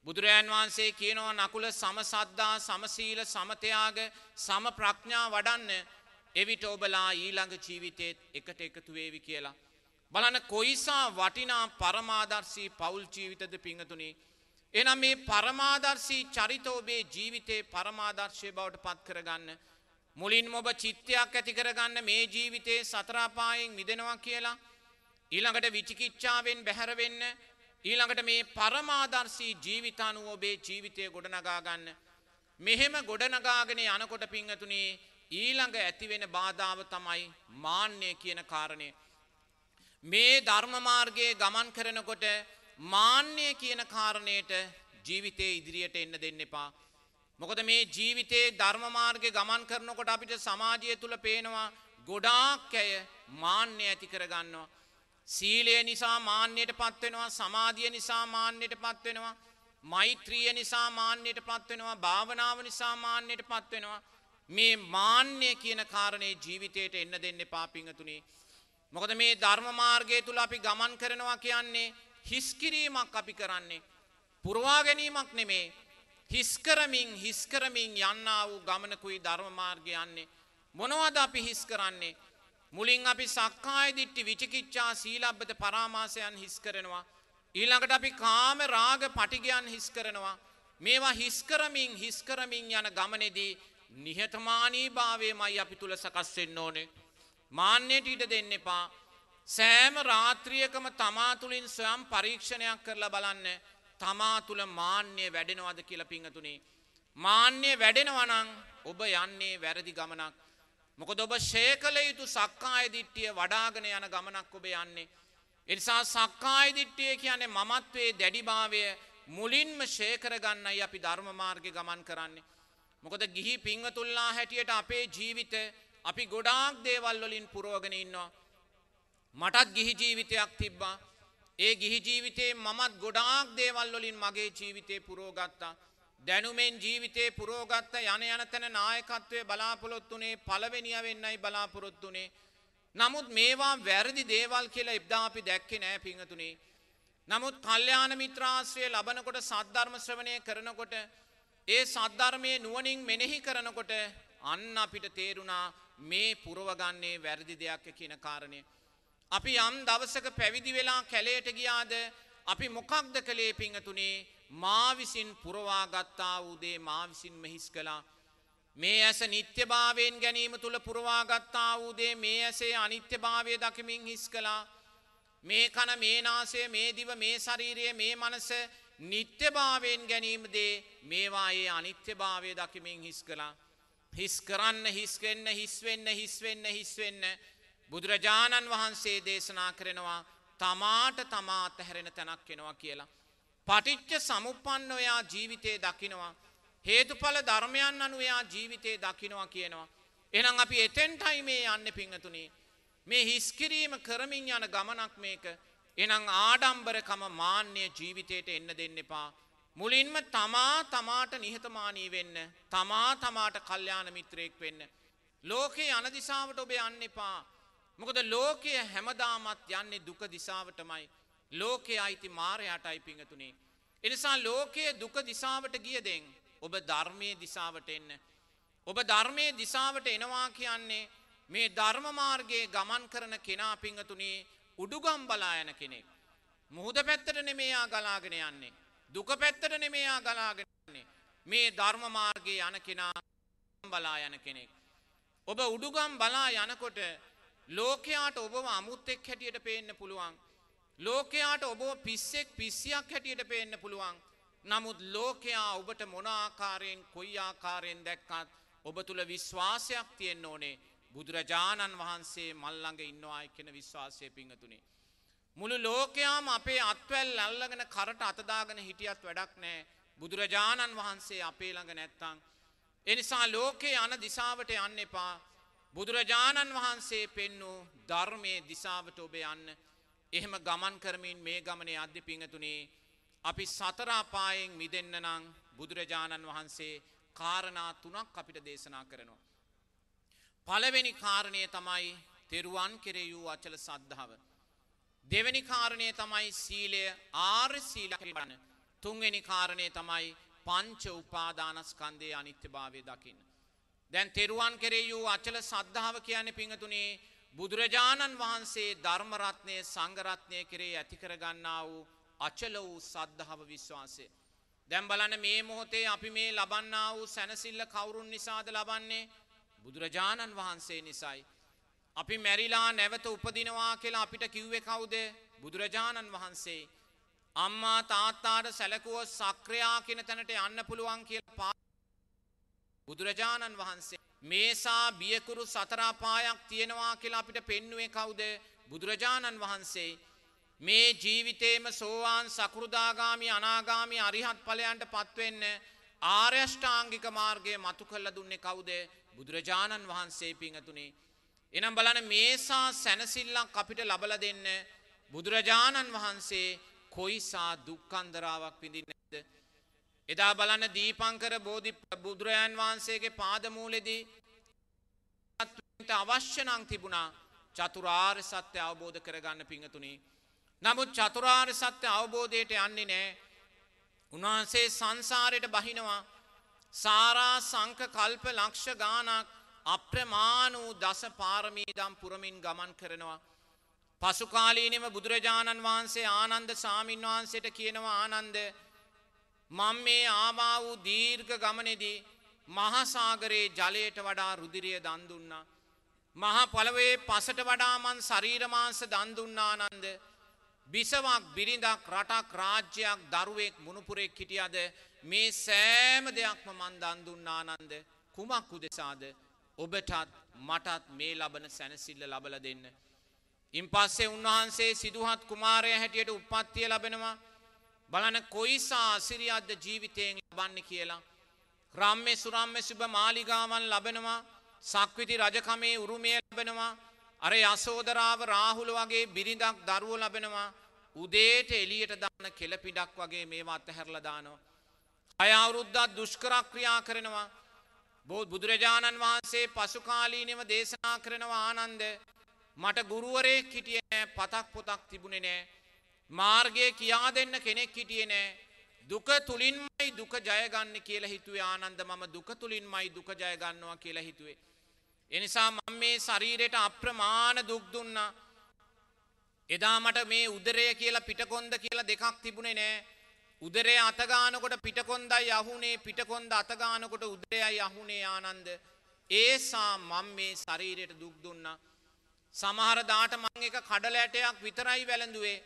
බුදුරජාන් වහන්සේ කියනවා නකුල සමසද්දා සමසීල සමතයාග සම ප්‍රඥා වඩන්න එවිට ඔබලා ඊළඟ ජීවිතේත් එකට එකතු වේවි කියලා. බලන කොයිසා වටිනා පරමාදර්ශී පවුල් ජීවිතද පිංහතුනේ එනම් මේ පරමාදර්ශී චරිත ඔබේ ජීවිතේ පරමාදර්ශය බවට පත් කරගන්න. මුලින්ම ඔබ චිත්තයක් ඇති කරගන්න මේ ජීවිතේ සතරාපායෙන් මිදෙනවා කියලා. ඊළඟට විචිකිච්ඡාවෙන් බැහැර වෙන්න. ඊළඟට මේ පරමාදර්ශී ජීවිතානුව ඔබේ ජීවිතය ගොඩනගා ගන්න. මෙහෙම ගොඩනගාගෙන යනකොට පිංහතුනේ ඊළඟ ඇතිවෙන බාධාව තමයි මාන්‍ය කියන කාරණය. මේ ධර්මමාර්ගයේ ගමන් කරනකොට මාන්‍ය කියන කාරණයට ජීවිතේ ඉදිරියට එන්න දෙන්න එපා මොකද මේ ජීවිතේ ධර්මමාර්ගය ගමන් කරනකොට අපිට සමාජය තුළ පේනවා ගොඩාක් ඇය මාන්‍ය ඇති කරගන්නවා. සීලය නිසා මාන්‍යයට පත්වෙනවා සමාධිය නිසා මාන්‍යයට පත්වෙනවා. මෛත්‍රිය නිසා මාන්‍යයට පත්වෙනවා භාවනාව නිසා මාන්‍යයට පත්වෙනවා. මේ මාන්‍ය කියන කාරණය ජීවිතයට එන්න දෙන්න පාපිංහතුනේ. මොකද මේ ධර්මමාර්ගය තුළ අපි ගමන් කරනවා කියන්නේ හිස්කිරීමක් අපි කරන්නේ. පුරවා ගැනීමක් නෙමේ හිස්කරමින් හිස්කරමින් යන්නා වූ ගමනකුයි ධර්මමාර්ගය යන්නේ. මොනවද අපි හිස් කරන්නේ. මුලින් අපි සක්කාය දිට්ටි විචිකිච්ඡා සීලබ්බත පරාමාසයන් හිස් කරනවා. ඊළඟට අපි කාම රාග පටිගයන් හිස් කරනවා. මේවා හිස්කරමින් හිස්කරමින් යන ගමනෙදී නිහතමානී භාවයමයි අපි තුළ සකස්වෙන්න ඕනේ. මාන්‍යයට ඉඩ දෙන්න එපා. සෑම රාත්‍රියකම තමා තුළින් ස්වයම් පරීක්ෂණයක් කරලා බලන්න තමා තුළ මාන්‍යය වැඩෙනවද කියල පිංහතුනේ. මාන්‍ය වැඩෙනවනං ඔබ යන්නේ වැරදි ගමනක්. මොකද ඔබ ශය කළ යුතු සක්කාය දිට්ටිය වඩාගෙන යන ගමනක් ඔබ යන්නේ. එනිසා සක්කාය දිට්ටිය කියන්නේ මමත්වේ දැඩිභාවය මුලින්ම ශේකරගන්නයි අපි ධර්මමාර්ග ගමන් කරන්නේ. මොකද ගිහි පිංහතුල්ලා හැටියට අපේ ජීවිත අපි ගොඩාක් දේවල් වලින් පුරෝගෙන ඉන්නවා. මටත් ගිහි ජීවිතයක් තිබ්බා ඒ ගිහි ජීවිතේ මමත් ගොඩාක් දේවල් වලින් මගේ ජීවිතේ පුරෝගත්තා. දැනුමෙන් ජීවිතේ පුරෝගත්ත යන යන තැන නායකත්වය බලාපොරොත්තුනේ පළවෙනිය වෙන්නයි බලාපොරොත්තුනේ. නමුත් මේවා වැරදි දේවල් කියලා එබ්දා අපි දැක්කේ නෑ පිංහතුනේ. නමුත් කල්්‍යයාන මිත්‍රාශ්‍රය ලබනකොට සද්ධර්ම ශ්‍රවණය කරනකොට ඒ සද්ධර්මය නුවනින් මෙනෙහි කරනකොට අන්න අපිට තේරුණා මේ පුරවගන්නේ වැරදි දෙයක් කියන කාරණය. අපි යම් දවසක පැවිදි වෙලා කැලේට ගියාද අපි මොකක්ද කළේ පිංහතුනේ මා විසින් පුරවාගත්තා වූදේ මා විසින් මෙහිස් කලා. මේ ඇස නිත්‍යභාවයෙන් ගැනීම තුළ පුරවාගත්තා වූදේ මේ ඇසේ අනිත්‍යභාවය දකිමින් හිස් කලා. මේ කන මේ නාසය මේ දිව මේ ශරීරය මේ මනස නිත්‍යභාවයෙන් ගැනීමදේ මේවායේ අනිත්‍යභාවය දකිමින් හිස් කලා. හිස් කරන්න හිස්වෙන්න හිස්වෙන්න හිස්වෙන්න හිස්වෙන්න බුදුරජාණන් වහන්සේ දේශනා කරනවා තමාට තමා අතහැරෙන තැනක් වෙනවා කියලා. පටිච්ච සමුප්පන්න ඔයා ජීවිතේ දකිනවා. හේතුඵල ධර්මයන් අනුවයා ජීවිතේ දකිනවා කියනවා. එනම් අපි එතෙන්ටයි මේ යන්න පිංහතුනේ. මේ හිස්කිරීම කරමින් යන ගමනක් මේක එනම් ආඩම්බරකම මාන්‍ය ජීවිතයට එන්න දෙන්න එපා. මුලින්ම තමා තමාට නිහතමානී වෙන්න. තමා තමාට කල්්‍යාන මිත්‍රයෙක් වෙන්න. ලෝකයේ අනදිසාාවට ඔබ යන්න එපා. මොකද ලෝකය හැමදාමත් යන්නේ දුක දිසාවටමයි. ලෝකය අයිති මාරයාටයි පිංහතුනේ. එනිසා ලෝකයේ දුක දිසාවට ගියදෙන් ඔබ ධර්මය දිසාවට එන්න. ඔබ ධර්මය දිසාවට එනවා කියන්නේ මේ ධර්මමාර්ගයේ ගමන් කරන කෙනා පිංහතුනේ උඩුගම් බලා යන කෙනෙක්. මුහුද පැත්තට නෙමේයා ගලාගෙන යන්නේ. දුක පැත්තට නෙමේයා ගලාගෙනන්නේ. මේ ධර්මමාර්ගයේ යන කෙනා බලා යන කෙනෙක්. ඔබ උඩුගම් බලා යනකොට ලෝකයාට ඔබව අමුත්තෙක් හැටියට පේන්න පුළුවන්. ලෝකයාට ඔබ පිස්සෙක් පිස්සියක් හැටියට පේන්න පුළුවන්. නමුත් ලෝකයා ඔබට මොනාකාරයෙන් කොයි ආකාරයෙන් දැක්කත් ඔබ තුළ විශ්වාසයක් තියෙන්න ඕනේ බුදුරජාණන් වහන්සේ මල්ලඟ ඉන්නවායි කෙන විශ්වාසය පිංහතුනේ. මුළු ලෝකයාම අපේ අත්වැල් අල්ලගෙන කරට අතදාගෙන හිටියත් වැඩක් නෑ බුදුරජාණන් වහන්සේ අපේ ළඟ නැත්තං. එනිසා ලෝකේ යන දිසාවට යන්න එපා බුදුරජාණන් වහන්සේ පෙන්නූ ධර්මය දිසාවට ඔබ යන්න එහෙම ගමන් කරමින් මේ ගමනේ අධ්‍ය පිංහතුනේ අපි සතරාපායෙන් මිදන්න නං බුදුරජාණන් වහන්සේ කාරණා තුනක් අපිට දේශනා කරනවා. පළවෙනි කාරණය තමයි තෙරුවන් කෙරෙයූ අචල සද්ධාව. දෙවැනි කාරණය තමයි සීලය ආර් සීලකිබන්න තුන්වෙනි කාරණය තමයි පංච උපාදානස්කන්දය අනිත්‍ය භාවය දකින්න. දැන් තෙරුවන් කෙරේ වූ අචල සද්ධාව කියන්නේ පිංහතුනේ බුදුරජාණන් වහන්සේ ධර්මරත්නය සංගරත්නය කරේ ඇතිකරගන්නා වූ අචල වූ සද්ධාව විශ්වාසය. දැම් බලන මේ මොහොතේ අපි මේ ලබන්නා වූ සැනසිල්ල කවුරුන් නිසාද ලබන්නේ බුදුරජාණන් වහන්සේ නිසයි. අපි මැරිලා නැවත උපදිනවා කියලා අපිට කිව්වේ කවුද බුදුරජාණන් වහන්සේ. අම්මා තාත්තාට සැලකුව සක්‍රයා කියන තැනට යන්න පුළුවන් කියල පා බුදුරජාණන් වහන්සේ. මේසා බියකුරු සතරාපායක් තියෙනවා කියලා අපිට පෙන්නුවේ කවුද බුදුරජාණන් වහන්සේ. මේ ජීවිතේම සෝවාන් සකෘදාගාමි අනාගාමි අරිහත් ඵලයන්ට පත්වෙන්න ආර්යෂ්ඨාංගික මාර්ගය මතු කළ දුන්නේ කවුද බුදුරජාණන් වහන්සේ පිංහතුනේ. එනම් බලන මේසා සැනසිල්ලක් අපිට ලබල දෙන්න බුදුරජාණන් වහන්සේ කොයිසා දුක්කන්දරාවක් විඳින්නද. එදා බලන්න දීපංකර බෝධි බුදුරජාන් වහන්සේගේ පාදමූලෙදී අවශ්‍ය නං තිබුණා චතුරාර් සත්‍ය අවබෝධ කරගන්න පිංහතුනි. නමුත් චතුරාර් සත්‍ය අවබෝධයට යන්නේ නෑ. උන්වහන්සේ සංසාරයට බහිනවා සාරා සංක කල්ප ලක්ෂ ගානක් අප්‍රමාණ වූ දස පාරමීදම් පුරමින් ගමන් කරනවා. පසුකාලීනෙම බුදුරජාණන් වහන්සේ ආනන්ද සාමීන් වහන්සේට කියනවා ආනන්ද මං මේ ආවා වූ දීර්ඝ ගමනෙදී මහසාගරයේ ජලයට වඩා රුදිරිය දන් දුන්නා. මහා පොළවේ පසට වඩාමන් ශරීරමාංශ දන් දුන්නානන්ද බිසවක් බිරිඳක් රටක් රාජ්‍යයක් දරුවෙක් මුණුපුරෙක් හිටියද මේ සෑම දෙයක්ම මන් දන් දුන්නානන්ද කුමක් උදෙසාද ඔබටත් මටත් මේ ලබන සැනසිල්ල ලබල දෙන්න. ඉන් පස්සේ උන්වහන්සේ සිදුහත් කුමාරය හැටියට උපත්තිය ලබෙනවා බලන කොයිසා සිරියද්ද ජීවිතයෙන් ලබන්න කියලා. රම්මෙ සුරම්ම සුභ මාලිගාවන් ලබෙනවා. සක්විති රජකමේ උරුමය ලබෙනවා. අර යසෝදරාව රාහුල වගේ බිරිඳක් දරුව ලබෙනවා. උදේට එලියට දාන කෙලපිඩක් වගේ මේවා අත්තහැරලා දානවා. අය අවුරුද්දත් දුෂ්කරක්‍රියා කරනවා. බෝධ බුදුරජාණන් වහන්සේ පසුකාලීනව දේශනා කරනවා ආනන්ද මට ගුරුවරයෙක් හිටිය පතක් පොතක් තිබුණෙ නෑ. මාර්ගය කියා දෙන්න කෙනෙක් හිටියේ නෑ දුක තුළින්මයි දුක ජයගන්න කියලා හිතුවේ ආනන්ද මම දුක තුළින්මයි දුක ජයගන්නවා කියලා හිතුවේ. එනිසා මම මේ ශරීරයට අප්‍රමාණ දුක් දුන්නා. එදා මට මේ උදරය කියලා පිටකොන්ද කියලා දෙකක් තිබුණේ නෑ. උදරේ අතගානකොට පිටකොන්දයි අහුනේ පිටකොන්ද අතගානකොට උදරයයි අහුනේ ආනන්ද. ඒසා මම මේ ශරීරයට දුක් දුන්නා. සමහර දාට මං එක කඩල ඇටයක් විතරයි වැළඳුවේ.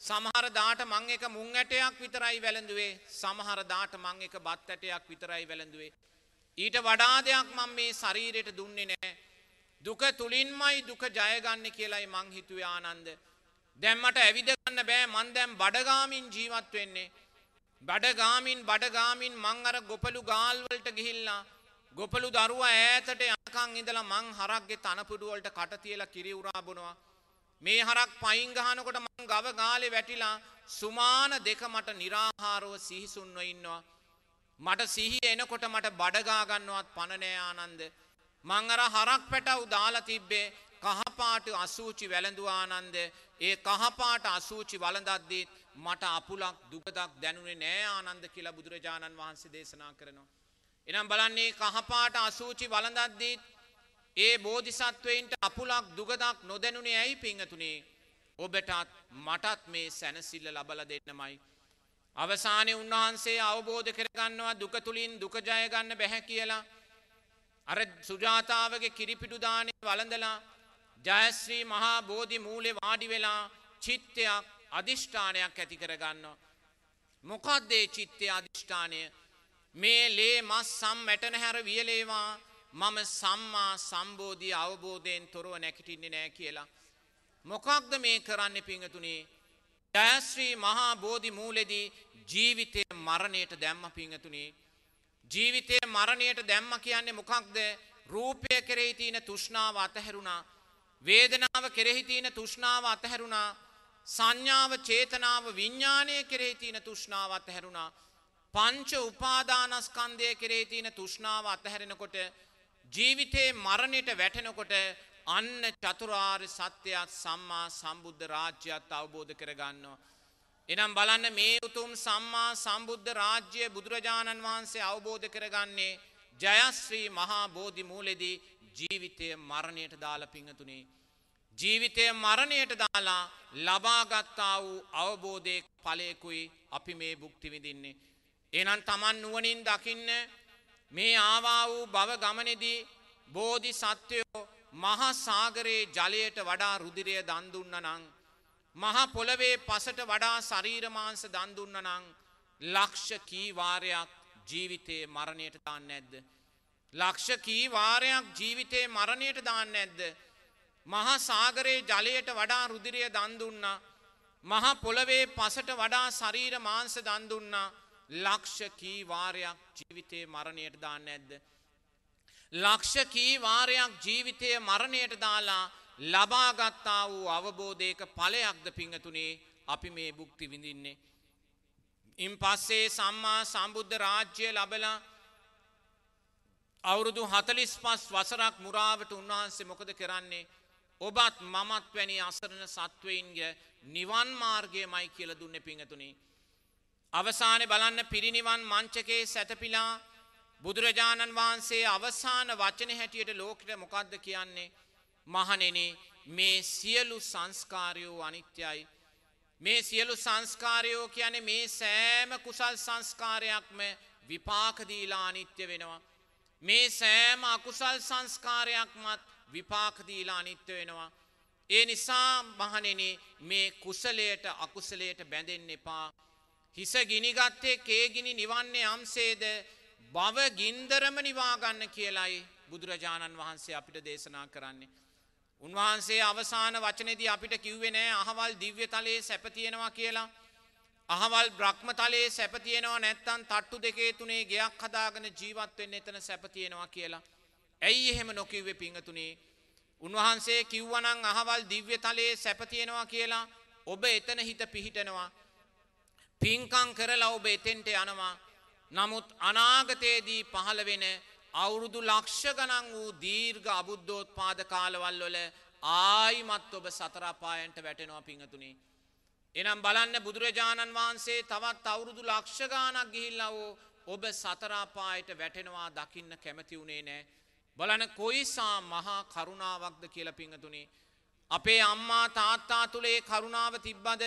සමහර දාට මං එක මුං ඇටයක් විතරයි වැළඳුවේ. සමහර දාට මං එක බත් ඇටයක් විතරයි වැළඳුවේ. ඊට වඩා දෙයක් මං මේ ශරීරයට දුන්නේ නෑ. දුක තුළින්මයි දුක ජයගන්න කියලයි මං හිතුවේ ආනන්ද. දැම්මට ඇවිදගන්න බෑ මන් දැම් බඩගාමින් ජීවත් වෙන්නේ. බඩගාමින් බඩගාමින් මං අර ගොපලු ගාල්වලට ගිහිල්ලා ගොපලු දරුව ඈතට යනකං ඉඳලා මං හරක්ගේ තනපුඩුවලට කට තියලා කිරි උරා බොනවා. මේ හරක් පයින් ගහනකොට මං ගව ගාලේ වැටිලා සුමාන දෙක මට निराහාරව සිහිසුන්ව ඉන්නවා. මට සිහිය එනකොට මට බඩගා ගන්නවත් පණ නෑ ආනන්ද. මං අර හරක් පැටව් දාලා තිබ්බේ කහපාට අසූචි වැළඳුවා ආනන්ද. ඒ කහපාට අසූචි වළඳද්දී මට අපුලක් දුකදක් දැනුනේ නෑ ආනන්ද කියලා බුදුරජාණන් වහන්සේ දේශනා කරනවා. එනම් බලන්නේ කහපාට අසූචි වළඳද්දී ඒ බෝධිසත්වයින්ට අපුලක් දුගදක් නොදැනුනේ ඇයි පිංහතුනේ ඔබටත් මටත් මේ සැනසිල්ල ලබල දෙන්නමයි. අවසානය උන්වහන්සේ අවබෝධ කරගන්නවා දුක තුළින් දුකජයගන්න බැහැ කියලා. අර සුජාතාවගේ කිරිපිටුදානය වලඳලා ජයශ්‍රී මහා බෝධි මූලෙ වාඩි වෙලා චිත්තයක් අධිෂ්ඨානයක් ඇති කරගන්න. මොකක්දේ චිත්තය අධිෂ්ඨානය මේ ලේ මස් සම් මැටන හැර වියලේවා මම සම්මා සම්බෝධී අවබෝධයෙන් තොරව නැකිටින්නේ නෑ කියලා. මොකක්ද මේ කරන්න පිංහතුනේ? ජයශ්‍රී මහා බෝධි මූලෙදී ජීවිතය මරණයට දැම්ම පිංහතුනේ. ජීවිතය මරණයට දැම්ම කියන්නේ මොකක්ද? රූපය කෙරෙහි තියෙන තුෂ්ණාව අතහැරුණා. වේදනාව කෙරෙහි තියෙන තුෂ්ණාව අතහැරුණා. සංඥාව චේතනාව විඤ්ඥානය කෙරෙහි තියෙන තුෂ්ණාව අතහැරුණා. පංච උපාදානස්කන්දය කෙරේ තියෙන තුෂ්ණාව අතහැරෙනකොට ජීවිතයේ මරණයට වැටෙනකොට අන්න චතුරාර් සත්‍යයක් සම්මා සම්බුද්ධ රාජ්‍යත් අවබෝධ කරගන්නවා. එනම් බලන්න මේ උතුම් සම්මා සම්බුද්ධ රාජ්‍යය බුදුරජාණන් වහන්සේ අවබෝධ කරගන්නේ ජයශ්‍රී මහා බෝධි මූලෙදී ජීවිතය මරණයට දාල පිංහතුනේ. ජීවිතය මරණයට දාලා ලබාගත්තා වූ අවබෝධය පලයකුයි අපි මේ බුක්ති විදින්නේ. එනම් තමන් නුවනින් දකින්න මේ ආවා වූ බව ගමනෙදී බෝධි සත්වයෝ මහා සාගරයේ ජලයට වඩා රුදිරය දන් දුන්න නං මහා පොළවේ පසට වඩා ශරීරමාංශ දන් දුන්න නං ලක්ෂ කීවාරයක් ජීවිතයේ මරණයට දාන්න නැද්ද? ලක්ෂ කීවාරයක් ජීවිතයේ මරණයට දාන්න නැද්ද? මහා සාගරයේ ජලයට වඩා රුදිරය දන් දුන්නා මහා පොළවේ පසට වඩා ශරීර මාංශ දන් දුන්නා ලක්ෂ කී වාරයක් ජීවිතේ මරණයට දාන්න නැද්ද ලක්ෂ කී වාරයක් ජීවිතය මරණයට දාලා ලබාගත්තා වූ අවබෝධයක ඵලයක්ද පිංගතුනේ අපි මේ භුක්ති විඳින්නේ? ඉන් පස්සේ සම්මා සම්බුද්ධ රාජ්‍ය ලබලා අවුරුදු 45 වසරක් මුරාවට උන්වහන්සේ මොකද කරන්නේ? ඔබත් මමත් වැනි අසරණ සත්වයින්ගේ නිවන් මාර්ගයමයි කියල දුන්න පිංහතුනි. අවසානය බලන්න පිරිනිවන් මංචකේ සැතපිලා බුදුරජාණන් වහන්සේ අවසාන වචන හැටියට ලෝකට මොකක්ද කියන්නේ. මහනෙන මේ සියලු සංස්කාරයෝ අනිත්‍යයි. මේ සියලු සංස්කාරයෝ කියන මේ සෑම කුසල් සංස්කාරයක්ම විපාකදීලා අනිත්‍ය වෙනවා. මේ සෑම අකුසල් සංස්කාරයක්මත් විපාකදීලා අනිත්‍ය වෙනවා. ඒ නිසා මහනෙන මේ කුසලයට අකුසලයට බැඳෙන්න එපා. හිස ගිනිගත්තේ කේගිනි නිවන්නේ අම්සේද බව ගින්දරම නිවාගන්න කියලයි බුදුරජාණන් වහන්සේ අපිට දේශනා කරන්නේ. උන්වහන්සේ අවසාන වචනේදී අපිට කිව්වේ නෑ අහවල් දිව්‍ය තලයේ සැපතියෙනවා කියලා. අහවල් බ්‍රහ්ම තලයේ සැපතියෙනවා නැත්තම් තට්ටු දෙකේ තුනේ ගෙයක් හදාගෙන ජීවත් වෙන්න එතන සැපතියෙනවා කියලා. ඇයි එහෙම නොකිව්වේ පිංගතුනේ? උන්වහන්සේ කිව්වනං අහවල් දිව්‍ය තලයේ සැපතියෙනවා කියලා ඔබ එතන හිත පිහිටනවා. පින්කං කරලා ඔබ එතෙන්ට යනවා. නමුත් අනාගතයේදී පහළ වෙන අවුරුදු ලක්ෂ ගණන් වූ දීර්ඝ අබුද්ධෝත් පාද කාලවල් වල ආයිමත් ඔබ සතරාපායන්ට වැටෙනවා පිංහතුනේ. එනම් බලන්න බුදුරජාණන් වහන්සේ තවත් අවුරුදු ලක්ෂ ගානක් ගිහිල්ලා වූ ඔබ සතරාපායට වැටෙනවා දකින්න කැමති වුණේ නෑ. බලන කොයිසා මහා කරුණාවක්ද කියල පිංහතුනේ. අපේ අම්මා තාත්තා තුළේ කරුණාව තිබ්බද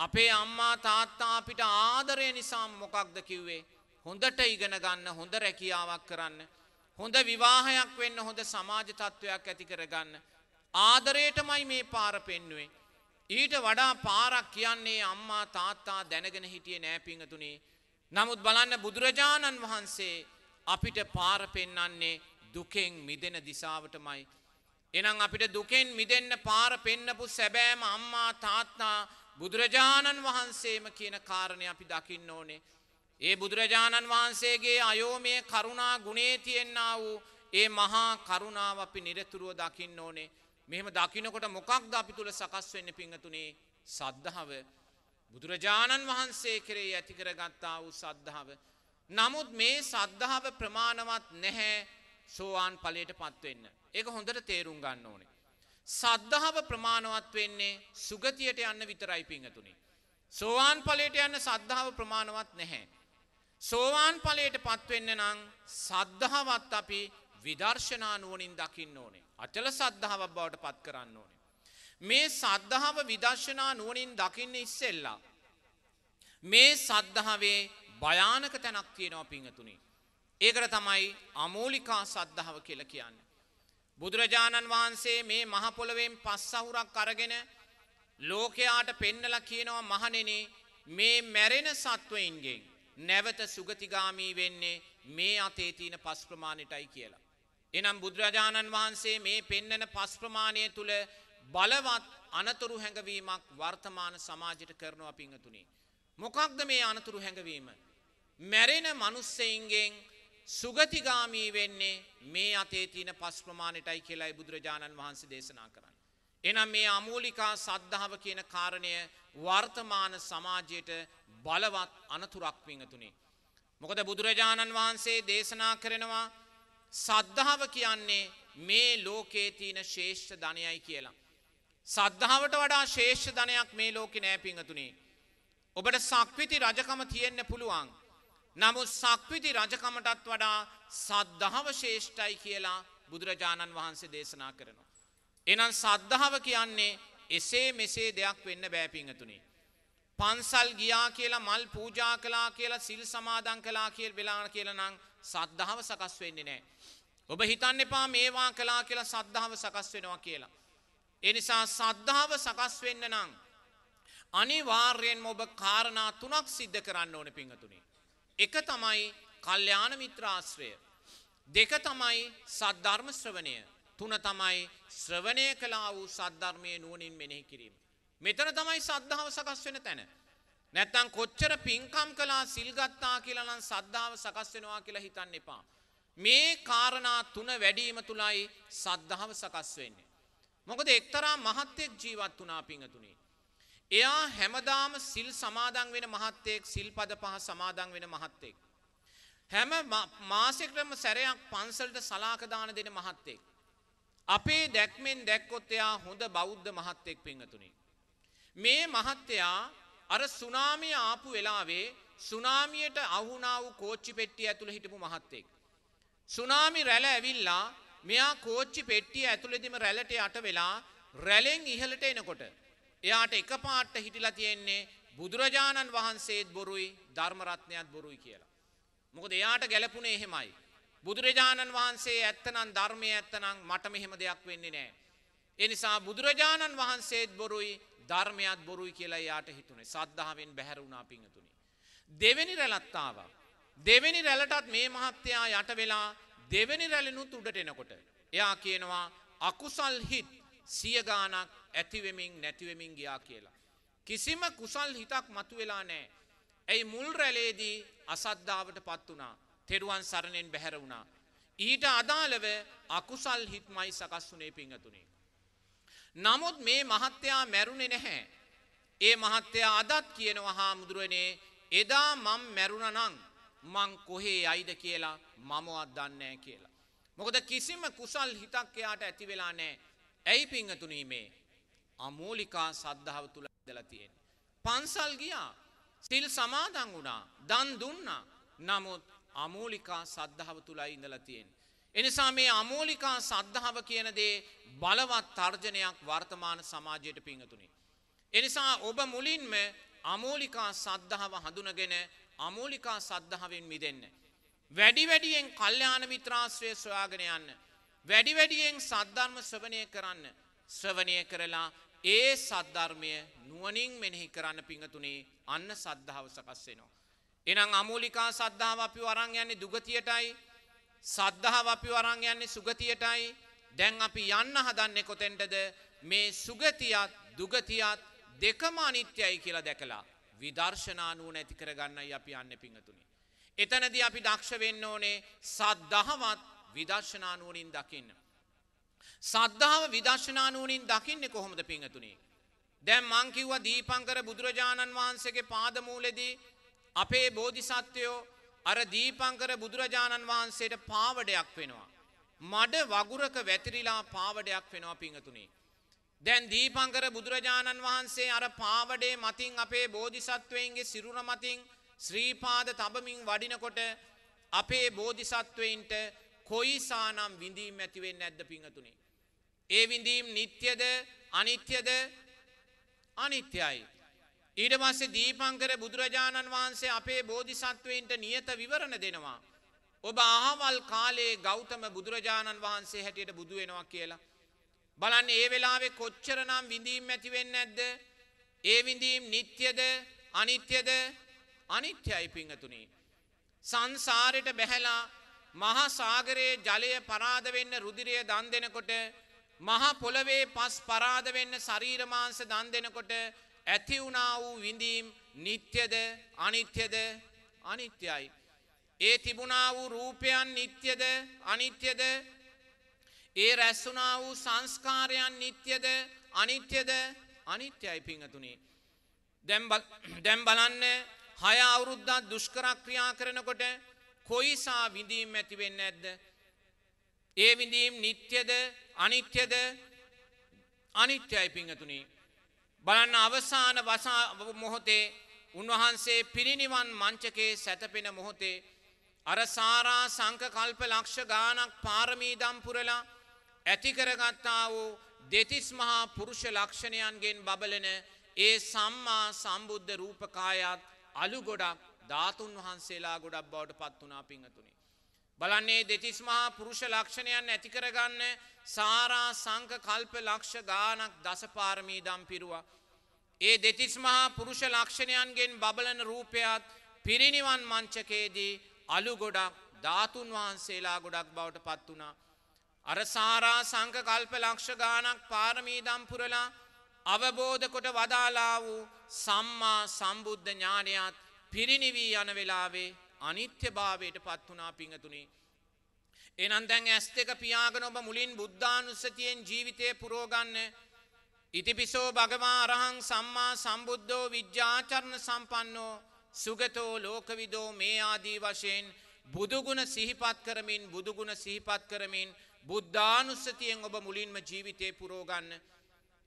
අපේ අම්මා තාත්තා අපිට ආදරය නිසා මොකක්ද කිව්වේ. හොඳට ඉගෙන ගන්න හොඳ රැකියාවක් කරන්න. හොඳ විවාහයක් වෙන්න හොඳ සමාජ තත්ත්වයක් ඇති කරගන්න. ආදරයටමයි මේ පාර පෙන්නුවේ. ඊට වඩා පාරක් කියන්නේ අම්මා තාත්තා දැනගෙන හිටිය නෑපිංහතුනේ. නමුත් බලන්න බුදුරජාණන් වහන්සේ අපිට පාර පෙන්නන්නේ දුකෙන් මිදෙන දිසාවටමයි. එනම් අපිට දුකෙන් මිදෙන්න පාර පෙන්නපු සැබෑම අම්මා තාත්තා බුදුරජාණන් වහන්සේම කියන කාරණය අපි දකින්න ඕනේ. ඒ බුදුරජාණන් වහන්සේගේ අයෝමය කරුණා ගුණේ තියෙන්න්නා වූ ඒ මහා කරුණාව අපි නිරතුරුව දකින්න ඕනේ. මෙහෙම දකිනකොට මොකක්ද අපි තුළ සකස් වෙන්න පිංහතුනේ සද්ධාව. බුදුරජාණන් වහන්සේ කරේ ඇතිකර ගත්තා වූ සද්ධාව. නමුත් මේ සද්ධාව ප්‍රමාණවත් නැහැ සෝවාන් පලයට පත්වෙන්න. ඒක හොඳට තේරුම් ගන්න ඕනේ. සද්ධාව ප්‍රමාණවත් වෙන්නේ සුගතියට යන්න විතරයි පිංහතුනි. සෝවාන් පලට යන්න සද්ධාව ප්‍රමාණවත් නැහැ. සෝවාන් පලයට පත්වෙන්න නං සද්ධාවත් අපි විදර්ශනා නුවනින් දකින්න ඕනේ. අචල සද්ධාවක් බවට පත් කරන්න ඕනේ. මේ සද්ධාව විදර්ශනා නුවනින් දකින්න ඉස්සෙල්ලා. මේ සද්ධාවේ භයානක තැනක් තියෙනවා පිංහතුනි. ඒකට තමයි අමූලිකා සද්ධාව කියල කියන්න. බුදුරජාණන් වහන්සේ මේ මහපොළවෙන් පස්සහුරක් අරගෙන ලෝකයාට පෙන්නල කියනවා මහනෙනේ මේ මැරෙන සත්වයින්ගෙන් නැවත සුගතිගාමී වෙන්නේ මේ අතේ තියෙන පස් ප්‍රමාණයටයි කියලා. එනම් බුදුරජාණන් වහන්සේ මේ පෙන්නන පස් ප්‍රමාණය තුළ බලවත් අනතුරු හැඟවීමක් වර්තමාන සමාජයට කරනවා පිංහතුනි. මොකක්ද මේ අනතුරු හැඟවීම. මැරෙන මනුස්සයින්ගෙන් සුගතිගාමී වෙන්නේ මේ අතේ තියන පස් ප්‍රමාණයටයි කියලායි බුදුරජාණන් වහන්සේ දේශනා කරන්න. එනම් මේ අමූලිකා සද්ධාව කියන කාරණය වර්තමාන සමාජයට බලවත් අනතුරක් විංහතුනේ. මොකද බුදුරජාණන් වහන්සේ දේශනා කරනවා සද්ධාව කියන්නේ මේ ලෝකේ තියෙන ශේෂ්ඨ ධනයයි කියලා. සද්ධාවට වඩා ශේෂ්ඨ ධනයක් මේ ලෝකෙ නෑ පිංහතුනේ. ඔබට සක්විති රජකම තියෙන්න පුළුවන්. නමුත් සක්විති රජකමටත් වඩා සද්ධාව ශේෂ්ඨයි කියලා බුදුරජාණන් වහන්සේ දේශනා කරනවා. එනම් සද්ධාව කියන්නේ එසේ මෙසේ දෙයක් වෙන්න බෑපිංහතුනේ. පන්සල් ගියා කියලා මල් පූජා කලා කියලා සිල් සමාදන් කලා කියල් වෙලාන කියලනං සද්ධාව සකස් වෙන්නේ නෑ. ඔබ හිතන්න එපා මේවා කලා කියලා සද්ධාව සකස් වෙනවා කියලා. එනිසා සද්ධාව සකස් වෙන්න නං. අනිවාර්යෙන් ඔබ කාරණා තුනක් සිද්ධ කරන්න ඕන පිංහතුනේ. එක තමයි කල්්‍යාන මිත්‍රාශ්‍රය. දෙක තමයි සද්ධර්ම ශ්‍රවණය. තුන තමයි ශ්‍රවණය කලා වූ සද්ධර්මය නුවනින් මෙනෙහි කිරීම. මෙතන තමයි සද්ධාව සකස් වෙන තැන. නැත්තං කොච්චර පින්කම් කලා සිල්ගත්තා කියලනම් සද්ධාව සකස් වෙනවා කියලා හිතන්න එපා. මේ කාරණා තුන වැඩීම තුළයි සද්ධාව සකස් වෙන්නේ. මොකද එක්තරා මහත්තෙක් ජීවත් වනා පිංහතුනේ. එයා හැමදාම සිල් සමාදන් වෙන මහත්තයෙක් සිල්පද පහ සමාදන් වෙන මහත්තෙක්. හැම මාසෙකටම සැරයක් පන්සල්ට සලාකදාන දෙන මහත්තෙක්. අපේ දැක්මෙන් දැක්කොත් එයා හොඳ බෞද්ධ මහත්තෙක් පිංහතුනේ. මේ මහත්තයා අර සුනාමිය ආපු වෙලාවේ සුනාමියට අහුනා වූ කෝච්චි පෙට්ටිය ඇතුළ හිටපු මහත්තෙක්. සුනාමි රැල ඇවිල්ලා මෙයා කෝච්චි පෙට්ටිය ඇතුළෙදිම රැලට යට වෙලා රැලෙන් ඉහලට එනකොට. එයාට එක පාට්ට හිටිලා තියෙන්නේ බුදුරජාණන් වහන්සේත් බොරුයි ධර්මරත්නයත් බොරුයි කියලා. මොකද එයාට ගැලපුණේ එහෙමයි. බුදුරජාණන් වහන්සේ ඇත්තනම් ධර්මය ඇත්තනම් මට මෙහෙම දෙයක් වෙන්නේ නෑ. එනිසා බුදුරජාණන් වහන්සේත් බොරුයි ධර්මයත් බොරුයි කියලා යාට හිතුනේ සද්ධාවෙන් බැහැරුණා පිංහතුනි. දෙවැනි රැලත්තාවා. දෙවැනි රැලටත් මේ මහත්තයා යට වෙලා දෙවැනි රැලිනුත් උඩට එනකොට. එයා කියනවා අකුසල් හිත් සියගානක් ඇතිවෙමින් නැතිවෙමින් ගියා කියලා. කිසිම කුසල් හිතක් මතු වෙලා නෑ. ඇයි මුල් රැලේදී අසද්ධාවට පත් වනා තෙරුවන් සරණයෙන් බැහැර වුණා. ඊට අදාළව අකුසල් හිත්මයි සකස් වනේ පිංහතුනේ. නමුත් මේ මහත්තයා මැරුණෙ නැහැ. ඒ මහත්තයා අදත් කියනවා හාමුදුරුවනේ එදා මම් මැරුණනං මං කොහේ අයිද කියලා මමවත් දන්නෑ කියලා. මොකද කිසිම කුසල් හිතක් එයාට ඇති වෙලා නෑ ඇයි පිංහතුනීමේ අමූලිකා සද්ධාව තුළ දලා තියෙන්. පන්සල් ගියා සිල් සමාදන් වුණා දන් දුන්නා නමුත් අමූලිකා සද්ධාව තුළයි ඉඳලා තියෙන්. එනිසා මේ අමූලිකා සද්ධාව කියන දේ බලවත් තර්ජනයක් වර්තමාන සමාජයට පිංහතුනි. එනිසා ඔබ මුලින්ම අමූලිකා සද්ධාව හඳුනගෙන අමූලිකා සද්ධාවෙන් මිදෙන්න. වැඩි වැඩියෙන් කල්්‍යාන මිත්‍රාශ්‍රය සොයාගෙන යන්න. වැඩි වැඩියෙන් සද්ධර්ම ශ්‍රවණය කරන්න. ශ්‍රවණය කරලා ඒ සද්ධර්මය නුවනින් මෙනෙහි කරන්න පිංහතුනේ අන්න සද්ධාව සකස් වෙනවා. එනම් අමූලිකා සද්ධාව අපි වරං යන්නේ දුගතියටයි සද්ධාව අපි වරං යන්නේ සුගතියටයි දැන් අපි යන්න හදන්නේ කොතෙන්ටද මේ සුගතියත් දුගතියත් දෙකම අනිත්‍යයි කියලා දැකලා විදර්ශනා නුවණ ඇති කරගන්නයි අපි යන්නේ පිංගතුනි. එතනදී අපි දක්ෂ වෙන්න ඕනේ සද්ධාවත් විදර්ශනා නුවණින් දකින්න. සද්ධාව විදර්ශනා නුවණින් දකින්නේ කොහොමද පිංගතුනි? දැන් මං කිව්වා දීපංකර බුදුරජාණන් වහන්සේගේ පාදමූලෙදී අපේ බෝධිසත්වයෝ අර දීපංකර බුදුරජාණන් වහන්සේට පාවඩයක් වෙනවා. මඩ වගුරක වැතිරිලා පාවඩයක් වෙනවා පිංහතුනේ. දැන් දීපංකර බුදුරජාණන් වහන්සේ අර පාවඩේ මතින් අපේ බෝධිසත්වයන්ගේ සිරුර මතින් ශ්‍රීපාද තබමින් වඩිනකොට අපේ බෝධිසත්වයින්ට කොයිසානම් විඳීම් ඇතිවෙන්න ඇද්ද පිංහතුනේ. ඒ විඳීම් නිත්‍යද අනිත්‍යද අනිත්‍යයි. ඊට පස්සේ දීපංකර බුදුරජාණන් වහන්සේ අපේ බෝධිසත්වයින්ට නියත විවරණ දෙනවා. ඔබ අහවල් කාලේ ගෞතම බුදුරජාණන් වහන්සේ හැටියට බුදු වෙනවා කියලා. බලන්න ඒ වෙලාවේ කොච්චරනම් විඳීම් ඇතිවෙන්න ඇද්ද. ඒ විඳීම් නිත්‍යද අනිත්‍යද අනිත්‍යයි පිංහතුනී. සංසාරයට බැහැලා මහා සාගරයේ ජලය පරාද වෙන්න රුදිරය දන් දෙනකොට මහා පොළවේ පස් පරාද වෙන්න ශරීරමාංශ දන් දෙනකොට ඇති වුණා වූ විඳීම් නිත්‍යද අනිත්‍යද අනිත්‍යයි. ඒ තිබුණා වූ රූපයන් නිත්‍යද අනිත්‍යද ඒ රැස්සුනා වූ සංස්කාරයන් නිත්‍යද අනිත්‍යද අනිත්‍යයි පිංහතුනේ. දැම් බලන්න හය අවුරුද්දත් දුෂ්කරක්‍රියා කරනකොට කොයිසා විඳීම් ඇතිවෙන්න ඇද්ද. ඒ විඳීම් නිත්‍යද අනිත්‍යද අනිත්‍යයි පිංහතුනේ. බලන්න අවසාන වසා මොහොතේ උන්වහන්සේ පිරිනිවන් මංචකේ සැතපෙන මොහොතේ අර සාරා සංක කල්ප ලක්ෂ ගානක් පාරමීදම් පුරලා ඇතිකරගත්තා වූ දෙතිස් මහා පුරුෂ ලක්ෂණයන්ගෙන් බබලන ඒ සම්මා සම්බුද්ධ රූපකායත් අලු ගොඩක් ධාතුන් වහන්සේලා ගොඩක් බවට පත් වනා පිංහතුනි. බලන්නේ දෙතිස් මහා පුරුෂ ලක්ෂණයන් ඇති කරගන්න සාරා සංක කල්ප ලක්ෂ ගානක් දසපාරමී දම් පිරුවා. ඒ දෙතිස් මහා පුරුෂ ලක්ෂණයන්ගෙන් බබලන රූපයත් පිරිනිවන් මංචකයේදී අලු ගොඩක් ධාතුන් වහන්සේලා ගොඩක් බවට පත් වුණා. අර සාරා සංක කල්ප ලක්ෂ ගානක් පාරමී දම්පුරලා අවබෝධ කොට වදාලා වූ සම්මා සම්බුද්ධ ඥානයත් පිරිනිවී යන වෙලාවේ අනිත්‍ය භාවයට පත් වනා පිංහතුනේ. එනන් දැන් ඇස් දෙක පියාගෙන ඔබ මුලින් බුද්ධානුස්සතියෙන් ජීවිතය පුරෝගන්න ඉතිපිසෝ භගවා අරහං සම්මා සම්බුද්ධෝ විද්‍යාචරණ සම්පන්නෝ සුගතෝ ලෝකවිදෝ මේ ආදී වශයෙන් බුදුගුණ සිහිපත් කරමින් බුදුගුණ සිහිපත් කරමින් බුද්ධානුස්සතියෙන් ඔබ මුලින්ම ජීවිතය පුරෝගන්න.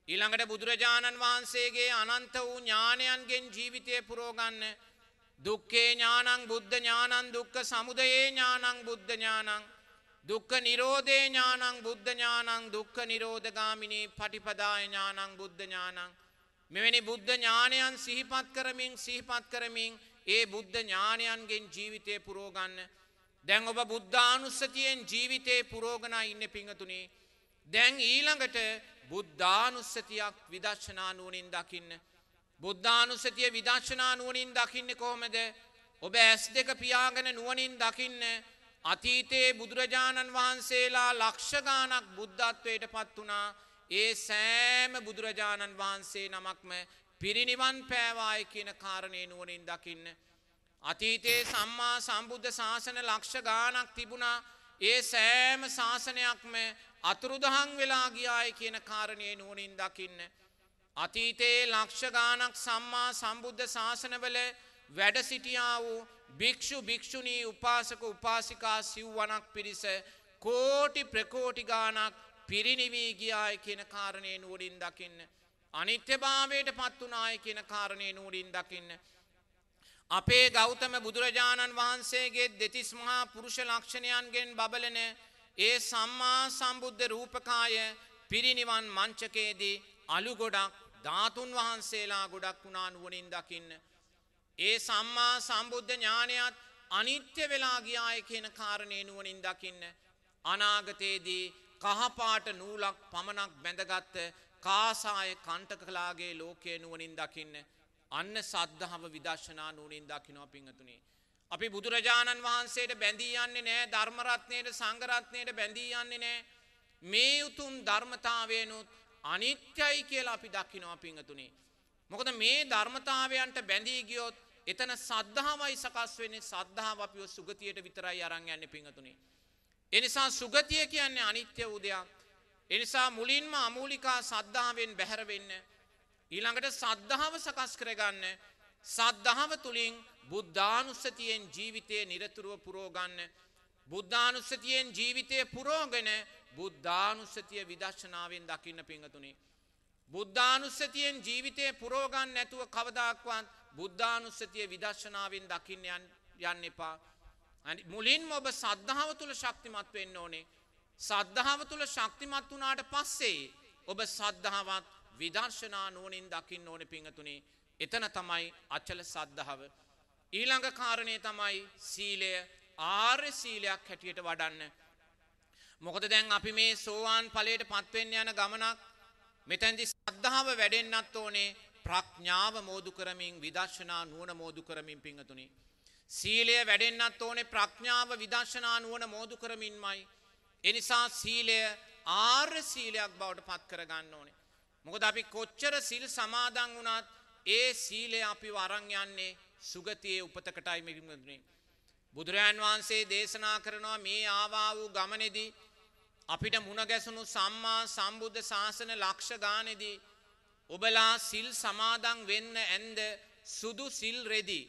ඊළඟට බුදුරජාණන් වහන්සේගේ අනන්ත වූ ඥානයන්ගෙන් ජීවිතය පුරෝගන්න. දුක්කේ ඥානං බුද්ධ ඥානන් දුක්ක සමුදයේ ඥානං බුද්ධ ඥානං. දුක්ක නිරෝධේ ඥානං බුද්ධ ඥානං දුක්ක නිරෝධගාමිනී පටිපදාය ඥානං බුද්ධ ඥානං. මෙවැනි බුද්ධ ඥානයන් සිහිපත් කරමින් සිහිපත් කරමින් ඒ බුද්ධ ඥානයන්ගෙන් ජීවිතය පුරෝගන්න. දැන් ඔබ බුද්ධානුස්සතියෙන් ජීවිතේ පුරෝගනා ඉන්න පිංහතුනේ. දැන් ඊළඟට බුද්ධානුස්සතියක් විදර්ශනා නුවනින් දකින්න. බුද්ධානුස්සතිය විදර්ශනා නුවනින් දකින්න කෝමද ඔබ ඇස් දෙක පියාගෙන නුවනින් දකින්න අතීතයේ බුදුරජාණන් වහන්සේලා ලක්ෂගානක් බුද්ධත්වයට පත් වනා ඒ සෑම බුදුරජාණන් වහන්සේ නමක්ම පිරිනිවන් පෑවාය කියන කාරණය නුවනින් දකින්න. අතීතයේ සම්මා සම්බුද්ධ ශාසන ලක්ෂ ගානක් තිබුණා ඒ සෑම ශාසනයක්ම අතුරුදහන් වෙලා ගියාය කියන කාරණය නුවනින් දකින්න. අතීතයේ ලක්ෂ ගානක් සම්මා සම්බුද්ධ ශාසනවල වැඩ සිටියා වූ භික්‍ෂු භික්‍ෂුණී උපාසක උපාසිකා සිව්වනක් පිරිස කෝටි ප්‍රකෝටි ගානක් පිරිනිවී ගියාය කියන කාරණය නුවරින් දකින්න. අනිත්‍යභාවයට පත් වනාය කියන කාරණය නුවරින් දකින්න. අපේ ගෞතම බුදුරජාණන් වහන්සේගේ දෙතිස් මහා පුරුෂ ලක්ෂණයන්ගෙන් බබලන ඒ සම්මා සම්බුද්ධ රූපකාය පිරිනිවන් මංචකයේදී අලු ගොඩක් ධාතුන් වහන්සේලා ගොඩක් වුණා නුවනින් දකින්න. ඒ සම්මා සම්බුද්ධ ඥානයත් අනිත්‍ය වෙලා ගියාය කියන කාරණය නුවනින් දකින්න. අනාගතයේදී කහපාට නූලක් පමණක් බැඳගත්ත කාසාය කණ්ටක කලාගේ ලෝකය නුවනින් දකින්න. අන්න සද්ධහව විදර්ශනා නූනින් දකිනවා පිංහතුනේ. අපි බුදුරජාණන් වහන්සේට බැඳී යන්නේ නෑ ධර්මරත්නයට සංගරත්නයට බැඳී යන්නේ නෑ. මේ උතුම් ධර්මතාවයනුත් අනිත්‍යයි කියලා අපි දකිනවා පිංහතුනේ. මොකද මේ ධර්මතාවයන්ට බැඳී ගියොත් එතන සද්ධාවයි සකස් වෙන්නේ සද්ධාව අපිව සුගතියට විතරයි අරං යන්න පිංහතුනේ. එනිසා සුගතිය කියන්නේ අනිත්‍ය වූදයක්. එනිසා මුලින්ම අමූලිකා සද්ධාවෙන් බැහැරවෙන්න ඊළඟට සද්ධාව සකස් කරගන්න සද්ධාව තුළින් බුද්ධානුස්සතියෙන් ජීවිතය නිරතුරුව පුරෝගන්න බුද්ධානුස්සතියෙන් ජීවිතය පුරෝගෙන බුද්ධානුස්සතිය විදර්ශනාවෙන් දකින්න පිංහතුනේ. බුද්ධානුස්සතියෙන් ජීවිතය පුරෝගන් නැතුව කවදක්වත් බුද්ධානුස්සතිය විදර්ශනාවෙන් දකින්න යන්න එපා. මුලින් ඔබ සද්ධාව තුළ ශක්තිමත් වෙන්න ඕනේ. සද්ධාව තුළ ශක්තිමත් වනාට පස්සේ ඔබ සද්ධාවත් විදර්ශනා නුවනින් දකින්න ඕන පිංහතුනේ එතන තමයි අච්චල සද්ධාව. ඊළඟ කාරණය තමයි සීලය ආර්ය සීලයක් හැටියට වඩන්න. මොකද දැන් අපි මේ සෝවාන් පලට පත්වෙන්න යන ගමනක් මෙතැන්දි සද්ධාව වැඩෙන්න්නත් ඕනේ ප්‍රඥාව මෝදු කරමින් විදර්ශනා නුවන මෝදු කරමින් පිංහතුනි. සීලය වැඩෙන්න්නත් ඕනේ ප්‍රඥාව විදර්ශනා නුවන මෝදු කරමින්මයි. එනිසා සීලය ආර්ය සීලයක් බවට පත් කරගන්න ඕනේ. මොකද අපි කොච්චර සිල් සමාදන් වුණත් ඒ සීලය අපි වරං යන්නේ සුගතියේ උපතකටයි මිරිමදුනේ. බුදුරජාන් වහන්සේ දේශනා කරනවා මේ ආවා වූ ගමනෙදී අපිට මුණගැසුණු සම්මා සම්බුද්ධ ශාසන ලක්ෂ ගානෙදී ඔබලා සිල් සමාදන් වෙන්න ඇන්ද සුදු සිල් රෙදි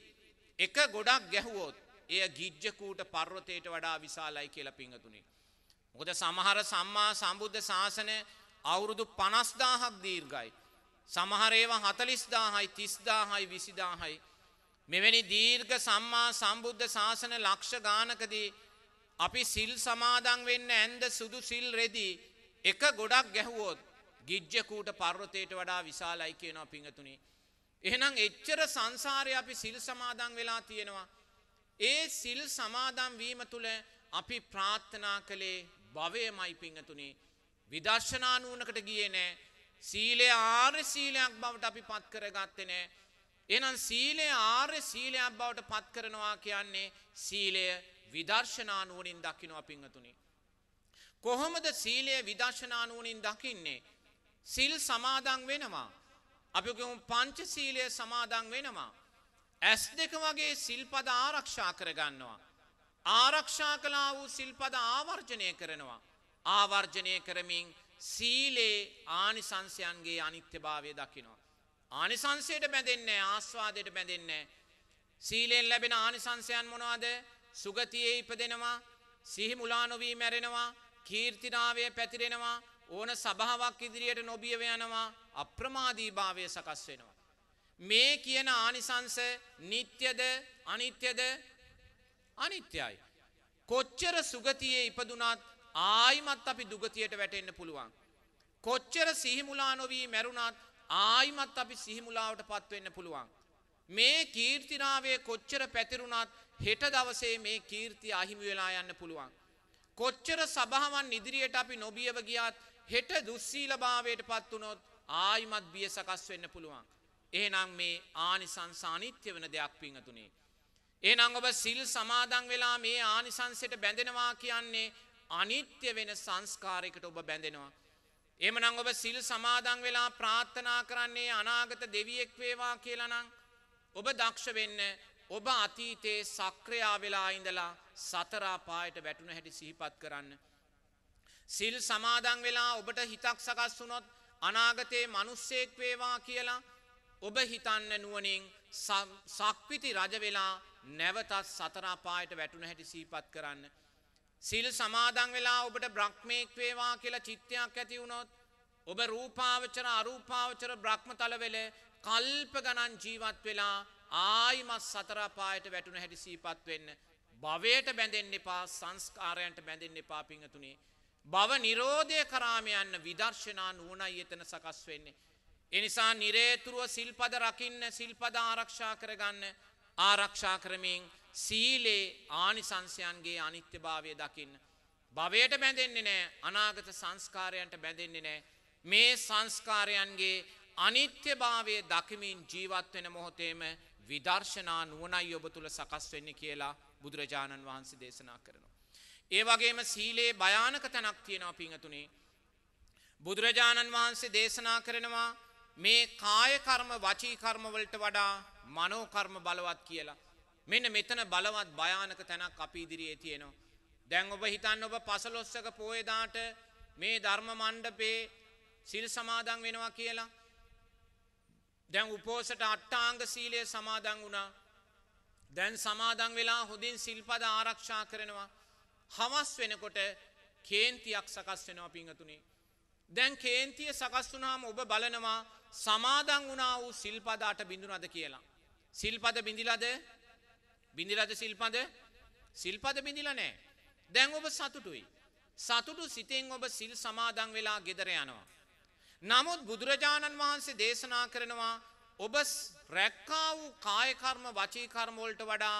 එක ගොඩක් ගැහුවොත් එය ගිජ්ජකූට පර්වතයට වඩා විශාලයි කියලා පිංහතුනි. මොකද සමහර සම්මා සම්බුද්ධ ශාසනය අවුරුදු පනස්දාහක් දීර්ගයි. සමහරේවා හතලිස්දාහයි තිස්දාහයි විසිදාහයි. මෙවැනි දීර්ඝ සම්මා සම්බුද්ධ ශාසන ලක්ෂ ගානකදී අපි සිල් සමාදන් වෙන්න ඇන්ද සුදු සිල් රෙදි එක ගොඩක් ගැහුවොත් ගිජ්ජකූට පර්වතයට වඩා විශාලයි කියනවා පිංහතුනි. එහෙනම් එච්චර සංසාරය අපි සිල් සමාදන් වෙලා තියෙනවා. ඒ සිල් සමාදම් වීම තුළ අපි ප්‍රාර්ථනා කළේ භවයමයි පිංහතුනේ විදර්ශනානුවනකට ගිය නෑ සීලේ ආර්ය සීලයක් බවට අපි පත් කරගත්තේ නෑ. එනම් සීලේ ආර්ය සීලයක් බවට පත් කරනවා කියන්නේ සීලය විදර්ශනානුවනින් දකිනවා පිංහතුනි. කොහොමද සීලය විදර්ශනානුවනින් දකින්නේ. සිල් සමාදං වෙනවා. අපිකම පංච සීලය සමාදං වෙනවා. ඇස් දෙක වගේ සිල්පද ආරක්ෂා කරගන්නවා. ආරක්ෂා කලා වූ සිල්පද ආවර්ජනය කරනවා. ආවර්ජනය කරමින් සීලේ ආනිසංසයන්ගේ අනිත්‍යභාවය දකිනවා. ආනිසංසයට බැඳෙන්නේ ආස්වාදයට බැඳෙන්නේ. සීලෙන් ලැබෙන ආනිසංසයන් මොනවාද සුගතියේ ඉපදෙනවා සිහි මුලා නොවී මැරෙනවා කීර්තිනාවය පැතිරෙනවා ඕන සභාවක් ඉදිරියට නොබියව යනවා අප්‍රමාදී භාවය සකස් වෙනවා. මේ කියන ආනිසංස නිත්‍යද අනිත්‍යද අනිත්‍යයි. කොච්චර සුගතියේ ඉපදුනත් ආයිමත් අපි දුගතියට වැටෙන්න පුළුවන්. කොච්චර සිහිමුලා නොවී මැරුණත් ආයිමත් අපි සිහිමුලාවට පත්වෙන්න පුළුවන්. මේ කීර්තිනාවේ කොච්චර පැතිරුණත් හෙට දවසේ මේ කීර්තිය අහිමි වෙලා යන්න පුළුවන්. කොච්චර සභාවන් ඉදිරියට අපි නොබියව ගියත් හෙට දුස්සීලභාවයට පත් වනොත් ආයිමත් බිය සකස් වෙන්න පුළුවන්. එහෙනම් මේ ආනිසංසානිත්‍ය වන දෙයක් පිංහතුනේ. ඒනං ඔබ සිල් සමාදන් වෙලා මේ ආනිසංසයට බැඳෙනවා කියන්නේ අනිත්‍ය වෙන සංස්කාරයකට ඔබ බැඳෙනවා. එමනං ඔබ සිල් සමාදන් වෙලා ප්‍රාර්ථනා කරන්නේ අනාගත දෙවියෙක් වේවා කියලනං ඔබ දක්ෂ වෙන්න ඔබ අතීතයේ සක්‍රයා වෙලා ඉඳලා සතරා පායට වැටුන හැටි සිහිපත් කරන්න. සිල් සමාදන් වෙලා ඔබට හිතක් සකස් වුනොත් අනාගතයේ මනුස්සෙක් වේවා කියලා ඔබ හිතන්න නුවනින් සක්විති රජවෙලා නැවතත් සතරාපායට වැටුන හැටි සීපත් කරන්න. සිල් සමාදන් වෙලා ඔබට බ්‍රහ්මේක් වේවා කියලා චිත්තයක් ඇති වුණොත් ඔබ රූපාවචර අරූපාවචර බ්‍රහ්ම තලවෙල කල්ප ගණන් ජීවත් වෙලා ආයිමත් සතරපායට වැටුන හැටි සීපත් වෙන්න. භවයට බැඳෙන් එපා සංස්කාරයන්ට බැඳෙන් එපා පිංහතුනේ. බව නිරෝධය කරාමයන්න විදර්ශනා නුවනයි එතන සකස් වෙන්නේ. එනිසා නිරේතුරුව සිල්පද රකින්න සිල්පද ආරක්ෂා කරගන්න ආරක්ෂා කරමින් සීලේ ආනිසංසයන්ගේ අනිත්‍යභාවය දකින්න. භවයට බැඳෙන්නේ නෑ අනාගත සංස්කාරයන්ට බැඳෙන්නේ නෑ. මේ සංස්කාරයන්ගේ අනිත්‍යභාවය දකිමින් ජීවත් වෙන මොහොතේම විදර්ශනා නුවනයි ඔබ තුළ සකස් වෙන්න කියලා බුදුරජාණන් වහන්සේ දේශනා කරනවා. ඒ වගේම සීලේ භයානක තැනක් තියෙනවා පිංහතුනේ. බුදුරජාණන් වහන්සේ දේශනා කරනවා මේ කායකර්ම වචීකර්මවලට වඩා මනෝකර්ම බලවත් කියලා. මෙන්න මෙතන බලවත් භයානක තැනක් අපි ඉදිරියේ තියෙනවා. දැන් ඔබ හිතන්න ඔබ පසලොස්සක පෝයදාට මේ ධර්ම මණ්ඩපේ සිල් සමාදන් වෙනවා කියලා. දැන් උපෝසට අට්ටාංග සීලය සමාදන් වුණා. දැන් සමාදන් වෙලා හොඳින් සිල්පද ආරක්ෂා කරනවා. හවස් වෙනකොට කේන්තියක් සකස් වෙනවා පිංහතුනේ. දැන් කේන්තිය සකස් වුනාම ඔබ බලනවා සමාදන් වුණා වූ සිල්පදාට බිඳුනද කියලා. සිල්පද බිඳිලද බිඳිලද සිල්පද සිල්පද බිඳිල නෑ. දැන් ඔබ සතුටුයි. සතුටු සිතෙන් ඔබ සිල් සමාදන් වෙලා ගෙදර යනවා. නමුත් බුදුරජාණන් වහන්සේ දේශනා කරනවා ඔබ රැක්කා වූ කායකර්ම වචීකර්මෝල්ට වඩා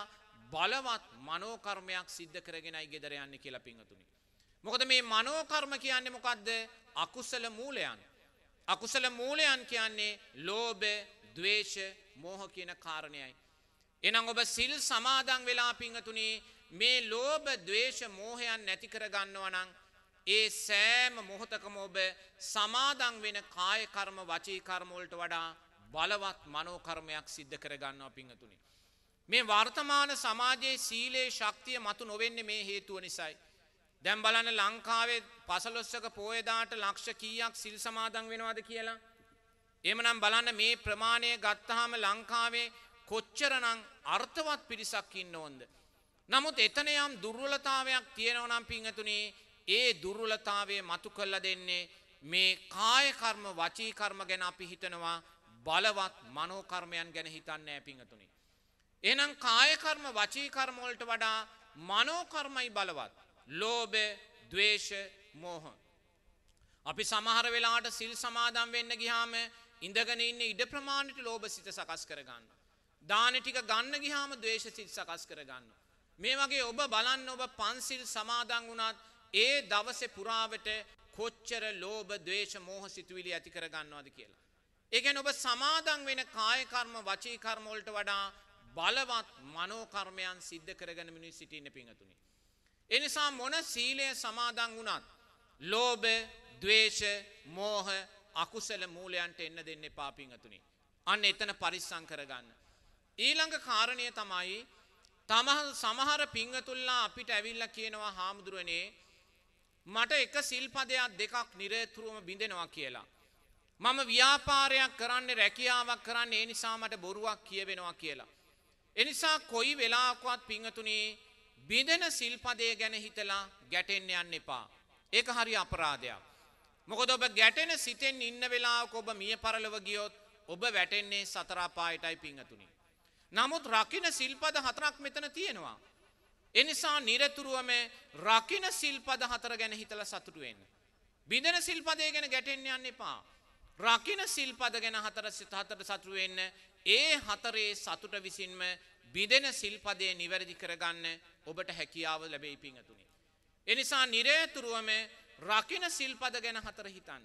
බලවත් මනෝකර්මයක් සිද්ධ කරගෙනයි ගෙදර යන්න කියලා පිංහතුනි. මොකද මේ මනෝකර්ම කියන්නේ මොකක්ද අකුසල මූලයන්. අකුසල මූලයන් කියන්නේ ලෝබ දවේශ මෝහ කියන කාරණයයි. එනම් ඔබ සිල් සමාදන් වෙලා පිංහතුනේ මේ ලෝබ දවේශ මෝහයන් නැති කරගන්නවනං ඒ සෑම මොහොතකම ඔබ සමාදන් වෙන කායකර්ම වචීකර්මෝල්ට වඩා බලවත් මනෝකර්මයක් සිද්ධ කරගන්නවා පිංහතුනි. මේ වර්තමාන සමාජයේ සීලේ ශක්තිය මතු නොවෙන්නේ මේ හේතුව නිසයි. දැම් බලන්න ලංකාවේ පසලොස්සක පෝයදාට ලක්ෂ කීයක් සිල් සමාදන් වෙනවාද කියලා. එමනම් බලන්න මේ ප්‍රමාණය ගත්තහම ලංකාවේ කොච්චරනං අර්ථවත් පිරිසක් ඉන්න ඕොන්ද. නමුත් එතන යම් දුර්වලතාවයක් තියෙනවනම් පිංහතුනේ ඒ දුර්වලතාවය මතු කල්ල දෙන්නේ මේ කායකර්ම වචීකර්ම ගැන අපි හිතනවා බලවත් මනෝකර්මයන් ගැන හිතන්න ඇපිංහතුනි. එනම් කායකර්ම වචීකර්මෝල්ට වඩා මනෝකර්මයි බලවත්. ලෝබ දවේශ මෝහ. අපි සමහර වෙලාට සිල් සමාදම් වෙන්න ගිහාම ඉඳගෙන ඉන්න ඉඩ ප්‍රමාණයට ලෝබ සිත සකස් කරගන්න. දාන ටික ගන්න ගිහාම දවේශ සිත් සකස් කරගන්න. මේ වගේ ඔබ බලන්න ඔබ පන්සිල් සමාදන් වුණත් ඒ දවසේ පුරාවට කොච්චර ලෝභ ද්වේෂ මෝහ සිතුවිලි ඇති කර ගන්නවද කියලා. ඒ කියන්නේ ඔබ සමාදන් වෙන කාය කර්ම වචී කර්ම වලට වඩා බලවත් මනෝ කර්මයන් සිද්ධ කරගෙන මිනිස් සිටින්න පිංගතුනි. ඒ නිසා මොන සීලය සමාදන් වුණත් ලෝභ, ද්වේෂ, මෝහ, අකුසල මූලයන්ට එන්න දෙන්න එපා පිංගතුනි. අන්න එතන පරිස්සම් කරගන්න. ඊළඟ කාරණය තමයි තම සමහර පිංගතුල්ලා අපිට ඇවිල්ලා කියනවා හාමුදුරුවනේ මට එක සිල්පදයක් දෙකක් නිරේතුරුවම බිඳෙනවා කියලා. මම ව්‍යාපාරයක් කරන්න රැකියාවක් කරන්න ඒ නිසා මට බොරුවක් කියවෙනවා කියලා. එනිසා කොයි වෙලාකවත් පිංහතුනේ බිඳෙන සිල්පදය ගැන හිතලා ගැටෙන්න යන්න එපා. ඒක හරි අපරාධයක්. මොකද ඔබ ගැටෙන සිතෙන් ඉන්න වෙලාවක ඔබ මිය පරලව ගියොත් ඔබ වැටෙන්නේ සතරාපායටයි පිංහතුනි. නමුත් රකින සිල්පද හතරක් මෙතන තියෙනවා. එනිසා නිරතුරුවම රකින සිල්පද හතර ගැන හිතල සතුටුවෙන්. බිඳෙන සිල්පදය ගැන ගැටෙන්න යන්න එපා. රකින සිල්පද ගැන හතර හතට සතුරුවෙන්න ඒ හතරේ සතුට විසින්ම බිදෙන සිල්පදය නිවැරදි කරගන්න ඔබට හැකියාව ලැබෙයි පිංහතුනි. එනිසා නිරේතුරුවම රකින සිල්පද ගැන හතර හිතන්න.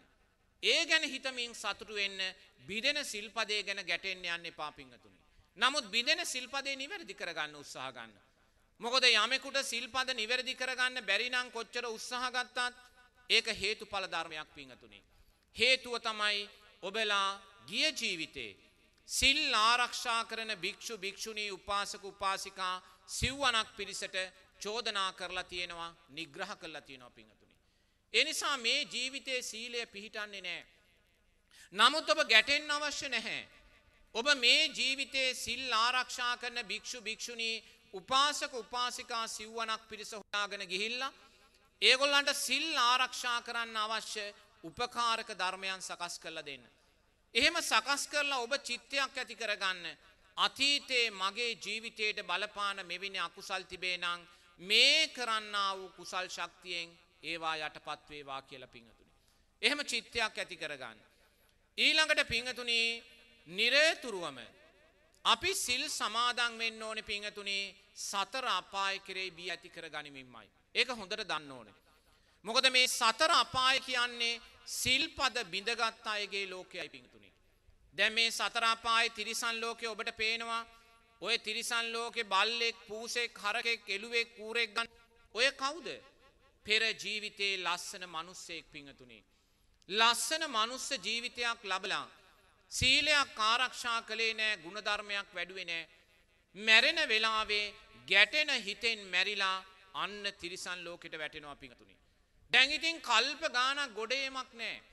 ඒ ගැන හිතමින් සතුටු වෙන්න බිදෙන සිල්පදේ ගැන ගැටෙන්න යන්න එපා පිංහතුනි. නමුත් බිදෙන සිල්පදේ නිවැරදි කරගන්න උත්සාහ ගන්න. මොකද යමෙකුට සිල්පද නිවැරදි කරගන්න බැරිනම් කොච්චර උත්සාහ ගත්තත් ඒක හේතුඵල ධර්මයක් පිංහතුනි. හේතුව තමයි ඔබලා ගිය ජීවිතේ සිල් ආරක්ෂා කරන භික්ෂු භික්ෂුණී උපාසක උපාසිකා සිව්වනක් පිරිසට චෝදනා කරලා තියෙනවා නිග්‍රහ කරලා තියෙනවා පිංහතුනි. එනිසා මේ ජීවිතයේ සීලය පිහිටන්නේ නෑ. නමුත් ඔබ ගැටෙන් අවශ්‍ය නැහැ. ඔබ මේ ජීවිතයේ සිල් ආරක්ෂා කරන භික්ෂු භික්ෂුණී උපාසක උපාසිකා සිව්වනක් පිරිස හොයාගෙන ගිහිල්ලා ඒගොල්ලන්ට සිල් ආරක්ෂා කරන්න අවශ්‍ය උපකාරක ධර්මයන් සකස් කරලා දෙන්න. එහෙම සකස් කරලා ඔබ චිත්තයක් ඇති කරගන්න. අතීතයේ මගේ ජීවිතයට බලපාන මෙවිනි අකුසල් තිබේ නං මේ කරන්නා වූ කුසල් ශක්තියෙන් ඒවා යටපත් වේවා කියලා පිංහතුනි. එහෙම චිත්තයක් ඇති කරගන්න. ඊළඟට පිංහතුනී නිරේතුරුවම අපි සිල් සමාදන් වෙන්න ඕනේ පිංහතුනේ සතර අපාය කෙරේ බී ඇති කර ගනිමින්මයි. ඒක හොඳට දන්න ඕනේ. මොකද මේ සතර අපාය කියන්නේ සිල්පද බිඳගත් අයගේ ලෝකයයි පිංතුනි. දැ මේ සතරාපාය තිරිසන් ලෝකය ඔබට පේනවා ඔය තිරිසන් ලෝකෙ බල්ලෙක් පූසෙක් හරකෙක් එළුවෙක් කූරෙක් ගන්න ඔය කවුද පෙර ජීවිතයේ ලස්සන මනුස්සෙක් පිංහතුනේ. ලස්සන මනුස්ස ජීවිතයක් ලබලා සීලයක් ආරක්ෂා කළේ නෑ ගුණධර්මයක් වැඩුවේ නෑ. මැරෙන වෙලාවේ ගැටෙන හිතෙන් මැරිලා අන්න තිරිසන් ලෝකෙට වැටෙනවා පිඟතුනි. දැඟිතින් කල්ප ගානක් ගොඩේමක් නෑ.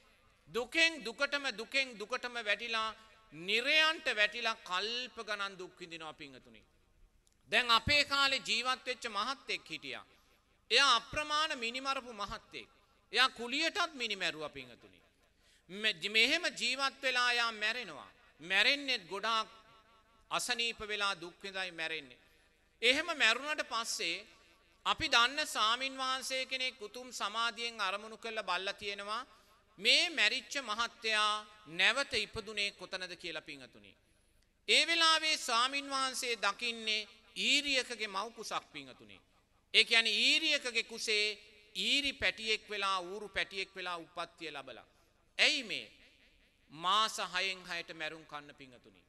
දුකෙන් දුකටම දුකෙන් දුකටම වැටිලා නිරයන්ට වැටිලා කල්ප ගණන් දුක්විදිනවා පිංහතුනි. දැන් අපේ කාලේ ජීවත්වෙච්ච මහත්තෙක් හිටියා. එයා අප්‍රමාණ මිනිමරපු මහත්තෙක්. එයා කුලියටත් මිනිමැරුව පිංහතුනි. මෙහෙම ජීවත් වෙලා යා මැරෙනවා. මැරෙන්නෙත් ගොඩාක් අසනීප වෙලා දුක්විදයි මැරෙන්නේ. එහෙම මැරුණට පස්සේ අපි දන්න සාමීන් වහන්සේ කෙනෙක් උතුම් සමාධියෙන් අරමුණු කළ බල්ල තියෙනවා මේ මැරිච්ච මහත්තයා නැවත ඉපදුනේ කොතනද කියලා පිංහතුනි. ඒ වෙලාවේ ස්වාමින් වහන්සේ දකින්නේ ඊරියකගේ මවකුසක් පිංහතුනි. ඒ ඇන ඊරියකගේ කුසේ ඊරි පැටියෙක් වෙලා ඌරු පැටියෙක් වෙලා උපත්තිය ලබලා. ඇයි මේ මාස හයෙන් හයට මැරුම් කන්න පිංහතුනි.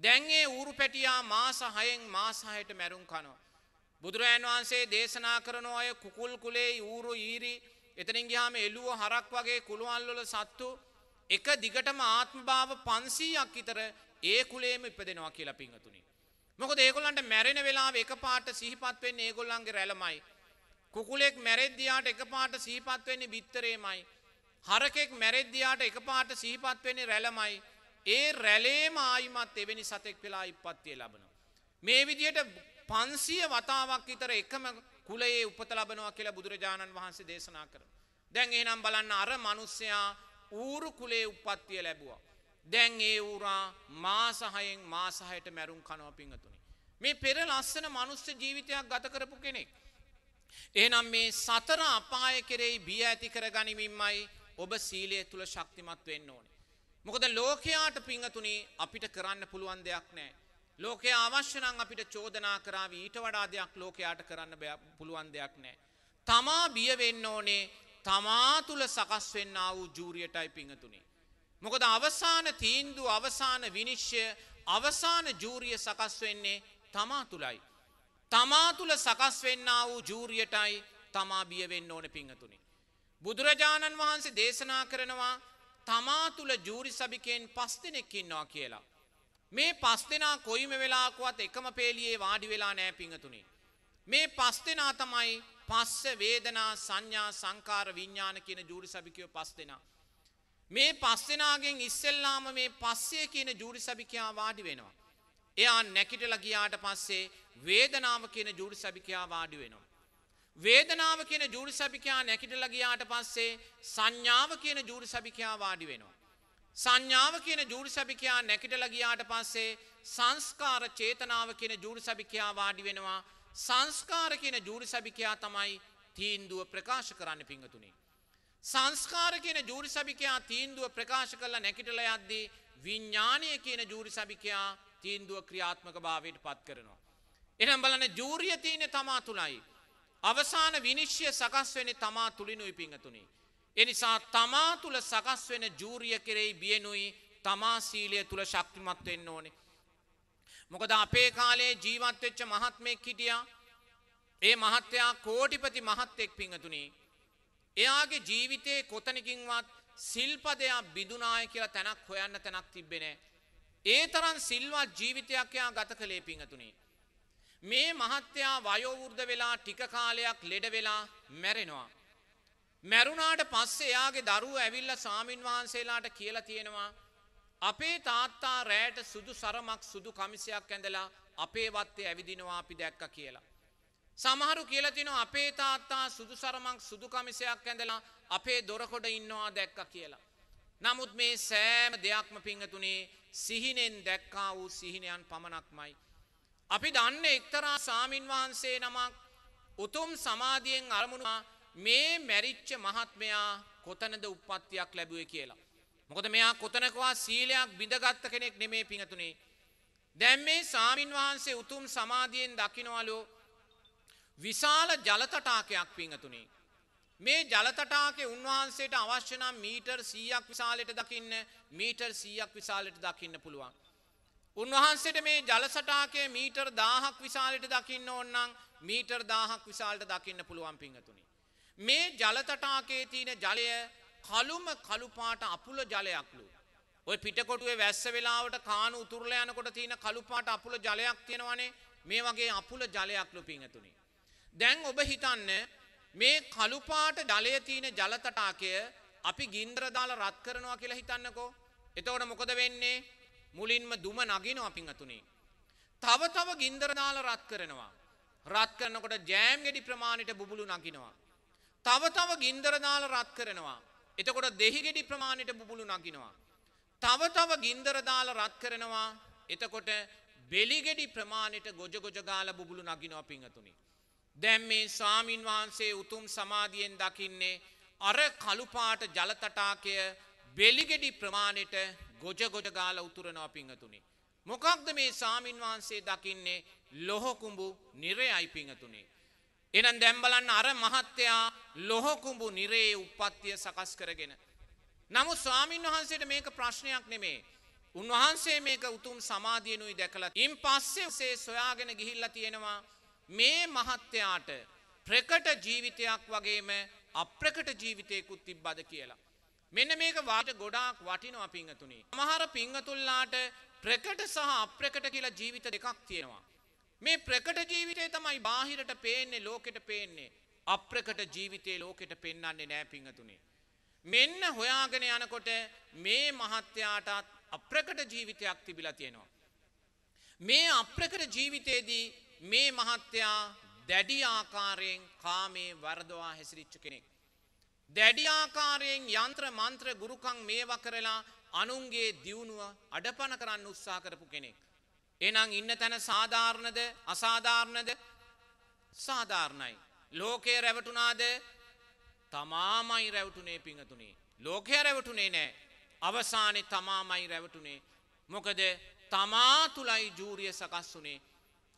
දැන්ගේ ඌරු පැටියා මාස හයෙන් මාසහයට මැරුම් කනවා. බුදුරජාන් වහන්සේ දේශනා කරන අය කුකුල් කුලේ ඌරු ඊරි එතනින් ගියාම එළුව හරක් වගේ කුළුවන්වල සත්තු එක දිගටම ආත්ම භාව 500ක් විතර ඒ කුලේම ඉපදෙනවා කියලා පිංගතුනි. මොකද ඒගොල්ලන්ට මැරෙන වෙලාව එකපාරට සිහිපත් වෙන්නේ ඒගොල්ලන්ගේ රැළමයි. කුකුලෙක් මැරෙද්දියාට එකපාරට සිහිපත් වෙන්නේ බිත්තරේමයි. හරකෙක් මැරෙද්දියාට එකපාරට සිහිපත් වෙන්නේ රැළමයි. ඒ රැළේම ආයිමත් එවැනි සතෙක් වෙලා ඉපත්තිය ලබනවා. මේ විදියට පන්සිය වතාවක් විතර එකම කුලයේ උපත ලබනවා කියලා බුදුරජාණන් වහන්සේ දේශනා කර. දැන් එහෙනම් බලන්න අර මනුස්සයා ඌරු කුලේ උපත්තිය ලැබුවා. දැන් ඒ ඌරා මාසහයෙන් මාසහයට මැරුම් කනවා පිංහතුනි. මේ පෙර ලස්සන මනුස්ස ජීවිතයක් ගත කරපු කෙනෙක්. එහනම් මේ සතර අපාය කෙරෙහි බිය ඇති කර ගනිමින්මයි ඔබ සීලය තුළ ශක්තිමත් වෙන්න ඕනේ. මොකද ලෝකයාට පිංහතුනි අපිට කරන්න පුළුවන් දෙයක් නෑ. ලෝකයේ අවශ්‍යනං අපිට චෝදනා කරාව ඊට වඩා දෙයක් ලෝකයාට කරන්න පුළුවන් දෙයක් නෑ. තමා බියවෙන්න ඕනේ තමා තුළ සකස් වෙන්න වූ ජූරියටයි පිංහතුනේ. මොකද අවසාන තීන්දු අවසාන විනිශ්්‍ය අවසාන ජූරිය සකස් වෙන්නේ තමා තුළයි. තමා තුළ සකස් වෙන්න වූ ජූරියටයි තමා බියවෙන්න ඕන පිංහතුනි. බුදුරජාණන් වහන්සේ දේශනා කරනවා තමා තුළ ජූරි සභිකයෙන් පස් දෙනෙක්කින්නවා කියලා. මේ පස් දෙනා කොයිම වෙලාකුවත් එකම පේලියේ වාඩි වෙලා නෑ පිංහතුනි. මේ පස් දෙනා තමයි පස්ස වේදනා සංඥා සංකාර විඤ්ඥාන කියන ජූරි සභිකයෝ පස් දෙනා. මේ පස් දෙනාගෙන් ඉස්සෙල්ලාම මේ පස්සේ කියන ජූරි සභිකයා වාඩි වෙනවා. එයා නැකිටල ගියාට පස්සේ වේදනාව කියන ජූරි සභිකයා වාඩි වෙනවා. වේදනාව කියන ජූරි සභිකයා නැකිටල ගියාට පස්සේ සංඥාව කියන ජූරි සභිකයා වාඩි වෙනවා. සංඥාව කියන ජූරි සභිකයා නැකිටල ගියාට පස්සේ සංස්කාර චේතනාව කියන ජූරි සභිකයා වාඩි වෙනවා සංස්කාර කියන ජූරි සභිකයා තමයි තීන්දුව ප්‍රකාශ කරන්න පිංහතුනේ. සංස්කාර කියන ජූරි සභිකයා තීන්දුව ප්‍රකාශ කරලා නැකිටල යද්දී විඤ්ඥානය කියන ජූරි සභිකයා තීන්දුව ක්‍රියාත්මක භාවයට පත් කරනවා. එනම් බලන ජූරිය තියන තමා තුළයි. අවසාන විනිශ්්‍ය සකස් වෙන තමා තුළිනුයි පිංහතුනි. එනිසා තමා තුළ සකස් වෙන ජූරිය කෙරෙයි බියනුයි තමා සීලය තුළ ශක්තිමත් වෙන්න ඕනේ. මොකද අපේ කාලේ ජීවත්වෙච්ච මහත්මෙක් හිටියා ඒ මහත්තයා කෝටිපති මහත්තෙක් පිංහතුනේ. එයාගේ ජීවිතයේ කොතනකින්වත් සිල්පදයක් බිදුනාය කියලා තැනක් හොයන්න තැනක් තිබෙනේ. ඒ තරන් සිල්වත් ජීවිතයක් එයා ගත කළේ පිංහතුනේ. මේ මහත්තයා වයෝවෘද්ධ වෙලා ටික කාලයක් ලෙඩ වෙලා මැරෙනවා. මැරුණාට පස්සේ එයාගේ දරුව ඇවිල්ල සාමීන් වහන්සේලාට කියලා තියෙනවා අපේ තාත්තා රෑට සුදු සරමක් සුදු කමිසයක් ඇඳලා අපේ වත්තේ ඇවිදිනවා අපි දැක්ක කියලා. සමහරු කියලතින අපේ තාත්තා සුදු සරමක් සුදු කමිසයක් ඇඳලා අපේ දොරකොඩ ඉන්නවා දැක්ක කියලා. නමුත් මේ සෑම දෙයක්ම පිංහතුනේ සිහිනෙන් දැක්කා වූ සිහිනයන් පමණක්මයි. අපි දන්න එක්තරා සාමීන් වහන්සේ නමක් උතුම් සමාධියෙන් අරමුණවා මේ මැරිච්ච මහත්මයා කොතනද උපත්තියක් ලැබුවේ කියලා. මොකද මෙයා කොතනකවා සීලයක් බිඳගත්ත කෙනෙක් නෙමේ පිඟතුනේ. දැම් මේ සාමීන් වහන්සේ උතුම් සමාධියෙන් දකිනවලු විශාල ජලතටාකයක් පිංහතුනේ. මේ ජලතටාකේ උන්වහන්සේට අවශ්‍යනම් මීටර් සීයක් විශාලට දකින්න මීටර් සීයක් විශාලට දකින්න පුළුවන්. උන්වහන්සේට මේ ජලසටාකේ මීටර් දාහක් විශාලට දකින්න ඕන්නම් මීටර් දාහක් විශාලට දකින්න පුළුවන් පිංහතුනි. මේ ජලතටාකේ තියෙන ජලය කළුම කළුපාට අපුල ජලයක්ලු. ඔය පිටකොටුවේ වැස්ස වෙලාවට කානු උතුරල යනකොට තියෙන කළුපාට අපුල ජලයක් තියෙනවනේ මේ වගේ අපුල ජලයක්ලු පිංහතුනි. දැන් ඔබ හිතන්න මේ කළුපාට ජලය තියෙන ජලතටාකය අපි ගින්දර දාලා රත් කරනවා කියලා හිතන්නකෝ. එතවට මොකද වෙන්නේ මුලින්ම දුම නගිනවා පිංහතුනේ. තව තව ගින්දර දාලා රත් කරනවා. රත් කරනකොට ජෑම් ගෙඩි ප්‍රමාණයට බුබුලු නගිනවා. තව තව ගින්දර දාලා රත් කරනවා. එතකොට දෙහිගෙඩි ප්‍රමාණයට බුබුලු නගිනවා. තව තව ගින්දර දාලා රත් කරනවා එතකොට බෙලිගෙඩි ප්‍රමාණයට ගොජ ගොජගාල බුබුලු නගිනවා පිංහතුනි. දැම් මේ ස්වාමීන් වහන්සේ උතුම් සමාධියෙන් දකින්නේ අර කළුපාට ජලතටාකය බෙලිගෙඩි ප්‍රමාණයට ගොජ ගොජගාල උතුරනවා පිංහතුනි. මොකක්ද මේ සාමීන් වහන්සේ දකින්නේ ලොහොකුඹු නිරයයි පිංහතුනේ. එනම් දැම්බලන්න අර මහත්තයා ලොහොකුඹු නිරේ උපත්තිය සකස් කරගෙන. නමුත් ස්වාමීන් වහන්සේට මේක ප්‍රශ්නයක් නෙමේ. උන්වහන්සේ මේක උතුම් සමාධියනුයි දැකලා ඉන් පස්සෙසේ සොයාගෙන ගිහිල්ල තියෙනවා මේ මහත්තයාට ප්‍රකට ජීවිතයක් වගේම අප්‍රකට ජීවිතයකුත් තිබ්බද කියලා. මෙන්න මේක වාට ගොඩාක් වටිනවා පිංහතුනි. මහර පිංහතුල්ලාට ප්‍රකට සහ අප්‍රකට කියලා ජීවිත දෙකක් තියෙනවා. මේ ප්‍රකට ජීවිතය තමයි බාහිරට පේන්නේ ලෝකෙට පේන්නේ. අප්‍රකට ජීවිතේ ලෝකෙට පෙන්න්නන්නේ නෑ පිංහතුනේ. මෙන්න හොයාගෙන යනකොට මේ මහත්‍යයාටත් අප්‍රකට ජීවිතයක් තිබිලා තියෙනවා. මේ අප්‍රකට ජීවිතයේදී මේ මහත්තයා දැඩි ආකාරයෙන් කාමේ වරදවා හැසිරිච්ච කෙනෙක්. දැඩි ආකාරයෙන් යන්ත්‍ර මන්ත්‍ර ගුරුකං මේවා කරලා අනුන්ගේ දියුණුව අඩපන කරන්න උත්සා කරපු කෙනෙක්. එනම් ඉන්න තැන සාධාරණද අසාධාරණද සාධාරණයි. ලෝකය රැවටුනාද තමාමයි රැවටුනේ පිංහතුනේ. ලෝකය රැවටුනේ නෑ අවසානය තමාමයි රැවටුනේ. මොකද තමා තුළයි ජූරිය සකස් වුනේ.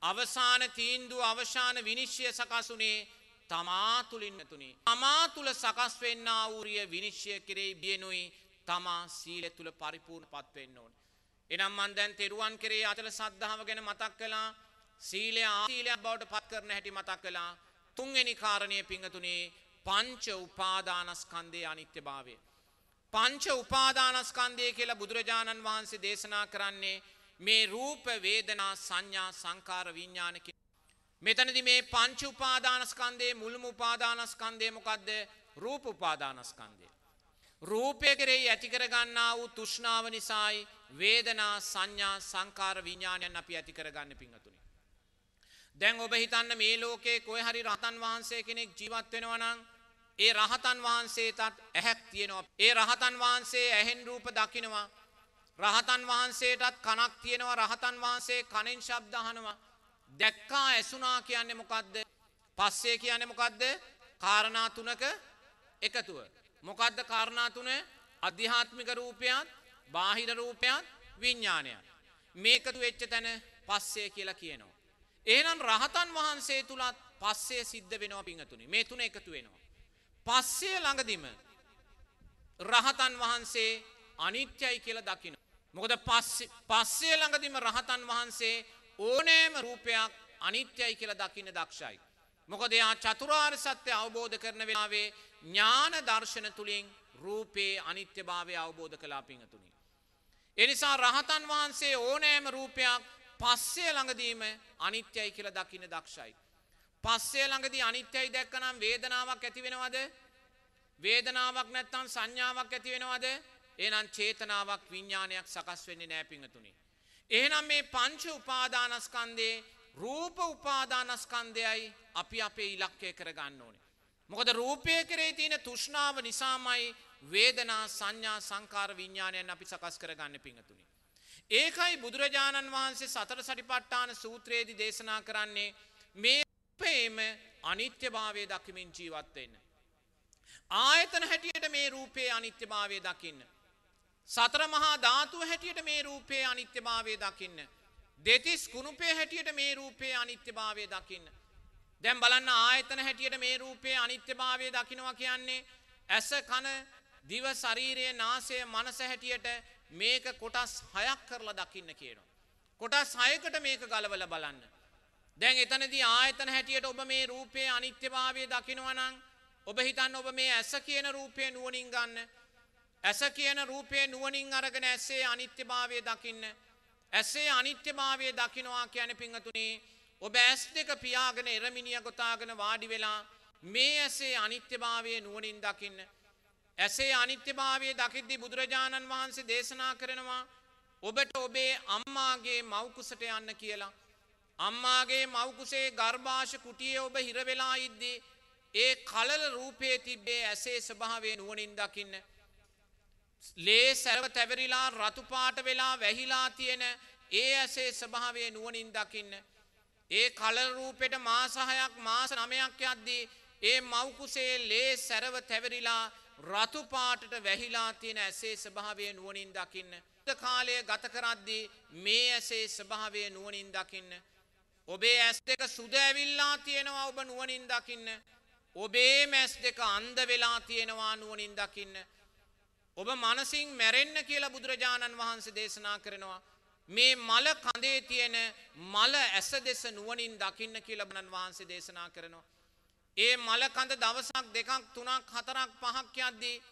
අවසාන තීන්දුව අවශාන විනිශ්්‍යය සකසුනේ තමා තුළින් ඇතුනේ. තමා තුළ සකස් වෙන්න වූරිය විනිශ්්‍යය කෙරෙයි බියනුයි තමා සීල තුළ පරිපූර්ණ පත්වෙන්න ඕන. එනම් මන්දැන් තෙරුවන් කරේ අතල සද්ධාව ගැන මතක් කලා සීලය ආසීලයක් බවට පත් කරන හැටි මතක් කලා තුන්වෙනි කාරණය පිංහතුනේ පංච උපාදානස්කන්දය අනිත්‍ය භාවය. පංච උපාදානස්කන්දය කියලා බුදුරජාණන් වහන්සේ දේශනා කරන්නේ මේ රූප වේදනා සංඥා සංකාර විඤ්ඥානක. මෙතනදි මේ පංච උපාදානස්කන්දේ මුල්ම උපාදානස්කන්දය මොකක්ද රූප උපාදානස්කන්දය. රූපය කරේ ඇතිකරගන්නා වූ තුෂ්නාව නිසායි වේදනා සංඥා සංකාර විඤ්ඥානයන් අපි ඇතිකරගන්න පිංහතුනි. දැන් ඔබ හිතන්න මේ ලෝකේ කොය හරි රහතන් වහන්සේ කෙනෙක් ජීවත් වෙනවනං ඒ රහතන් වහන්සේටත් ඇහැක් තියෙනවා. ඒ රහතන් වහන්සේ ඇහෙන් රූප දකිනවා. රහතන් වහන්සේටත් කනක් තියෙනවා රහතන් වහන්සේ කනෙන් ශබ්දහනවා. දැක්කා ඇසුනා කියන්නේ මොකක්ද. පස්සේ කියන්නේ මොකක්ද කාරණා තුනක එකතුව. මොකක්ද කාරණා තුන අධ්‍යාත්මික රූපයත් බාහිර රූපයත් විඤ්ඥානයත්. මේකතු වෙච්ච තැන පස්සේ කියලා කියනවා. ඒනම් රහතන් වහන්සේ තුළත් පස්සේ සිද්ධ වෙනවා පිංහතුනි මේ තුන එකතු වෙනවා. පස්සේ ළඟදිම රහතන් වහන්සේ අනිත්‍යයි කියල දකින. මොකද පස්සේ ළඟදිම රහතන් වහන්සේ ඕනෑම රූපයක් අනිත්‍යයි කියල දකින්න දක්ෂයි. මොකද එයා චතුරාර් සත්‍යය අවබෝධ කරන වෙලාවේ ඥාන දර්ශන තුළින් රූපයේ අනිත්‍ය භාවය අවබෝධ කලා පිංහතුනි. එනිසා රහතන් වහන්සේ ඕනෑම රූපයක් පස්සේ ළඟදීම අනිත්‍යයි කියල දකින්න දක්ෂයි. පස්සේ ළඟදී අනිත්‍යයි දැක්කනම් වේදනාවක් ඇති වෙනවද වේදනාවක් නැත්තම් සංඥාවක් ඇති වෙනවද ඒනම් චේතනාවක් විඤ්ඥානයක් සකස් වෙන්නේ නෑපිඟතුනි. එහෙනම් මේ පංච උපාදානස්කන්දේ රූප උපාදානස්කන්දයයි අපි අපේ ඉලක්කය කරගන්න ඕනේ. මොකද රූපය කරේ තියෙන තුෂ්නාව නිසාමයි වේදනා සංඥා සංකාර විඤ්ඥානයන් අපි සකස් කරගන්න පිඟතුනි. ඒකයි බුදුරජාණන් වහන්සේ සතර සටිපට්ටාන සූත්‍රයේදි දේශනා කරන්නේ මේ රූපේම අනිත්‍යභාවය දකිමින් ජීවත්වෙන්න. ආයතන හැටියට මේ රූපයේ අනිත්‍යභාවය දකින්න. සතර මහා ධාතුව හැටියට මේ රූපයේ අනිත්‍යභාවය දකින්න. දෙතිස් කුණුපේ හැටියට මේ රූපයේ අනිත්‍යභාවය දකින්න. දැම් බලන්න ආයතන හැටියට මේ රූපයේ අනිත්‍යභාවය දකිනවා කියන්නේ ඇස කන දිව ශරීරයේ නාසය මනස හැටියට මේක කොටස් හයක් කරලා දකින්න කියනවා. කොටස් හයකට මේක ගලවල බලන්න. දැන් එතනදී ආයතන හැටියට ඔබ මේ රූපයේ අනිත්‍යභාවය දකිනවනං ඔබ හිතන්න ඔබ මේ ඇස කියන රූපය නුවනින් ගන්න. ඇස කියන රූපය නුවනින් අරගෙන ඇස්සේ අනිත්‍යභාවය දකින්න. ඇසේ අනිත්‍යභාවය දකිනවා කියන පිංහතුනේ ඔබ ඇස් දෙක පියාගෙන එරමිනිිය ගොතාගෙන වාඩි වෙලා මේ ඇසේ අනිත්‍යභාවය නුවනින් දකින්න. ඇසේ අනිත්‍යභාවය දකිද්දි බුදුරජාණන් වහන්සේ දේශනා කරනවා ඔබට ඔබේ අම්මාගේ මවකුසට යන්න කියලා. අම්මාගේ මවකුසේ ගර්භාෂ කුටිය ඔබ හිරවෙලා ඉද්දී ඒ කලල රූපේ තිබ්බේ ඇසේ ස්භාවේ නුවනින් දකින්න. ලේ සැරව තැවරිලා රතුපාට වෙලා වැහිලා තියෙන ඒ ඇසේ ස්භාවේ නුවනින් දකින්න. ඒ කලරූපෙට මාසහයක් මාස නමයක් යද්දී ඒ මවකුසේ ලේ සැරව තැවරිලා රතුපාටට වැහිලා තියෙන ඇසේ ස්භාවය නුවනින් දකින්න. කාලය ගත කරද්දී මේ ඇසේ ස්භාවය නුවනින් දකින්න. ඔබේ ඇස් දෙක සුද ඇවිල්ලා තියෙනවා ඔබ නුවනින් දකින්න. ඔබේ මැස් දෙක අන්ද වෙලා තියෙනවා නුවනින් දකින්න. ඔබ මනසින් මැරෙන්න කියලා බුදුරජාණන් වහන්සේ දේශනා කරනවා. මේ මල කඳේ තියෙන මල ඇස දෙස නුවනින් දකින්න කියලා බණන් වහන්සේ දේශනා කරනවා. ඒ මල කඳ දවසක් දෙකක් තුනක් හතරක් පහක් යද්දී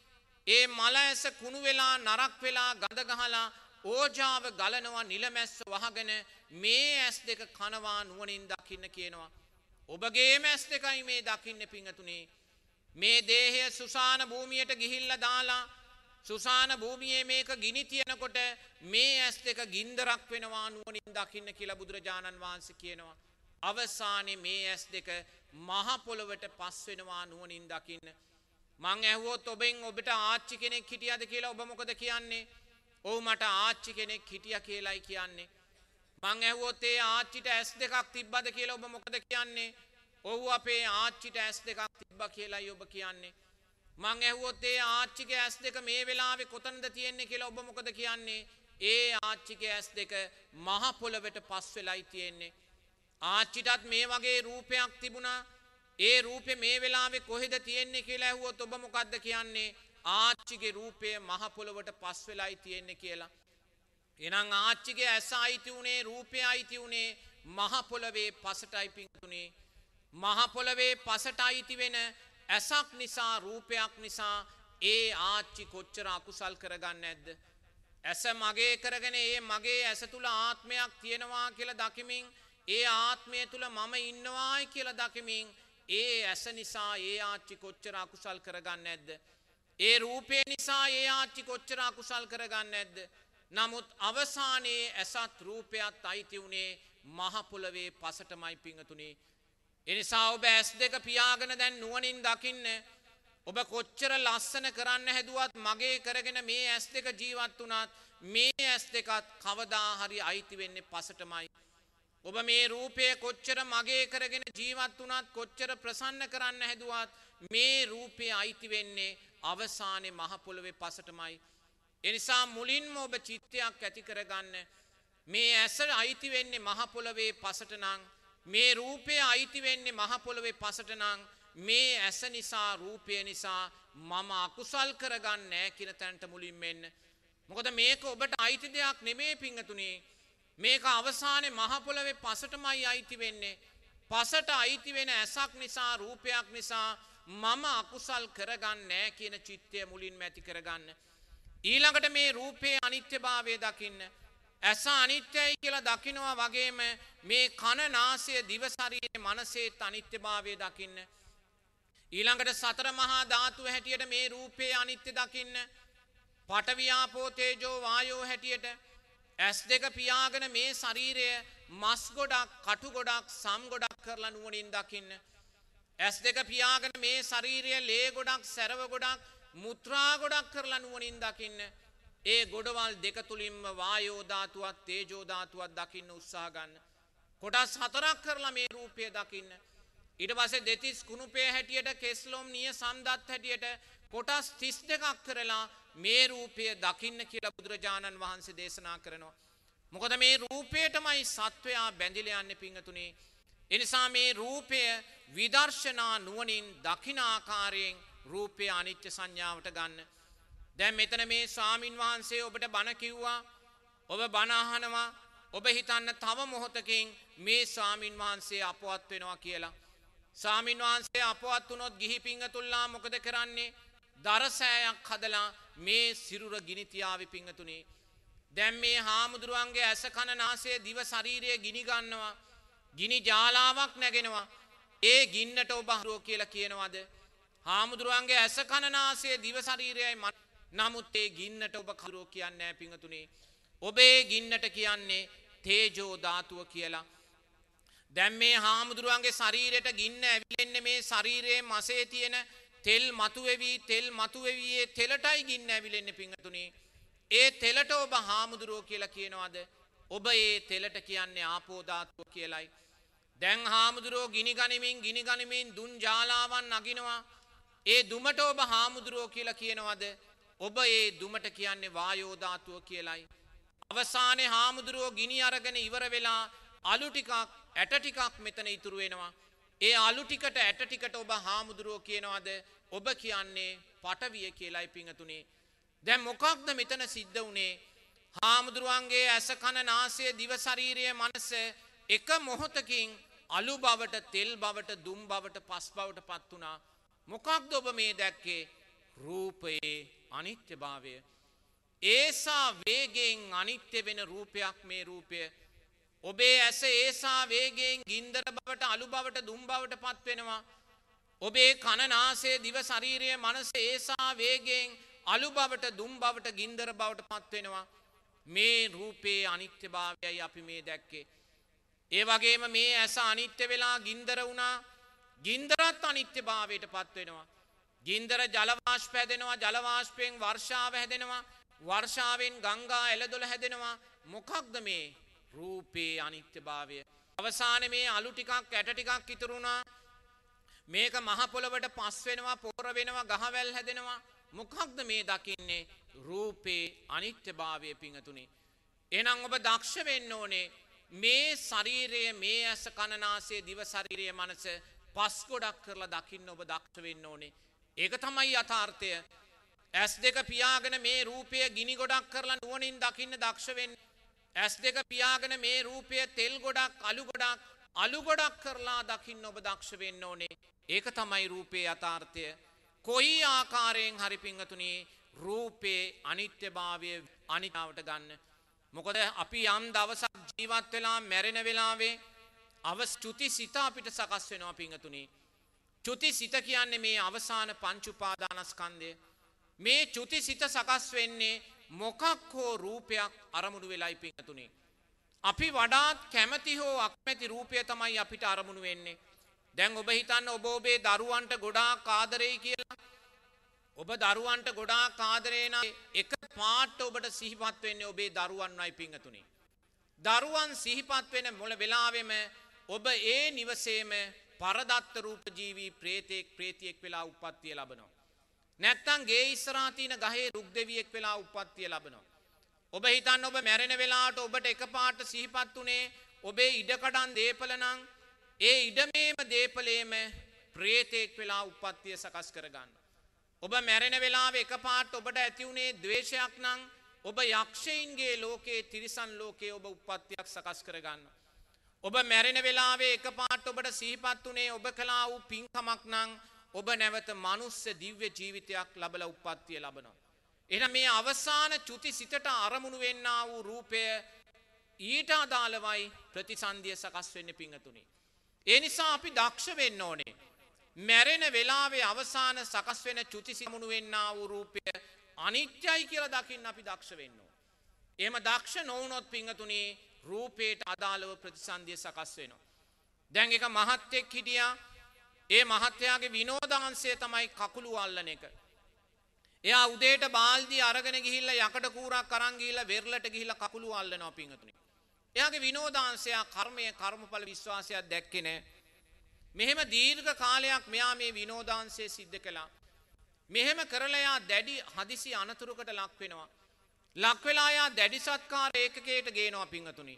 ඒ මල ඇස කුණු වෙලා නරක් වෙලා ගඳ ගහලා ඕජාව ගලනවා නිලමැස්ස වහගෙන මේ ඇස් දෙක කනවා නුවනින් දකින්න කියනවා. ඔබගේ මැස් දෙකයි මේ දකින්න පිංහතුනේ. මේ දේහය සුසාන භූමියයට ගිහිල්ල දාලා සුසාන භූමියයේ මේක ගිනි තියනකොට මේ ඇස් දෙක ගින්දරක් වෙනවා නුවනින් දකින්න කියලා බුදුරජාණන් වහන්සේ කියනවා. අවසානයේ මේ ඇස් දෙක මහපොළොවට පස් වෙනවා නුවනින් දකින්න. මං ඇහුවොත් ඔබෙන් ඔබට ආච්චි කෙනෙක් හිටියද කියලා ඔබ මොකද කියන්නේ. ඔහු මට ආච්චි කෙනෙක් හිටිය කියලයි කියන්නේ. මං ඇහුවොත් ඒ ආච්චිට ඇස් දෙකක් තිබ්බද කියලා ඔබ මොකද කියන්නේ. ඔහු අපේ ආච්චිට ඇස් දෙකක් තිබ්බ කියලායි ඔබ කියන්නේ. මං ඇහුවොත් ඒ ආච්චිගේ ඇස් දෙක මේ වෙලාවේ කොතනද තියෙන්නේ කියලා ඔබ මොකද කියන්නේ. ඒ ආච්චිගේ ඇස් දෙක මහපොළවට පස් වෙලයි තියෙන්නේ. ආච්චිටත් මේ වගේ රූපයක් තිබුණා ඒ රූපෙ මේ වෙලාවෙ කොහෙද තියෙන්නේ කියලා ඇහුවොත් ඔබ මොකද්ද කියන්නේ ආච්චිගේ රූපය මහ පොළොවට පස් වෙලායි තියෙන්නේ කියලා. එහෙනම් ආච්චිගේ ඇස අයිති උනේ රූපය අයිති උනේ මහ පොළවේ පසටයි පිංතුනේ. මහ පොළවේ පසට අයිති වෙන ඇසක් නිසා රූපයක් නිසා ඒ ආච්චි කොච්චර අකුසල් කරගන්න නැද්ද? ඇස මගේ කරගෙන ඒ මගේ ඇස තුල ආත්මයක් තියෙනවා කියලා දකිමින් ඒ ආත්මය තුල මම ඉන්නවායි කියලා දකිමින් ඒ ඇස නිසා ඒ ආච්චි කොච්චර අකුසල් කරගන්න නැද්ද? ඒ රූපය නිසා ඒ ආච්චි කොච්චර අකුසල් කරගන්න නැද්ද? නමුත් අවසානයේ ඇසත් රූපයත් අයිති වුණේ මහ පොළවේ පසටමයි පිංගතුනි. එනිසා ඔබ ඇස් දෙක පියාගෙන දැන් නුවණින් දකින්න ඔබ කොච්චර ලස්සන කරන්න හැදුවත් මගේ කරගෙන මේ ඇස් දෙක ජීවත් වුණත් මේ ඇස් දෙකත් කවදා හරි අයිති වෙන්නේ පසටමයි. ඔබ මේ රූපය කොච්චර මගේ කරගෙන ජීවත් වුණත් කොච්චර ප්‍රසන්න කරන්න හැදුවත් මේ රූපය අයිති වෙන්නේ අවසානයේ මහ පොළවේ පසටමයි. එනිසා මුලින්ම ඔබ චිත්තයක් ඇති කරගන්න මේ ඇස අයිති වෙන්නේ මහ පොළවේ පසට නම් මේ රූපය අයිති වෙන්නේ මහ පොළවේ පසට නම් මේ ඇස නිසා රූපය නිසා මම අකුසල් කරගන්න නෑ කියන තැනට මුලින් මෙන්න. මොකද මේක ඔබට අයිති දෙයක් නෙමේ පිංගතුනේ. මේක අවසානයේ මහ පොළවේ පසටමයි අයිති වෙන්නේ. පසට අයිති වෙන ඇසක් නිසා රූපයක් නිසා මම අකුසල් කරගන්න නෑ කියන චිත්තය මුලින්ම ඇති කරගන්න. ඊළඟට මේ රූපයේ අනිත්‍යභාවය දකින්න. ඇස අනිත්‍යයි කියලා දකිනවා වගේම මේ කන නාසය දිව ශරීරයේ මනසේත් අනිත්‍යභාවය දකින්න. ඊළඟට සතර මහා ධාතු හැටියට මේ රූපයේ අනිත්‍ය දකින්න. පඨවි ආපෝ තේජෝ වායෝ හැටියට ඇස් දෙක පියාගෙන මේ ශරීරය මස් ගොඩක් කටු ගොඩක් සම් ගොඩක් කරලා නුවණින් දකින්න. ඇස් දෙක පියාගෙන මේ ශරීරය ලේ ගොඩක් සැරව ගොඩක් මුත්‍රා ගොඩක් කරලා නුවණින් දකින්න. ඒ ගොඩවල් දෙක තුලින්ම වායෝ ධාතුවත් තේජෝ ධාතුවත් දකින්න උත්සාහ ගන්න. කොටස් හතරක් කරලා මේ රූපය දකින්න. ඊට පස්සේ දෙතිස් කුණුපේ හැටියට කෙස්ලොම් නිය සම්දත් හැටියට කොටස් 32ක් කරලා මේ රූපය දකින්න කියලා බුදුරජාණන් වහන්සේ දේශනා කරනවා. මොකද මේ රූපයටමයි සත්වයා බැඳිලා යන්නේ පිංගතුනේ. එනිසා මේ රූපය විදර්ශනා නුවණින් දකින ආකාරයෙන් රූපය අනිත්‍ය සංඥාවට ගන්න. දැන් මෙතන මේ ස්වාමින් වහන්සේ ඔබට බණ කිව්වා. ඔබ බණ අහනවා. ඔබ හිතන්න තව මොහොතකින් මේ ස්වාමින් වහන්සේ අපවත් වෙනවා කියලා. ස්වාමින් වහන්සේ අපවත් වුණොත් ගිහි පිංගතුල්ලා මොකද කරන්නේ? දරසෑයක් හදලා මේ සිරුර ගිනි තියාවි පිංගතුනේ. දැන් මේ හාමුදුරුවන්ගේ ඇස කන නාසය දිව ශරීරය ගිනි ගන්නවා. ගිනි ජාලාවක් නැගෙනවා. ඒ ගින්නට ඔබ හරුව කියලා කියනවද? හාමුදුරුවන්ගේ ඇස කන නාසය දිව ශරීරයයි නමුත් ඒ ගින්නට ඔබ කරුව කියන්නේ නැහැ පිංගතුනේ. ඔබේ ගින්නට කියන්නේ තේජෝ ධාතුව කියලා. දැන් මේ හාමුදුරුවන්ගේ ශරීරයට ගින්න ඇවිලෙන්නේ මේ ශරීරයේ මසේ තියෙන තෙල් මතුවෙවි තෙල් මතුවෙවි ඒ තෙලටයි ගින්න ඇවිලෙන්නේ පිංගතුනේ. ඒ තෙලට ඔබ හාමුදුරුවෝ කියලා කියනවද? ඔබ ඒ තෙලට කියන්නේ ආපෝ ධාතුව කියලයි. දැන් හාමුදුරුවෝ ගිනි ගනිමින් ගිනි ගනිමින් දුන් ජාලාවන් නගිනවා. ඒ දුමට ඔබ හාමුදුරුවෝ කියලා කියනවද? ඔබ ඒ දුමට කියන්නේ වායෝ ධාතුව කියලයි. අවසානයේ හාමුදුරුවෝ ගිනි අරගෙන ඉවර වෙලා අලු ටිකක් ඇට ටිකක් මෙතන ඉතුරු වෙනවා. ඒ අලු ටිකට ඇට ටිකට ඔබ හාමුදුරුවෝ කියනවද? ඔබ කියන්නේ පටවිය කියලයි පිංගතුනේ. දැන් මොකක්ද මෙතන සිද්ධ වුනේ? හාමුදුරුවන්ගේ ඇස කන නාසය දිව ශරීරය මනස එක මොහොතකින් අලු බවට තෙල් බවට දුම් බවට පස් බවට පත් වුණා. මොකක්ද ඔබ මේ දැක්කේ? රූපයේ අනිත්‍යභාවය. ඒසා වේගෙන් අනිත්‍ය වෙන රූපයක් මේ රූපය. ඔබේ ඇස ඒසා වේගෙන් ගින්දර බවට අලු බවට දුම් බවට පත් වෙනවා. ඔබේ කන නාසය දිව ශරීරය මනස ඒසා වේගෙන් අලු බවට දුම් බවට ගින්දර බවට පත් වෙනවා. මේ රූපයේ අනිත්‍යභාවයයි අපි මේ දැක්කේ. ඒ වගේම මේ ඇස අනිත්‍ය වෙලා ගින්දර වුණා. ගින්දරත් අනිත්‍යභාවයට පත් වෙනවා. ගින්දර ජලවාෂ්ප හැදෙනවා ජලවාෂ්පයෙන් වර්ෂාව හැදෙනවා. වර්ෂාවෙන් ගංගා එළදොළ හැදෙනවා. මොකක්ද මේ රූපේ අනිත්‍යභාවය. අවසාන මේ අලු ටිකක් ඇට ටිකක් ඉතුරුණා. මේක මහ පොළවට පස් වෙනවා පෝර වෙනවා ගහවැල් හැදෙනවා. මොකක්ද මේ දකින්නේ රූපේ අනිත්‍යභාවය පිංහතුනේ. එනම් ඔබ දක්ෂ වෙන්න ඕනේ මේ ශරීරය මේ ඇස කණනාසේ දිව ශරීරය මනස පස් ගොඩක් කරලා දකින්න ඔබ දක්ෂ වෙන්න ඕනේ. ඒක තමයි යථාර්ථය. ඇස් දෙක පියාගෙන මේ රූපය ගිනි ගොඩක් කරලා නුවනින් දකින්න දක්ෂවෙන්. ඇස් දෙක පියාගෙන මේ රූපය තෙල් ගොඩක් අලු ගොඩක් අලු ගොඩක් කරලා දකින්න ඔබ දක්ෂ වෙන්න ඕනේ. ඒක තමයි රූපයේ යථාර්ථය. කොයි ආකාරයෙන් හරි පිංහතුනේ රූපයේ අනිත්‍යභාවය අනිතාවට ගන්න. මොකද අපි යම් දවසක් ජීවත් වෙලා මැරෙන වෙලාවේ අවස් චුති සිත අපිට සකස් වෙනවා පිංහතුනේ. චුති සිත කියන්නේ මේ අවසාන පංචුපාදානස්කන්දය. මේ චුති සිත සකස් වෙන්නේ මොකක් හෝ රූපයක් අරමුණු වෙලයි පිංහතුනේ. අපි වඩාත් කැමති හෝ අක්මැති රූපය තමයි අපිට අරමුණු වෙන්නේ. දැන් ඔබ හිතන්න ඔබ ඔබේ දරුවන්ට ගොඩා කාදරෙයි කියලා. ඔබ දරුවන්ට ගොඩා කාදරේන එක පාට්ට ඔබට සිහිපත් වෙන්නේ ඔබේ දරුවන් වයි පිංහතුනේ. දරුවන් සිහිපත් වෙන මොල වෙලාවෙම ඔබ ඒ නිවසේම පරදත්ත රූප ජීවී ප්‍රේතෙක් ප්‍රේතියෙක් වෙලා උපත්තිය ලබනවා. නැත්තං ගේ ඉස්සරාතින ගහේ රුක් දෙවියෙක් වෙලා උපත්තිය ලබනවා. ඔබ හිතන්න ඔබ මැරෙන වෙලාට ඔබට එක පාට සිහිපත් වනේ ඔබේ ඉඩකඩන් දේපලනං ඒ ඉඩමේම දේපලේම ප්‍රේතෙක් වෙලා උපත්තිය සකස් කරගන්න. ඔබ මැරෙන වෙලාව එක පාට ඔබට ඇතිවුණේ දවේශයක් නං ඔබ යක්ෂයින්ගේ ලෝකයේ තිරිසන් ලෝකයේ ඔබ උපත්තියක් සකස් කරගන්න. ඔබ මැරෙන වෙලාවේ එක පාට ඔබට සිහිපත් වනේ ඔබ කලා වූ පින්කමක් නං ඔබ නැවත මනුස්ස දිව්‍ය ජීවිතයක් ලබල උපත්තිය ලබනවා. එන මේ අවසාන චුති සිතට අරමුණු වෙන්න වූ රූපය ඊට අදාළවයි ප්‍රතිසන්දිය සකස් වෙන්න පිංහතුනි. ඒ නිසා අපි දක්ෂ වෙන්න ඕනේ. මැරෙන වෙලාවේ අවසාන සකස් වෙන චුති සිමුණු වෙන්න වූ රූපය අනිත්‍යයි කියල දකින්න අපි දක්ෂ වෙන්න. එම දක්ෂ නොවනොත් පිංහතුනේ රූපයට අදාළව ප්‍රතිසන්දිය සකස් වෙනවා. දැන් එක මහත්තෙක් හිටියා ඒ මහත්තයාගේ විනෝදාන්සේ තමයි කකුළු අල්ලන එක. එයා උදේට බාල්දි අරගෙන ගිහිල්ල යකට කූරක් කරංගීල වෙරලට ගිහිල කකුළු අල්ලනවා පිංහතුනි. එයාගේ විනෝදාන්සයා කර්මය කර්මඵල විශ්වාසයක් දැක්කෙනෑ. මෙහෙම දීර්ඝ කාලයක් මෙයා මේ විනෝදාන්සේ සිද්ධ කළා. මෙහෙම කරලයා දැඩි හදිසි අනතුරකට ලක් වෙනවා. ලක්වෙලායා දැඩි සත්කාර ඒකකයට ගේනවා පිංහතුනි.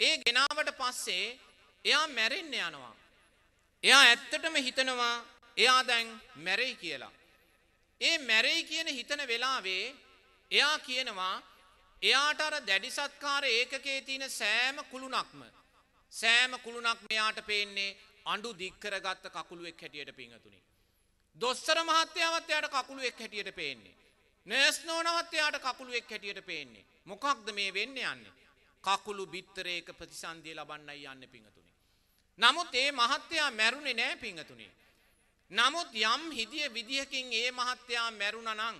ඒ ගෙනාවට පස්සේ එයා මැරෙන්න යනවා. එයා ඇත්තටම හිතනවා එයා දැන් මැරෙයි කියලා. ඒ මැරෙයි කියන හිතන වෙලාවේ එයා කියනවා එයාට අර දැඩි සත්කාර ඒකකේ තියෙන සෑම කුළුණක්ම සෑම කුළුණක් මෙයාට පේන්නේ අඩු දික්කරගත්ත කකුළුවෙක් හැටියට පිංහතුනි. දොස්සර මහත්‍යාවත් එයාට කකුළුවෙක් හැටියට පේන්නේ. නර්ස් නෝනවත් එයාට කකුළුවෙක් හැටියට පේන්නේ. මොකක්ද මේ වෙන්න යන්නේ. කකුළු බිත්තරේක ප්‍රතිසන්දිය ලබන්නයි යන්න පිංහතුනි. නමුත් ඒ මහත්තයා මැරුණේ නෑ පිංහතුනේ. නමුත් යම් හිදිය විදිහකින් ඒ මහත්තයා මැරුණනං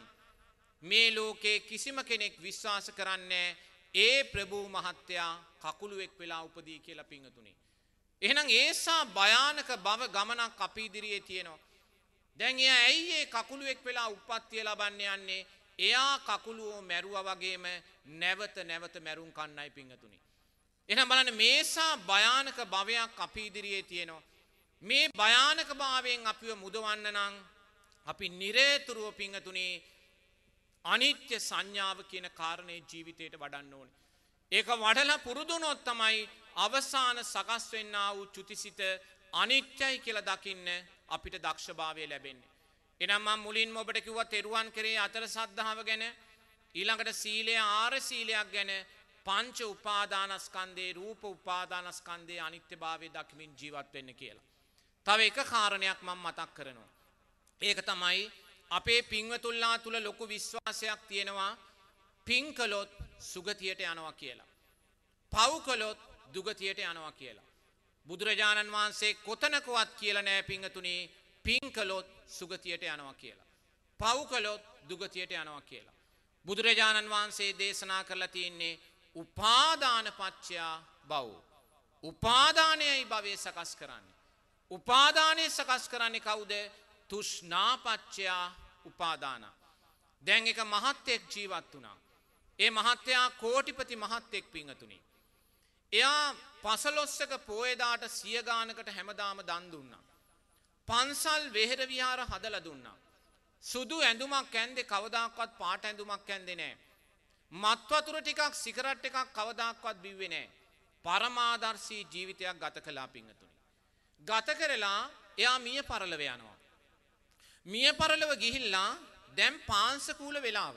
මේ ලෝකේ කිසිම කෙනෙක් විශ්වාස කරන්නේ ඒ ප්‍රභූ මහත්තයා කකුළුවෙක් වෙලා උපදී කියලා පිංහතුනේ. එහෙනම් ඒසා භයානක බව ගමනක් අපීදිරියේ තියෙනවා. දැන් එයා ඇයි ඒ කකුළුවෙක් වෙලා උප්පත්තිය ලබන්න යන්නේ එයා කකුළුවෝ මැරුව වගේම නැවත නැවත මැරුම් කන්නයි පිංහතුනි. එනම් බලන්න මේසා භයානක භවයක් අපි ඉදිරියේ තියෙනවා. මේ භයානක භාවයෙන් අපිව මුදවන්න නං අපි නිරේතුරුව පිංහතුනේ අනිත්‍ය සංඥාව කියන කාරණය ජීවිතයට වඩන්න ඕන. ඒක වඩල පුරුදුනොත් තමයි අවසාන සකස් වෙන්න වූ චුතිසිත අනිත්‍යයි කියල දකින්න අපිට දක්ෂභාවය ලැබෙන්නේ. එනම් මම මුලින්ම ඔබට කිව්වා තෙරුවන් කරේ අතර සද්ධාව ගැන ඊළඟට සීලය ආර සීලයක් ගැන පංච උපාදානස්කන්දේ රූප උපාදානස්කන්දේ අනිත්‍යභාවය දකිමින් ජීවත් වෙන්න කියලා. තව එක කාරණයක් මම මතක් කරනවා. ඒක තමයි අපේ පින්වතුල්ලා තුළ ලොකු විශ්වාසයක් තියෙනවා පින්කලොත් සුගතියට යනවා කියලා. පව්කලොත් දුගතියට යනවා කියලා. බුදුරජාණන් වහන්සේ කොතනකවත් කියල නෑ පිංහතුනේ පින්කලොත් සුගතියට යනවා කියලා. පව්කලොත් දුගතියට යනවා කියලා. බුදුරජාණන් වහන්සේ දේශනා කරලා තියන්නේ උපාදාන පච්චයා බව්. උපාදානයයි භවය සකස් කරන්නේ. උපාදානය සකස් කරන්නේ කවුද තුෂ්නාපච්චයා උපාදාන. දැන් එක මහත්තෙක් ජීවත් වුණා. ඒ මහත්තයා කෝටිපති මහත්තෙක් පිංහතුනි. එයා පසලොස්සක පෝයදාට සියගානකට හැමදාම දන් දුන්නා. පන්සල් වෙහෙර විහාර හදල දුන්නා. සුදු ඇඳුමක් ඇන්දෙ කවදාක්වත් පාට ඇඳුමක් ඇන්දෙ නෑ. මත්වතුර ටිකක් සිකරට් එකක් කවදාක්වත් බිව්වේ නෑ. පරමාදර්ශී ජීවිතයක් ගත කලා පිංහතුනි. ගත කරලා එයා මිය පරලව යනවා. මිය පරලව ගිහිල්ලා දැම් පාන්සකූල වෙලාව.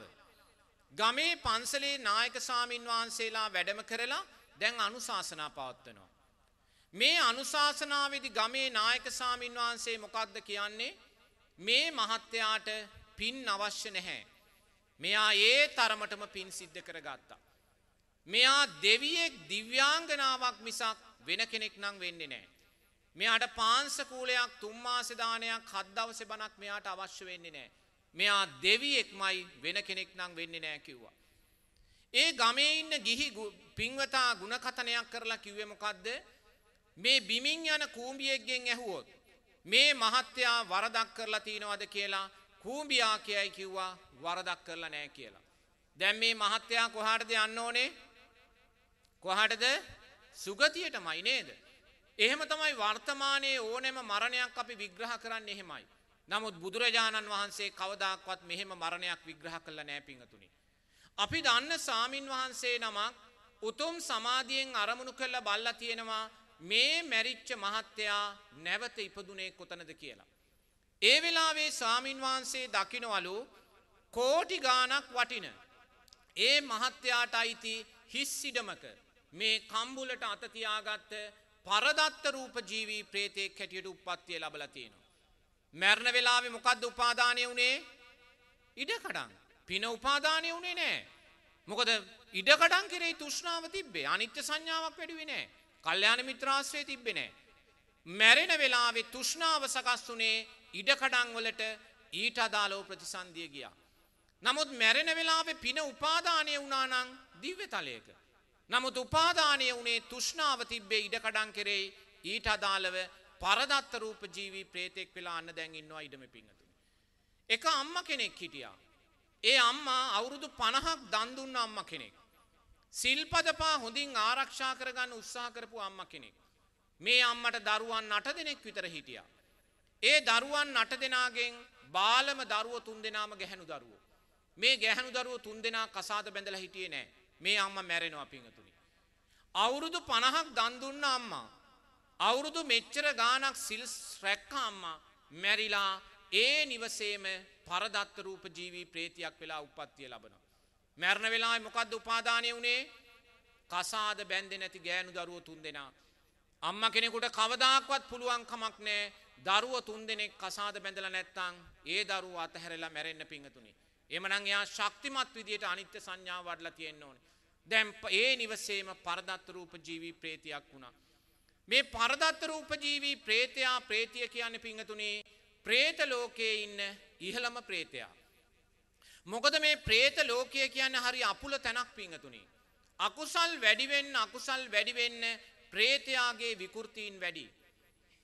ගමේ පන්සලේ නායක සාමීන් වහන්සේලා වැඩම කරලා දැන් අනුශාසනා පවත්වනවා. මේ අනුශාසනාවේදි ගමේ නායක සාමීන් වහන්සේ මොකක්ද කියන්නේ මේ මහත්තයාට පින් අවශ්‍ය නැහැ. මෙයා ඒ තරමටම පින් සිද්ධ කරගත්තා. මෙයා දෙවියෙක් දිව්‍යාංගනාවක් මිසක් වෙන කෙනෙක් නම් වෙන්නේ නෑ. මෙයාට පාන්සකූලයක් තුම්මාසදානයක් හත් දවස බණක් මෙයාට අවශ්‍ය වෙන්නේ නෑ. මෙයා දෙවියෙක්මයි වෙන කෙනෙක් නම් වෙන්නේ නෑ කිව්වා. ඒ ගමේ ඉන්න ගිහි පින්වතා ගුණකතනයක් කරලා කිව්වේ මොකද්ද? මේ බිමින් යන කූඹියෙක්ගෙන් ඇහුවොත් මේ මහත්තයා වරදක් කරලා තියනවද කියලා කූඹියා කියයි කිව්වා වරදක් කරලා නෑ කියලා. දැන් මේ මහත්තයා කොහාටද යන්න ඕනේ? කොහාටද? සුගතියටමයි නේද? එහෙම තමයි වර්තමානයේ ඕනෑම මරණයක් අපි විග්‍රහ කරන්නේ එහෙමයි. නමුත් බුදුරජාණන් වහන්සේ කවදාක්වත් මෙහෙම මරණයක් විග්‍රහ කළා නෑ පිංගතුනි. අපි දන්න සාමින් වහන්සේ නමක් උතුම් සමාධියෙන් අරමුණු කරලා බල්ලා තියෙනවා මේ මැරිච්ච මහත්තයා නැවත ඉපදුනේ කොතනද කියලා. ඒ වෙලාවේ සාමින් වහන්සේ දකිනවලු කෝටි ගානක් වටින. ඒ මහත්තයාට අයිති හිස්සිඩමක මේ කම්බුලට අතතියාගත්ත පරදත්ත රූප ජීවී ප්‍රේතෙක් හැටියට උප්පත්තිය ලබලා තියෙනවා. මැරණ වෙලාවේ මොකද්ද උපාදානය වුණේ? ඉඩකඩම්. පින උපාදානය වුණේ නෑ. මොකද ඉඩකඩම් කෙරෙහි තෘෂ්ණාව තිබ්බේ. අනිත්‍ය සංඥාවක් වැඩි වෙන්නේ නෑ. කල්යාණ මිත්‍රාශ්‍රය තිබ්බේ නෑ. මැරෙන වෙලාවේ තෘෂ්ණාව සකස් වුණේ ඉඩකඩම් වලට ඊට අදාළව ප්‍රතිසන්දිය ගියා. නමුත් මැරෙන වෙලාවේ පින උපාදානය වුණා නම් දිව්‍ය තලයක. නමුත් උපාදානය වුණේ තෘෂ්ණාව තිබ්බේ ඉඩකඩම් කෙරෙහි ඊට අදාළව පරදත්ත රූප ජීවී ප්‍රේතෙක් වෙලා අන්න දැන් ඉන්නවා ඉඩම පිංගතුනි. එක අම්මා කෙනෙක් හිටියා. ඒ අම්මා අවුරුදු 50ක් දන් දුන්න අම්මා කෙනෙක්. සිල්පදපා හොඳින් ආරක්ෂා කරගන්න උත්සාහ කරපු අම්මා කෙනෙක්. මේ අම්මට දරුවන් 8 දෙනෙක් විතර හිටියා. ඒ දරුවන් 8 දෙනාගෙන් බාලම දරුවෝ 3 දෙනාම ගැහැණු දරුවෝ. මේ ගැහැණු දරුවෝ 3 දෙනා කසාද බැඳලා හිටියේ නෑ. මේ අම්මා මැරෙනවා පිංගතුනි. අවුරුදු 50ක් දන් දුන්න අම්මා අවුරුදු මෙච්චර ගානක් සිල් රැක්ක අම්මා මැරිලා ඒ නිවසේම පරදත්ත රූප ජීවී ප්‍රේතියක් වෙලා උප්පත්තිය ලබනවා. මැරණ වෙලාවේ මොකද්ද උපාදානය වුණේ? කසාද බැඳේ නැති ගෑනු දරුවෝ තුන් දෙනා. අම්මා කෙනෙකුට කවදාක්වත් පුළුවන් කමක් නැහැ. දරුවෝ තුන් දෙනෙක් කසාද බැඳලා නැත්තම් ඒ දරුවෝ අතහැරලා මැරෙන්න පිංගතුනි. එමනම් එයා ශක්තිමත් විදියට අනිත්‍ය සංඥාව වඩලා තියෙන්න ඕනේ. දැන් ඒ නිවසේම පරදත්ත රූප ජීවී ප්‍රේතියක් වුණා. මේ පරදත්ත රූප ජීවී ප්‍රේතයා ප්‍රේතිය කියන්නේ පිංගතුනේ ප්‍රේත ලෝකයේ ඉන්න ඉහළම ප්‍රේතයා. මොකද මේ ප්‍රේත ලෝකය කියන්නේ හරි අපුල තැනක් පිංගතුනේ. අකුසල් වැඩි වෙන්න අකුසල් වැඩි වෙන්න ප්‍රේතයාගේ විකෘතීන් වැඩි.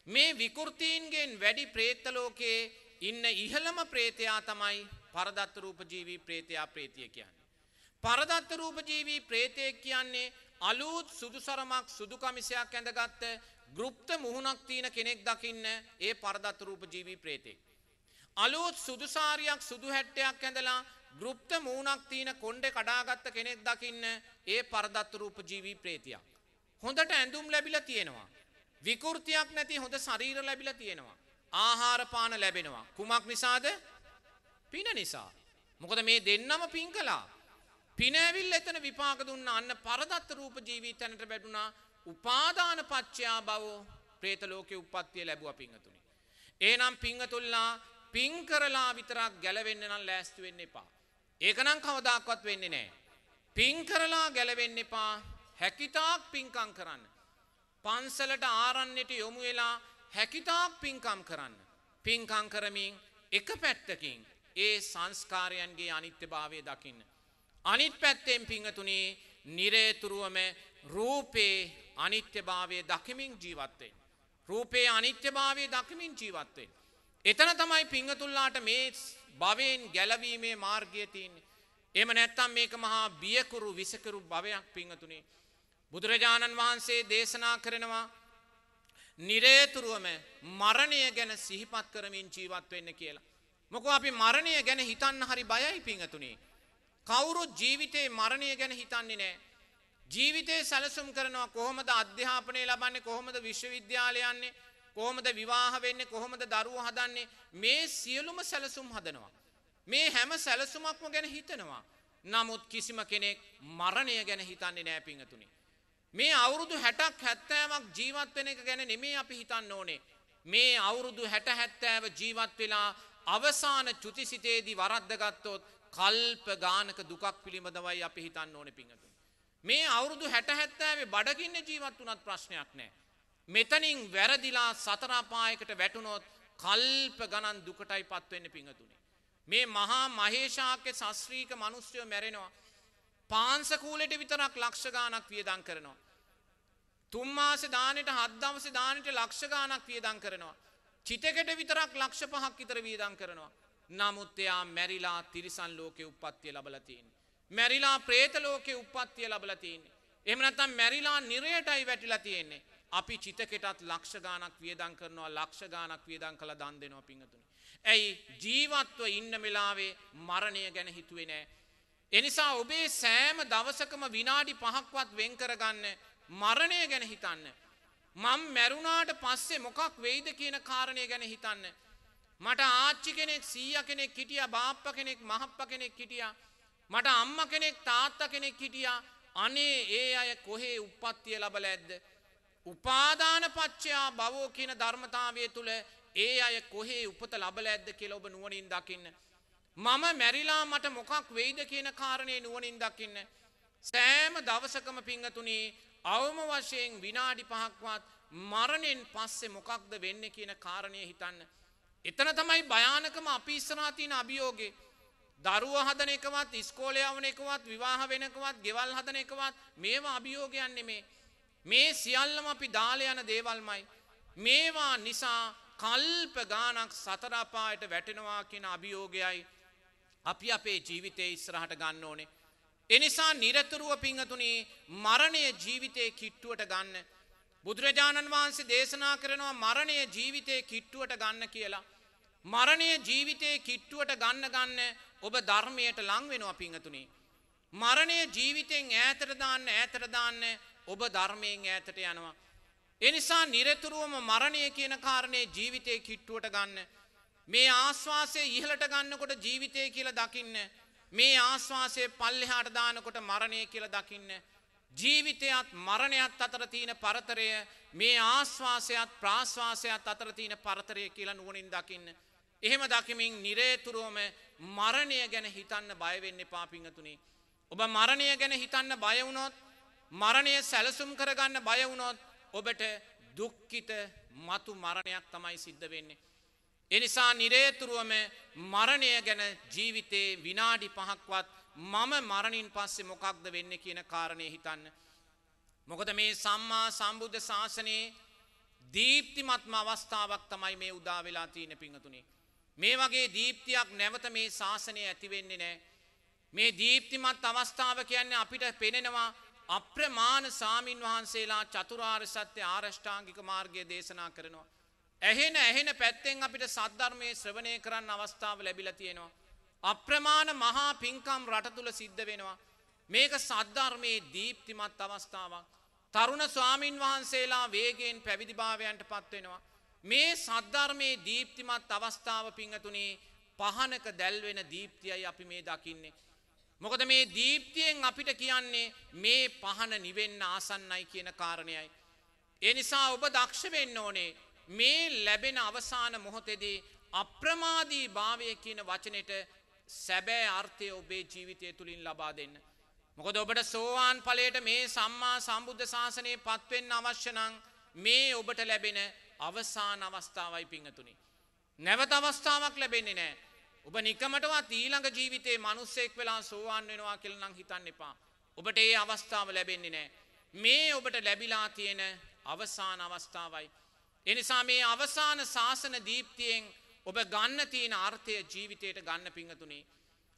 මේ විකෘතීන්ගෙන් වැඩි ප්‍රේත ලෝකයේ ඉන්න ඉහළම ප්‍රේතයා තමයි පරදත්ත රූප ජීවී ප්‍රේතයා ප්‍රේතිය කියන්නේ. පරදත්ත රූප ජීවී ප්‍රේතයෙක් කියන්නේ අලුත් සුදු සරමක් සුදු කමිසයක් ඇඳගත්ත ගෘප්ත මුහුණක් තියෙන කෙනෙක් දකින්න ඒ පරදත්ත රූප ජීවී ප්‍රේතෙක්. අලුත් සුදු සාරියක් සුදු හැට්ටයක් ඇඳලා ගෘප්ත මූණක් තියෙන කොණ්ඩේ කඩාගත්ත කෙනෙක් දකින්න ඒ පරදත්ත රූප ජීවී ප්‍රේතියක්. හොඳට ඇඳුම් ලැබිලා තියෙනවා. විකෘතියක් නැති හොඳ ශරීර ලැබිලා තියෙනවා. ආහාර පාන ලැබෙනවා. කුමක් නිසාද? පින නිසා. මොකද මේ දෙන්නම පින් කළා. පින ඇවිල්ලා එතන විපාක දුන්න අන්න පරදත්ත රූප ජීවිතයන්ට වැටුණා. උපාදාන පච්චයා බව പ്രേත ලෝකේ උප්පත්තිය ලැබුවා පිංගතුනි. එහෙනම් පිංගතුල්ලා පින් කරලා විතරක් ගැලවෙන්න නම් ලෑස්ති වෙන්න එපා. ඒක නම් කවදාක්වත් වෙන්නේ නැහැ. පින් කරලා ගැලවෙන්න එපා. හැකිතාක් පින්කම් කරන්න. පන්සලට ආරන්නේට යොමු වෙලා හැකිතාක් පින්කම් කරන්න. පින්කම් කරමින් එක පැත්තකින් ඒ සංස්කාරයන්ගේ අනිත්‍යභාවය දකින්න. අනිත් පැත්තෙන් පිංහතුනේ නිරේතුරුවම රූපේ අනිත්‍යභාවය දකිමින් ජීවත්වෙන්. රූපයේ අනිත්‍යභාවය දකිමින් ජීවත්වෙන්. එතන තමයි පිංහතුල්ලාට මේ භවයෙන් ගැලවීමේ මාර්ගය තියන්නේ. එම නැත්තම් මේක මහා බියකුරු විසකරු භවයක් පිංහතුනේ. බුදුරජාණන් වහන්සේ දේශනා කරනවා නිරේතුරුවම මරණය ගැන සිහිපත් කරමින් ජීවත් වෙන්න කියලා. මොකෝ අපි මරණය ගැන හිතන්න හරි බයයි පිංහතුනේ. කවුරු ජීවිතේ මරණය ගැන හිතන්නේ නෑ. ජීවිතේ සැලසුම් කරනවා කොහොමද අධ්‍යාපනය ලබන්නේ කොහොමද විශ්වවිද්‍යාලයන්නේ කොහොමද විවාහ වෙන්නේ කොහොමද දරුවෝ හදන්නේ මේ සියලුම සැලසුම් හදනවා. මේ හැම සැලසුමක්ම ගැන හිතනවා. නමුත් කිසිම කෙනෙක් මරණය ගැන හිතන්නේ නෑ පිංහතුනි. මේ අවුරුදු හැටක් හැත්තෑවක් ජීවත් වෙන එක ගැන නෙමේ අපි හිතන්න ඕනේ. මේ අවුරුදු හැට හැත්තෑව ජීවත් වෙලා අවසාන චුතිසිතේදී වරද්දගත්තොත් කල්ප ගානක දුකක් පිළිබඳවයි අපි හිතන්න ඕන පිංහතුන්. මේ අවුරුදු හැට හැත්තෑවේ බඩගින්න ජීවත් වනත් ප්‍රශ්නයක් නෑ. මෙතනින් වැරදිලා සතරාපායකට වැටුනොත් කල්ප ගණන් දුකටයි පත්වෙන්න පිංහතුනේ. මේ මහා මහේෂාක්‍ය ශස්ත්‍රීක මනුස්්‍යයෝ මැරෙනවා. පාන්සකූලට විතරක් ලක්ෂගානක් වියදං කරනවා. තුම්මාස දානට හද්දවස දානට ලක්ෂගානක් වියදං කරනවා. චිතකට විතරක් ලක්ෂ පහක් විතර වියදං කරනවා. නමුත් එයා මැරිලා තිරිසන් ලෝකෙ උපත්තිය ලබලතින්. මැරිලා ප්‍රේත ලෝකෙ උපත්තිය ලබලතින්නේ. එමනත්තම් මැරිලා නිරයටයි වැටිලා තියෙන්නේ. අපි චිතකෙටත් ලක්ෂගානක් වියදං කරනවා ලක්ෂගානක් වියදං කළ දන් දෙනවා පිංහතුනි. ඇයි ජීවත්ව ඉන්න වෙලාවේ මරණය ගැන හිතුවේ නෑ. එනිසා ඔබේ සෑම දවසකම විනාඩි පහක්වත් වෙන්කරගන්න මරණය ගැන හිතන්න. මං මැරුණාට පස්සේ මොකක් වෙයිද කියන කාරණය ගැන හිතන්න. මට ආච්චි කෙනෙක් සීය කෙනෙක් හිටිය බාප්ප කෙනෙක් මහප්ප කෙනෙක් හිටිය. මට අම්ම කෙනෙක් තාත්ත කෙනෙක් හිටිය අනේ ඒ අය කොහේ උපත්තිය ලබල ඇද්ද. උපාදාන පච්චයා බවෝ කියන ධර්මතාවය තුළ ඒ අය කොහේ උපත ලබල ඇද්ද කියල ඔබ නුවනින් දකින්න. මම මැරිලා මට මොකක් වෙයිද කියන කාරණය නුවනින් දකින්න. සෑම දවසකම පිංහතුනී අවම වශයෙන් විනාඩි පහක්වත් මරණෙන් පස්සේ මොකක්ද වෙන්න කියන කාරණය හිතන්න. එතන තමයි භයානකම අපි ඉස්සරාතින අභියෝගේ. දරුව හදන එකවත් ඉස්කෝලය යවන එකවත් විවාහ වෙනකවත් ගෙවල් හදන එකවත් මේවා අභියෝගයන් නෙමේ. මේ සියල්ලම අපි දාල යන දේවල්මයි. මේවා නිසා කල්ප ගානක් සතරාපායට වැටෙනවා කියන අභියෝගයයි අපි අපේ ජීවිතය ඉස්රහට ගන්න ඕනේ. එනිසා නිරතුරුව පිංහතුනේ මරණය ජීවිතය කිට්ටුවට ගන්න. බුදුරජාණන් වහන්සේ දේශනා කරනවා මරණය ජීවිතය කිට්ටුවට ගන්න කියලා. මරණය ජීවිතය කිට්ටුවට ගන්න ගන්න ඔබ ධර්මයට ලං වෙනවා පිංහතුනේ. මරණය ජීවිතෙන් ඈතරදාන්න ඈතරදාන්න ඔබ ධර්මයෙන් ඈතට යනවා. එනිසා නිරතුරුවම මරණය කියන කාරණය ජීවිතය කිට්ටුවට ගන්න. මේ ආශ්වාසය ඉහලට ගන්නකොට ජීවිතය කියල දකින්න. මේ ආශ්වාසය පල්ලෙහාට දානකොට මරණය කියල දකින්න. ජීවිතයත් මරණයත් අතර තියෙන පරතරය මේ ආශ්වාසයත් ප්‍රාශ්වාසයත් අතර තියෙන පරතරය කියලා නුවනින් දකින්න. එහෙම දකිමින් නිරේතුරුවම මරණය ගැන හිතන්න බයවෙන්න පාපිංහතුනේ. ඔබ මරණය ගැන හිතන්න බයවුණොත් මරණය සැලසුම් කරගන්න බයවුණොත් ඔබට දුක්කිත මතු මරණයක් තමයි සිද්ධ වෙන්නේ. එනිසා නිරේතුරුවම මරණය ගැන ජීවිතේ විනාඩි පහක්වත් මම මරණින් පස්සේ මොකක්ද වෙන්න කියන කාරණය හිතන්න. මොකද මේ සම්මා සම්බුද්ධ ශාසනයේ දීප්තිමත්ම අවස්ථාවක් තමයි මේ උදා වෙලා තියෙන පිංහතුනේ. මේ වගේ දීප්තියක් නැවත මේ ශාසනය ඇතිවෙන්නේ නෑ. මේ දීප්තිමත් අවස්ථාව කියන්නේ අපිට පෙනෙනවා අප්‍රමාණ සාමීන් වහන්සේලා චතුරාර් සත්‍ය ආරෂ්ඨාංගික මාර්ගය දේශනා කරනවා. ඇහෙන ඇහෙන පැත්තෙන් අපිට සද්ධර්මය ශ්‍රවණය කරන්න අවස්ථාව ලැබිල තියෙනවා. අප්‍රමාණ මහා පින්කම් රට තුළ සිද්ධ වෙනවා. මේක සද්ධර්මයේ දීප්තිමත් අවස්ථාවක්. තරුණ ස්වාමීන් වහන්සේලා වේගෙන් පැවිදිභාවයන්ට පත්වෙනවා. මේ සද්ධර්මයේ දීප්තිමත් අවස්ථාව පිංහතුනේ පහනක දැල්වෙන දීප්තියයි අපි මේ දකින්නේ. මොකද මේ දීප්තියෙන් අපිට කියන්නේ මේ පහන නිවෙන්න ආසන්නයි කියන කාරණයයි. එනිසා ඔබ දක්ෂ වෙන්න ඕනේ මේ ලැබෙන අවසාන මොහොතෙදී අප්‍රමාදී භාවය කියන වචනෙට සැබෑ අර්ථය ඔබේ ජීවිතය තුළින් ලබා දෙන්න. මොකද ඔබට සෝවාන් පලයට මේ සම්මා සම්බුද්ධ ශාසනය පත්වෙන්න අවශ්‍යනං මේ ඔබට ලැබෙන අවසාන අවස්ථාවයි පිංහතුනි. නැවත අවස්ථාවක් ලැබෙන්නේ නෑ. ඔබ නිකමටවත් ඊළඟ ජීවිතේ මනුස්සෙක් වෙලා සෝවාන් වෙනවා කියලනම් හිතන්න එපා. ඔබට ඒ අවස්ථාව ලැබෙන්නේ නෑ. මේ ඔබට ලැබිලා තියෙන අවසාන අවස්ථාවයි. එනිසා මේ අවසාන ශාසන දීප්තියෙන් ඔබ ගන්න තියෙන අර්ථය ජීවිතයට ගන්න පිංහතුනේ.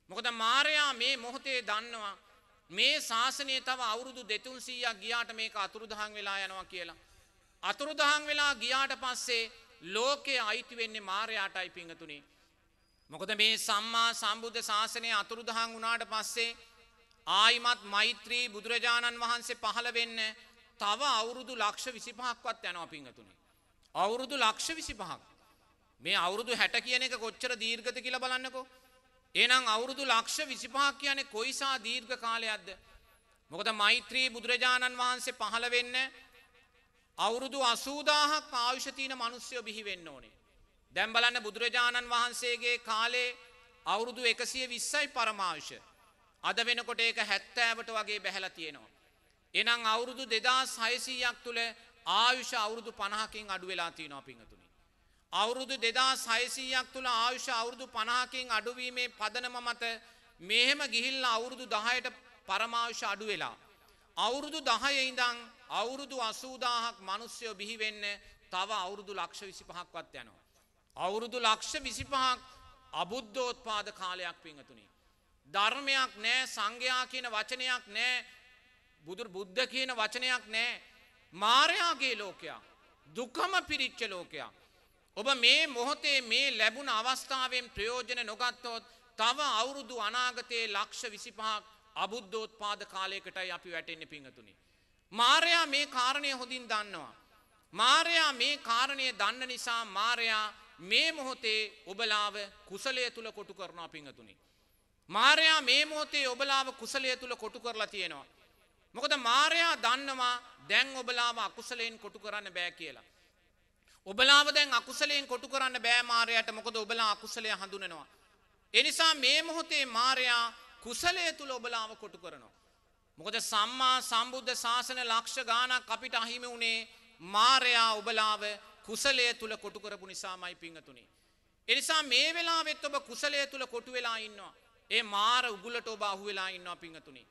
මොකද මාරයා මේ මොහොතේ දන්නවා මේ ශාසනය තව අවුරුදු දෙතුන්සීයක් ගියාට මේක අතුරුදහන් වෙලා යනවා කියලා. අතුරුදහන් වෙලා ගියාට පස්සේ ලෝකයේ අයිති වෙන්නේ මාරයාටයි පිංහතුනේ. මොකද මේ සම්මා සම්බුද්ධ ශාසනය අතුරුදහන් වුණාට පස්සේ ආයිමත් මෛත්‍රී බුදුරජාණන් වහන්සේ පහළ වෙන්න තව අවුරුදු ලක්ෂ විසිපහක්වත් යනවා පිංහතුනේ. අවුරුදු ලක්ෂ විසිපහක්. මේ අවුරුදු හැට කියන එක කොච්චර දීර්ගත කියලා බලන්නකෝ. ඒනම් අවුරුදු ලක්ෂ විසිපහක් කියන්නේ කොයිසා දීර්ඝ කාලයක්ද. මොකද මෛත්‍රී බුදුරජාණන් වහන්සේ පහළ වෙන්න අවුරුදු අසූදාහක් ආයුෂතියන මනුස්්‍යයෝ බිහි වෙන්න ඕනේ. දැම් බලන්න බුදුරජාණන් වහන්සේගේ කාලේ අවුරුදු එකසිය විස්සයි පරමාවිෂ. අද වෙනකොට ඒක හැත්තෑවට වගේ බැහැල තියෙනවා. එනම් අවුරුදු දෙදා සයිසීයක් තුළ ආයුෂ අවුරුදු පණහකින් අඩු වෙලා තියෙනවා පිංහතුනි. අවුරුදු දෙදා සයිසීයක් තුළ ආයුෂ අවුරුදු පණහකින් අඩුවීමේ පදනම මත මෙහෙම ගිහිල්ල අවුරුදු දහයට පරමාවිෂ අඩු වෙලා. අවුරුදු දහය ඉඳං අවුරුදු අසූදාහක් මනුස්්‍යයෝ බිහිවෙන්න තව අවුරුදු ලක්ෂ විසි පහක්වත් යනවා. අවුරුදු ලක්ෂ විසිපහක් අබුද්ධෝත්පාද කාලයක් පිංහතුනි. ධර්මයක් නෑ සංඝයා කියන වචනයක් නෑ බුදුර බුද්ධ කියන වචනයක් නෑ මාරයාගේ ලෝකයක් දුකම පිරිච්ච ලෝකයක්. ඔබ මේ මොහොතේ මේ ලැබුණ අවස්ථාවෙන් ප්‍රයෝජන නොගත්තොත් තව අවුරුදු අනාගතයේ ලක්ෂ විසිපහක් අබුද්ධෝත්පාද කාලයකටයි අපි වැටෙන්න පිංහතුනි. මාරයා මේ කාරණය හොඳින් දන්නවා. මාරයා මේ කාරණය දන්න නිසා මාරයා මේ මොහොතේ ඔබලාව කුසලය තුළ කොටු කරනවා පිංහතුනි. මාරයා මේ මොහොතේ ඔබලාව කුසලය තුළ කොටු කරලා තියෙනවා. මොකද මාරයා දන්නවා දැන් ඔබලාව අකුසලයෙන් කොටු කරන්න බෑ කියලා. ඔබලාව දැන් අකුසලයෙන් කොටු කරන්න බෑ මාරයට මොකද ඔබලා අකුසලය හඳුනනවා. එනිසා මේ මොහොතේ මාරයා කුසලය තුළ ඔබලාව කොටු කරනවා. මොකද සම්මා සම්බුද්ධ ශාසන ලක්ෂ ගානක් අපිට අහිමි වුණේ මාරයා ඔබලාව කුසලය තුළ කොටු කරපු නිසාමයි පිංහතුනි. එනිසා මේ වෙලා වෙත් ඔබ කුසලය තුළ කොටු වෙලා ඉන්නවා. ඒ මාර උගුලට ඔබ අහු වෙලා ඉන්නවා පිංහතුනි.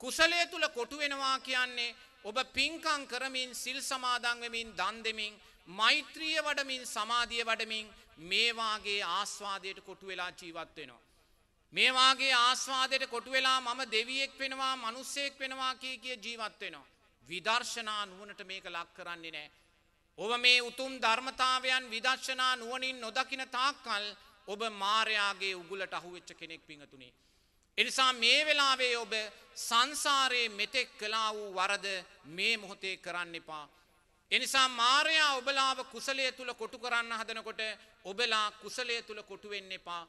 කුසලය තුළ කොටු වෙනවා කියන්නේ ඔබ පින්කං කරමින් සිල් සමාදංවමින් දන් දෙමින් මෛත්‍රිය වඩමින් සමාධිය වඩමින් මේවාගේ ආස්වාදයට කොටු වෙලා ජීවත් වෙනවා. මේවාගේ ආස්වාදයට කොටු වෙලා මම දෙවියෙක් වෙනවා මනුස්සෙක් වෙනවා කිය කිය ජීවත් වෙනවා. විදර්ශනා නුවනට මේක ලක් කරන්නේ නෑ. ඔබ මේ උතුම් ධර්මතාවයන් විදර්ශනා නුවනින් නොදකින තාක්කල් ඔබ මාරයාගේ උගුලට අහුවෙච්ච කෙනෙක් පිඟතුනේ. එනිසා මේ වෙලාවේ ඔබ සංසාරයේ මෙතෙක් කලා වූ වරද මේ මොහොතේ කරන්න එපා. එනිසා මාරයා ඔබලාව කුසලය තුළ කොටු කරන්න හදනකොට ඔබලා කුසලය තුළ කොටුවෙන්න එපා.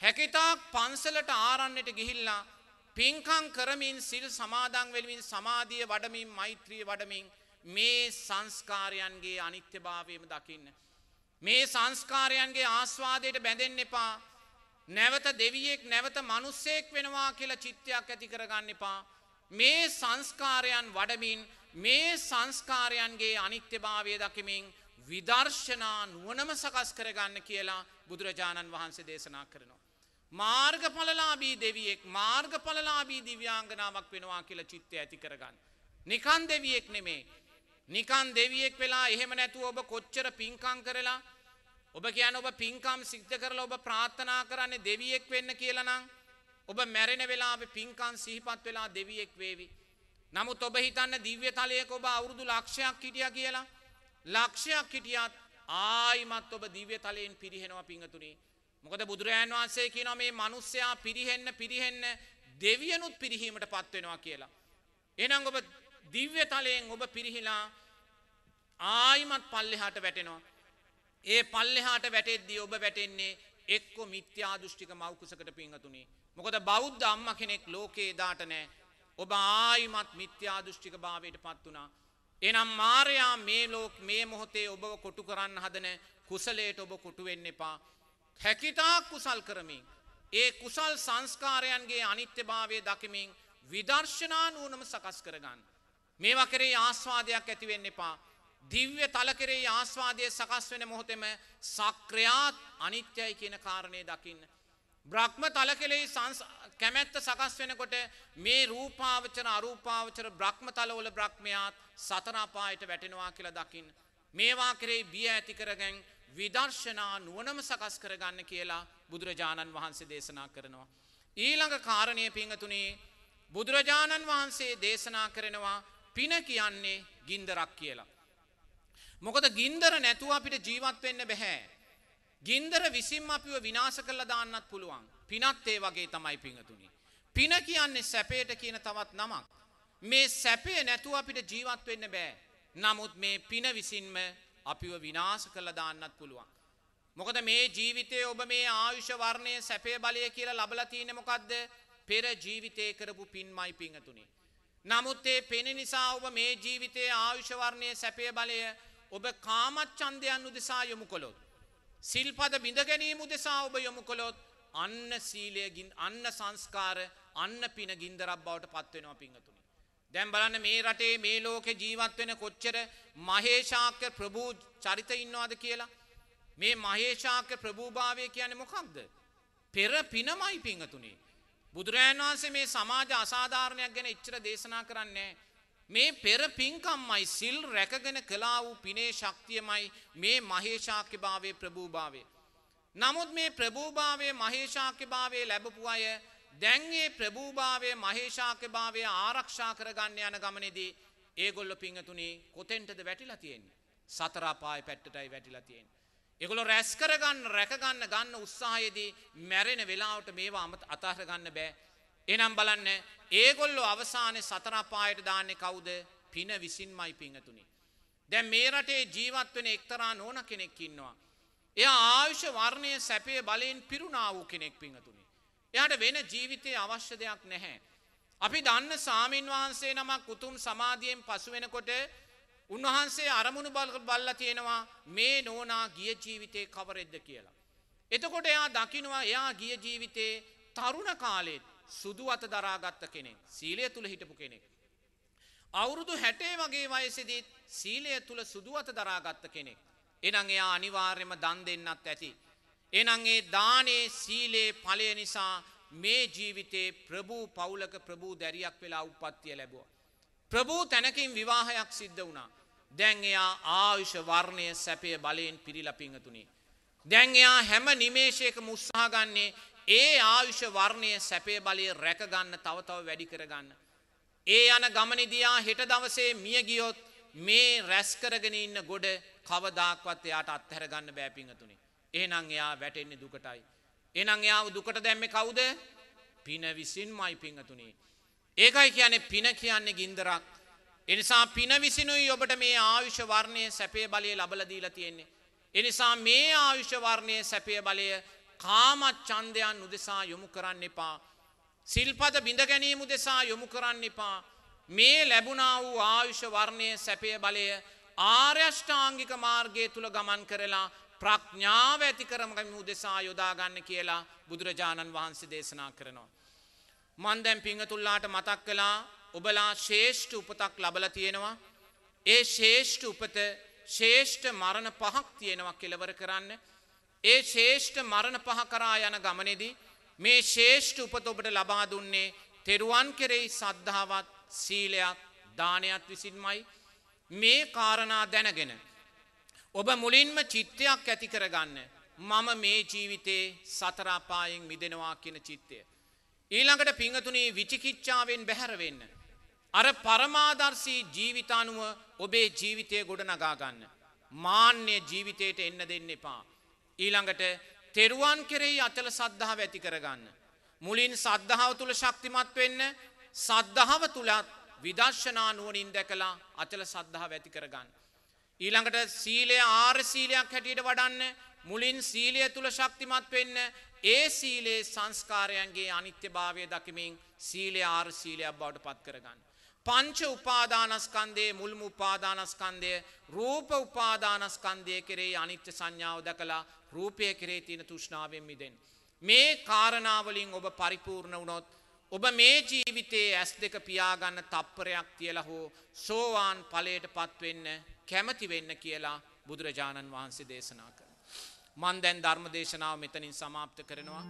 හැකිතාක් පන්සලට ආරන්නට ගිහිල්ලා පින්කං කරමින් සිල් සමාදං වෙලමින් සමාධිය වඩමින් මෛත්‍රිය වඩමින් මේ සංස්කාරයන්ගේ අනිත්‍යභාවයම දකින්න. මේ සංස්කාරයන්ගේ ආස්වාදයට බැඳෙන් එපා නැවත දෙවියෙක් නැවත මනුස්සෙක් වෙනවා කියලා චිත්තයක් ඇති කරගන්න එපා. මේ සංස්කාරයන් වඩමින් මේ සංස්කාරයන්ගේ අනිත්‍යභාවය දකිමින් විදර්ශනා නුවනම සකස් කරගන්න කියලා බුදුරජාණන් වහන්සේ දේශනා කරනවා. මාර්ගඵලලාබී දෙවියෙක් මාර්ගඵලලාබී දිව්‍යාංගනාවක් වෙනවා කියලා චිත්තය ඇති කරගන්න. නිකන් දෙවියෙක් නෙමේ නිකන් දෙවියෙක් වෙලා එහෙම නැතුව ඔබ කොච්චර පින්කම් කරලා ඔබ කියන ඔබ පින්කම් සිද්ධ කරලා ඔබ ප්‍රාර්ථනා කරන්නේ දෙවියෙක් වෙන්න කියලා නම් ඔබ මැරෙන වෙලාවේ පින්කම් සිහිපත් වෙලා දෙවියෙක් වේවි. නමුත් ඔබ හිතන්න දිව්‍ය තලයක ඔබ අවුරුදු ලක්ෂයක් හිටියා කියලා ලක්ෂයක් හිටියත් ආයිමත් ඔබ දිව්‍ය තලයෙන් පිරිහෙනවා පිංගතුනි. මොකද බුදුරජාන් වහන්සේ කියනවා මේ මිනිස්සයා පිරිහෙන්න පිරිහෙන්න දෙවියනුත් පිරිහීමට පත් වෙනවා කියලා. එහෙනම් ඔබ දිව්‍ය තලයෙන් ඔබ පිරිහිලා ආයිමත් පල්ලෙහාට වැටෙනවා. ඒ පල්ලෙහාට වැටෙද්දී ඔබ වැටෙන්නේ එක්ක මිත්‍යා දෘෂ්ටික මව්කුසකට පිංහතුනි. මොකද බෞද්ධ අම්ම කෙනෙක් ලෝකේ දාට නෑ. ඔබ ආයිමත් මිත්‍යා දෘෂ්ටික භාවයට පත් වනා. එනම් මාරයා මේ ලෝක මේ මොහොතේ ඔබ කොටු කරන්න හදන කුසලයට ඔබ කොටුවෙන්න එපා. හැකිතාක් කුසල් කරමින්. ඒ කුසල් සංස්කාරයන්ගේ අනිත්‍යභාවය දකිමින් විදර්ශනා නුවනම සකස් කරගන්න. මේවා කරේ ආස්වාදයක් ඇතිවෙන්න එපා. දිව්‍ය තල කරේ ආස්වාදය සකස් වෙන මොහොතෙම සක්‍රයාත් අනිත්‍යයි කියන කාරණය දකින්න. බ්‍රහ්ම තල කෙලෙහි කැමැත්ත සකස් වෙනකොට මේ රූපාවචර අරූපාවචර බ්‍රහ්ම තලවල බ්‍රහ්මයාත් සතරාපායට වැටෙනවා කියලා දකින්න. මේවා කරේ බිය ඇති කරගැන් විදර්ශනා නුවනම සකස් කරගන්න කියලා බුදුරජාණන් වහන්සේ දේශනා කරනවා. ඊළඟ කාරණය පිංහතුනේ බුදුරජාණන් වහන්සේ දේශනා කරනවා පින කියන්නේ ගින්දරක් කියලා. මොකද ගින්දර නැතුව අපිට ජීවත් වෙන්න බැහැ. ගින්දර විසින්ම අපිව විනාශ කරලා දාන්නත් පුළුවන්. පිනත් ඒ වගේ තමයි පිංගතුනි. පින කියන්නේ සැපයට කියන තවත් නමක්. මේ සැපේ නැතුව අපිට ජීවත් වෙන්න බෑ. නමුත් මේ පින විසින්ම අපිව විනාශ කරලා දාන්නත් පුළුවන්. මොකද මේ ජීවිතයේ ඔබ මේ ආයුෂ වර්ණය සැපේ බලය කියලා ලබලා තියෙන්නේ මොකද්ද? පෙර ජීවිතේ කරපු පින්මයි පිංගතුනි. නමුත් ඒ පෙන නිසා ඔබ මේ ජීවිතයේ ආයුෂ වර්ණයේ සැපේ බලය ඔබ කාමච්ඡන්දයන් උදෙසා යොමු කළොත් සිල්පද බිඳ ගැනීම උදෙසා ඔබ යොමු කළොත් අන්න සීලයගින් අන්න සංස්කාර අන්න පින ගින්දරක් බවට පත්වෙනවා පිංහතුනි. දැම් බලන්න මේ රටේ මේ ලෝකෙ ජීවත් වෙන කොච්චර මහේෂාක්‍ය ප්‍රභූ චරිත ඉන්නවාද කියලා. මේ මහේෂාක්‍ය ප්‍රභූභාවය කියන මොකක්ද. පෙර පිනමයි පිංහතුනේ. බුදුරජාන් වහන්සේ මේ සමාජ අසාධාරණයක් ගැන එච්චර දේශනා කරන්නේ. මේ පෙර පින්කම්මයි සිල් රැකගෙන කලා වූ පිනේ ශක්තියමයි මේ මහේෂාක්‍ය භාවය ප්‍රභූභාවය. නමුත් මේ ප්‍රභූභාවය මහේෂාක්‍ය භාවය ලැබපු අය දැන්ගේ ප්‍රභූභාවය මහේෂාක්‍ය භාවය ආරක්ෂා කරගන්න යන ගමනේදී ඒගොල්ල පිංහතුනේ කොතෙන්ටද වැටිලා තියෙන්නේ. සතරාපාය පැට්ටටයි වැටිලා තියෙන්නේ. ඒගොල්ලෝ රැස් කරගන්න රැකගන්න ගන්න උත්සාහයේදී මැරෙන වෙලාවට මේවා අමත අතහර ගන්න බෑ. එනම් බලන්න ඒගොල්ලෝ අවසානයේ සතර අපායට දාන්නේ කවුද? පින විසින්මයි පිංගතුනි. දැන් මේ රටේ ජීවත් වෙන එක්තරා නෝන කෙනෙක් ඉන්නවා. එයා ආයුෂ වර්ණය සැපේ බලයෙන් පිරුණා වූ කෙනෙක් පිංගතුනි. එයාට වෙන ජීවිතයේ අවශ්‍ය දෙයක් නැහැ. අපි දන්න සාමින් වහන්සේ නමක් උතුම් සමාධියෙන් පසු වෙනකොට උන්වහන්සේ අරමුණු බල්ල තියෙනවා මේ නෝනා ගිය ජීවිතේ කවරෙද්ද කියලා. එතකොට එයා දකිනවා එයා ගිය ජීවිතේ තරුණ කාලෙත් සුදු අත දරාගත්ත කෙනෙක් සීලය තුළ හිටපු කෙනෙක්. අවුරුදු හැටේ වගේ වයසෙදීත් සීලය තුළ සුදු අත දරාගත්ත කෙනෙක්. එනං එයා අනිවාර්යම දන් දෙන්නත් ඇති. එනං ඒ දානේ සීලේ ඵලය නිසා මේ ජීවිතේ ප්‍රභූ පවුලක ප්‍රභූ දැරියක් වෙලා උප්පත්තිය ලැබුවා. ප්‍රභූ තැනකින් විවාහයක් සිද්ධ වුණා. දැන් එයා ආයුෂ වර්ණය සැපය බලයෙන් පිරිලා පිංගතුනි. දැන් එයා හැම නිමේෂයකම උත්සාහ ගන්නේ ඒ ආයුෂ වර්ණය සැපේ බලය රැකගන්න තව තව වැඩි කරගන්න. ඒ යන ගමනේදී හෙට දවසේ මිය ගියොත් මේ රැස් කරගෙන ඉන්න ගොඩ කවදාක්වත් එයාට අත්හැර ගන්න බෑ පිංගතුනි. එහෙනම් එයා වැටෙන්නේ දුකටයි. එහෙනම් එයාව දුකට දැම්මේ කවුද? පින විසින්මයි පිංගතුනි. ඒකයි කියන්නේ පින කියන්නේ ගින්දරක්. එනිසා පින විසිනුයි ඔබට මේ ආයුෂ වර්ණය සැපේ බලය ලබලා දීලා තියෙන්නේ. එනිසා මේ ආයුෂ වර්ණය සැපේ බලය කාමත් ඡන්දයන් උදෙසා යොමු කරන්න එපා. සිල්පද බිඳ ගැනීම උදෙසා යොමු කරන්න එපා. මේ ලැබුණා වූ ආයුෂ වර්ණය සැපය බලය ආර්යෂ්ඨාංගික මාර්ගය තුල ගමන් කරලා ප්‍රඥාව ඇති කරගන්න උදෙසා යොදා ගන්න කියලා බුදුරජාණන් වහන්සේ දේශනා කරනවා. මන් දැන් පිංගතුල්ලාට මතක් කළා ඔබලා ශේෂ්ඨ උපතක් ලබලා තියෙනවා. ඒ ශේෂ්ඨ උපත ශේෂ්ඨ මරණ පහක් තියෙනවා කෙලවර කරන්න. ඒ ශේෂ්ඨ මරණ පහ කරා යන ගමනේදී මේ ශේෂ්ඨ උපත ඔබට ලබා දුන්නේ තෙරුවන් කෙරෙහි සද්ධාවත් සීලයක් දානයක් විසින්මයි මේ කාරණා දැනගෙන ඔබ මුලින්ම චිත්තයක් ඇති කරගන්න මම මේ ජීවිතේ සතර අපායෙන් මිදෙනවා කියන චිත්තය ඊළඟට පිංහතුනී විචිකිච්ඡාවෙන් බැහැර වෙන්න. අර පරමාදර්ශී ජීවිතානුව ඔබේ ජීවිතය ගොඩ නගාගන්න. මාන්‍ය ජීවිතයට එන්න දෙන්න එපා. ඊළඟට තෙරුවන් කෙරෙහි අචල සද්ධාව ඇති කරගන්න. මුලින් සද්ධාව තුළ ශක්තිමත් වෙන්න සද්ධාව තුළත් විදර්ශනා නුවනින් දැකලා අචල සද්ධාව ඇති කරගන්න. ඊළඟට සීලය ආර සීලයක් හැටියට වඩන්න මුලින් සීලය තුළ ශක්තිමත් වෙන්න ඒ සීලේ සංස්කාරයන්ගේ අනිත්‍ය භාවය දකිමින් සීලය ආර් සීලයක් බවට පත් කරගන්න. පංච උපාදානස්කන්දේ මුල්ම උපාදානස්කන්දය රූප උපාදානස්කන්දය කරේ අනිත්‍ය සංඥාව දකලා රූපය කරේ තියෙන තුෂ්නාවෙන් මිදෙන්. මේ කාරණාවලින් ඔබ පරිපූර්ණ වුණොත් ඔබ මේ ජීවිතයේ ඇස් දෙක පියාගන්න තප්පරයක් තියලා හෝ සෝවාන් ඵලයට පත්වෙන්න කැමති වෙන්න කියලා බුදුරජාණන් වහන්සේ දේශනා කර. මන් දැන් ධර්ම දේශනාව මෙතනින් සමාප්ත කරනවා.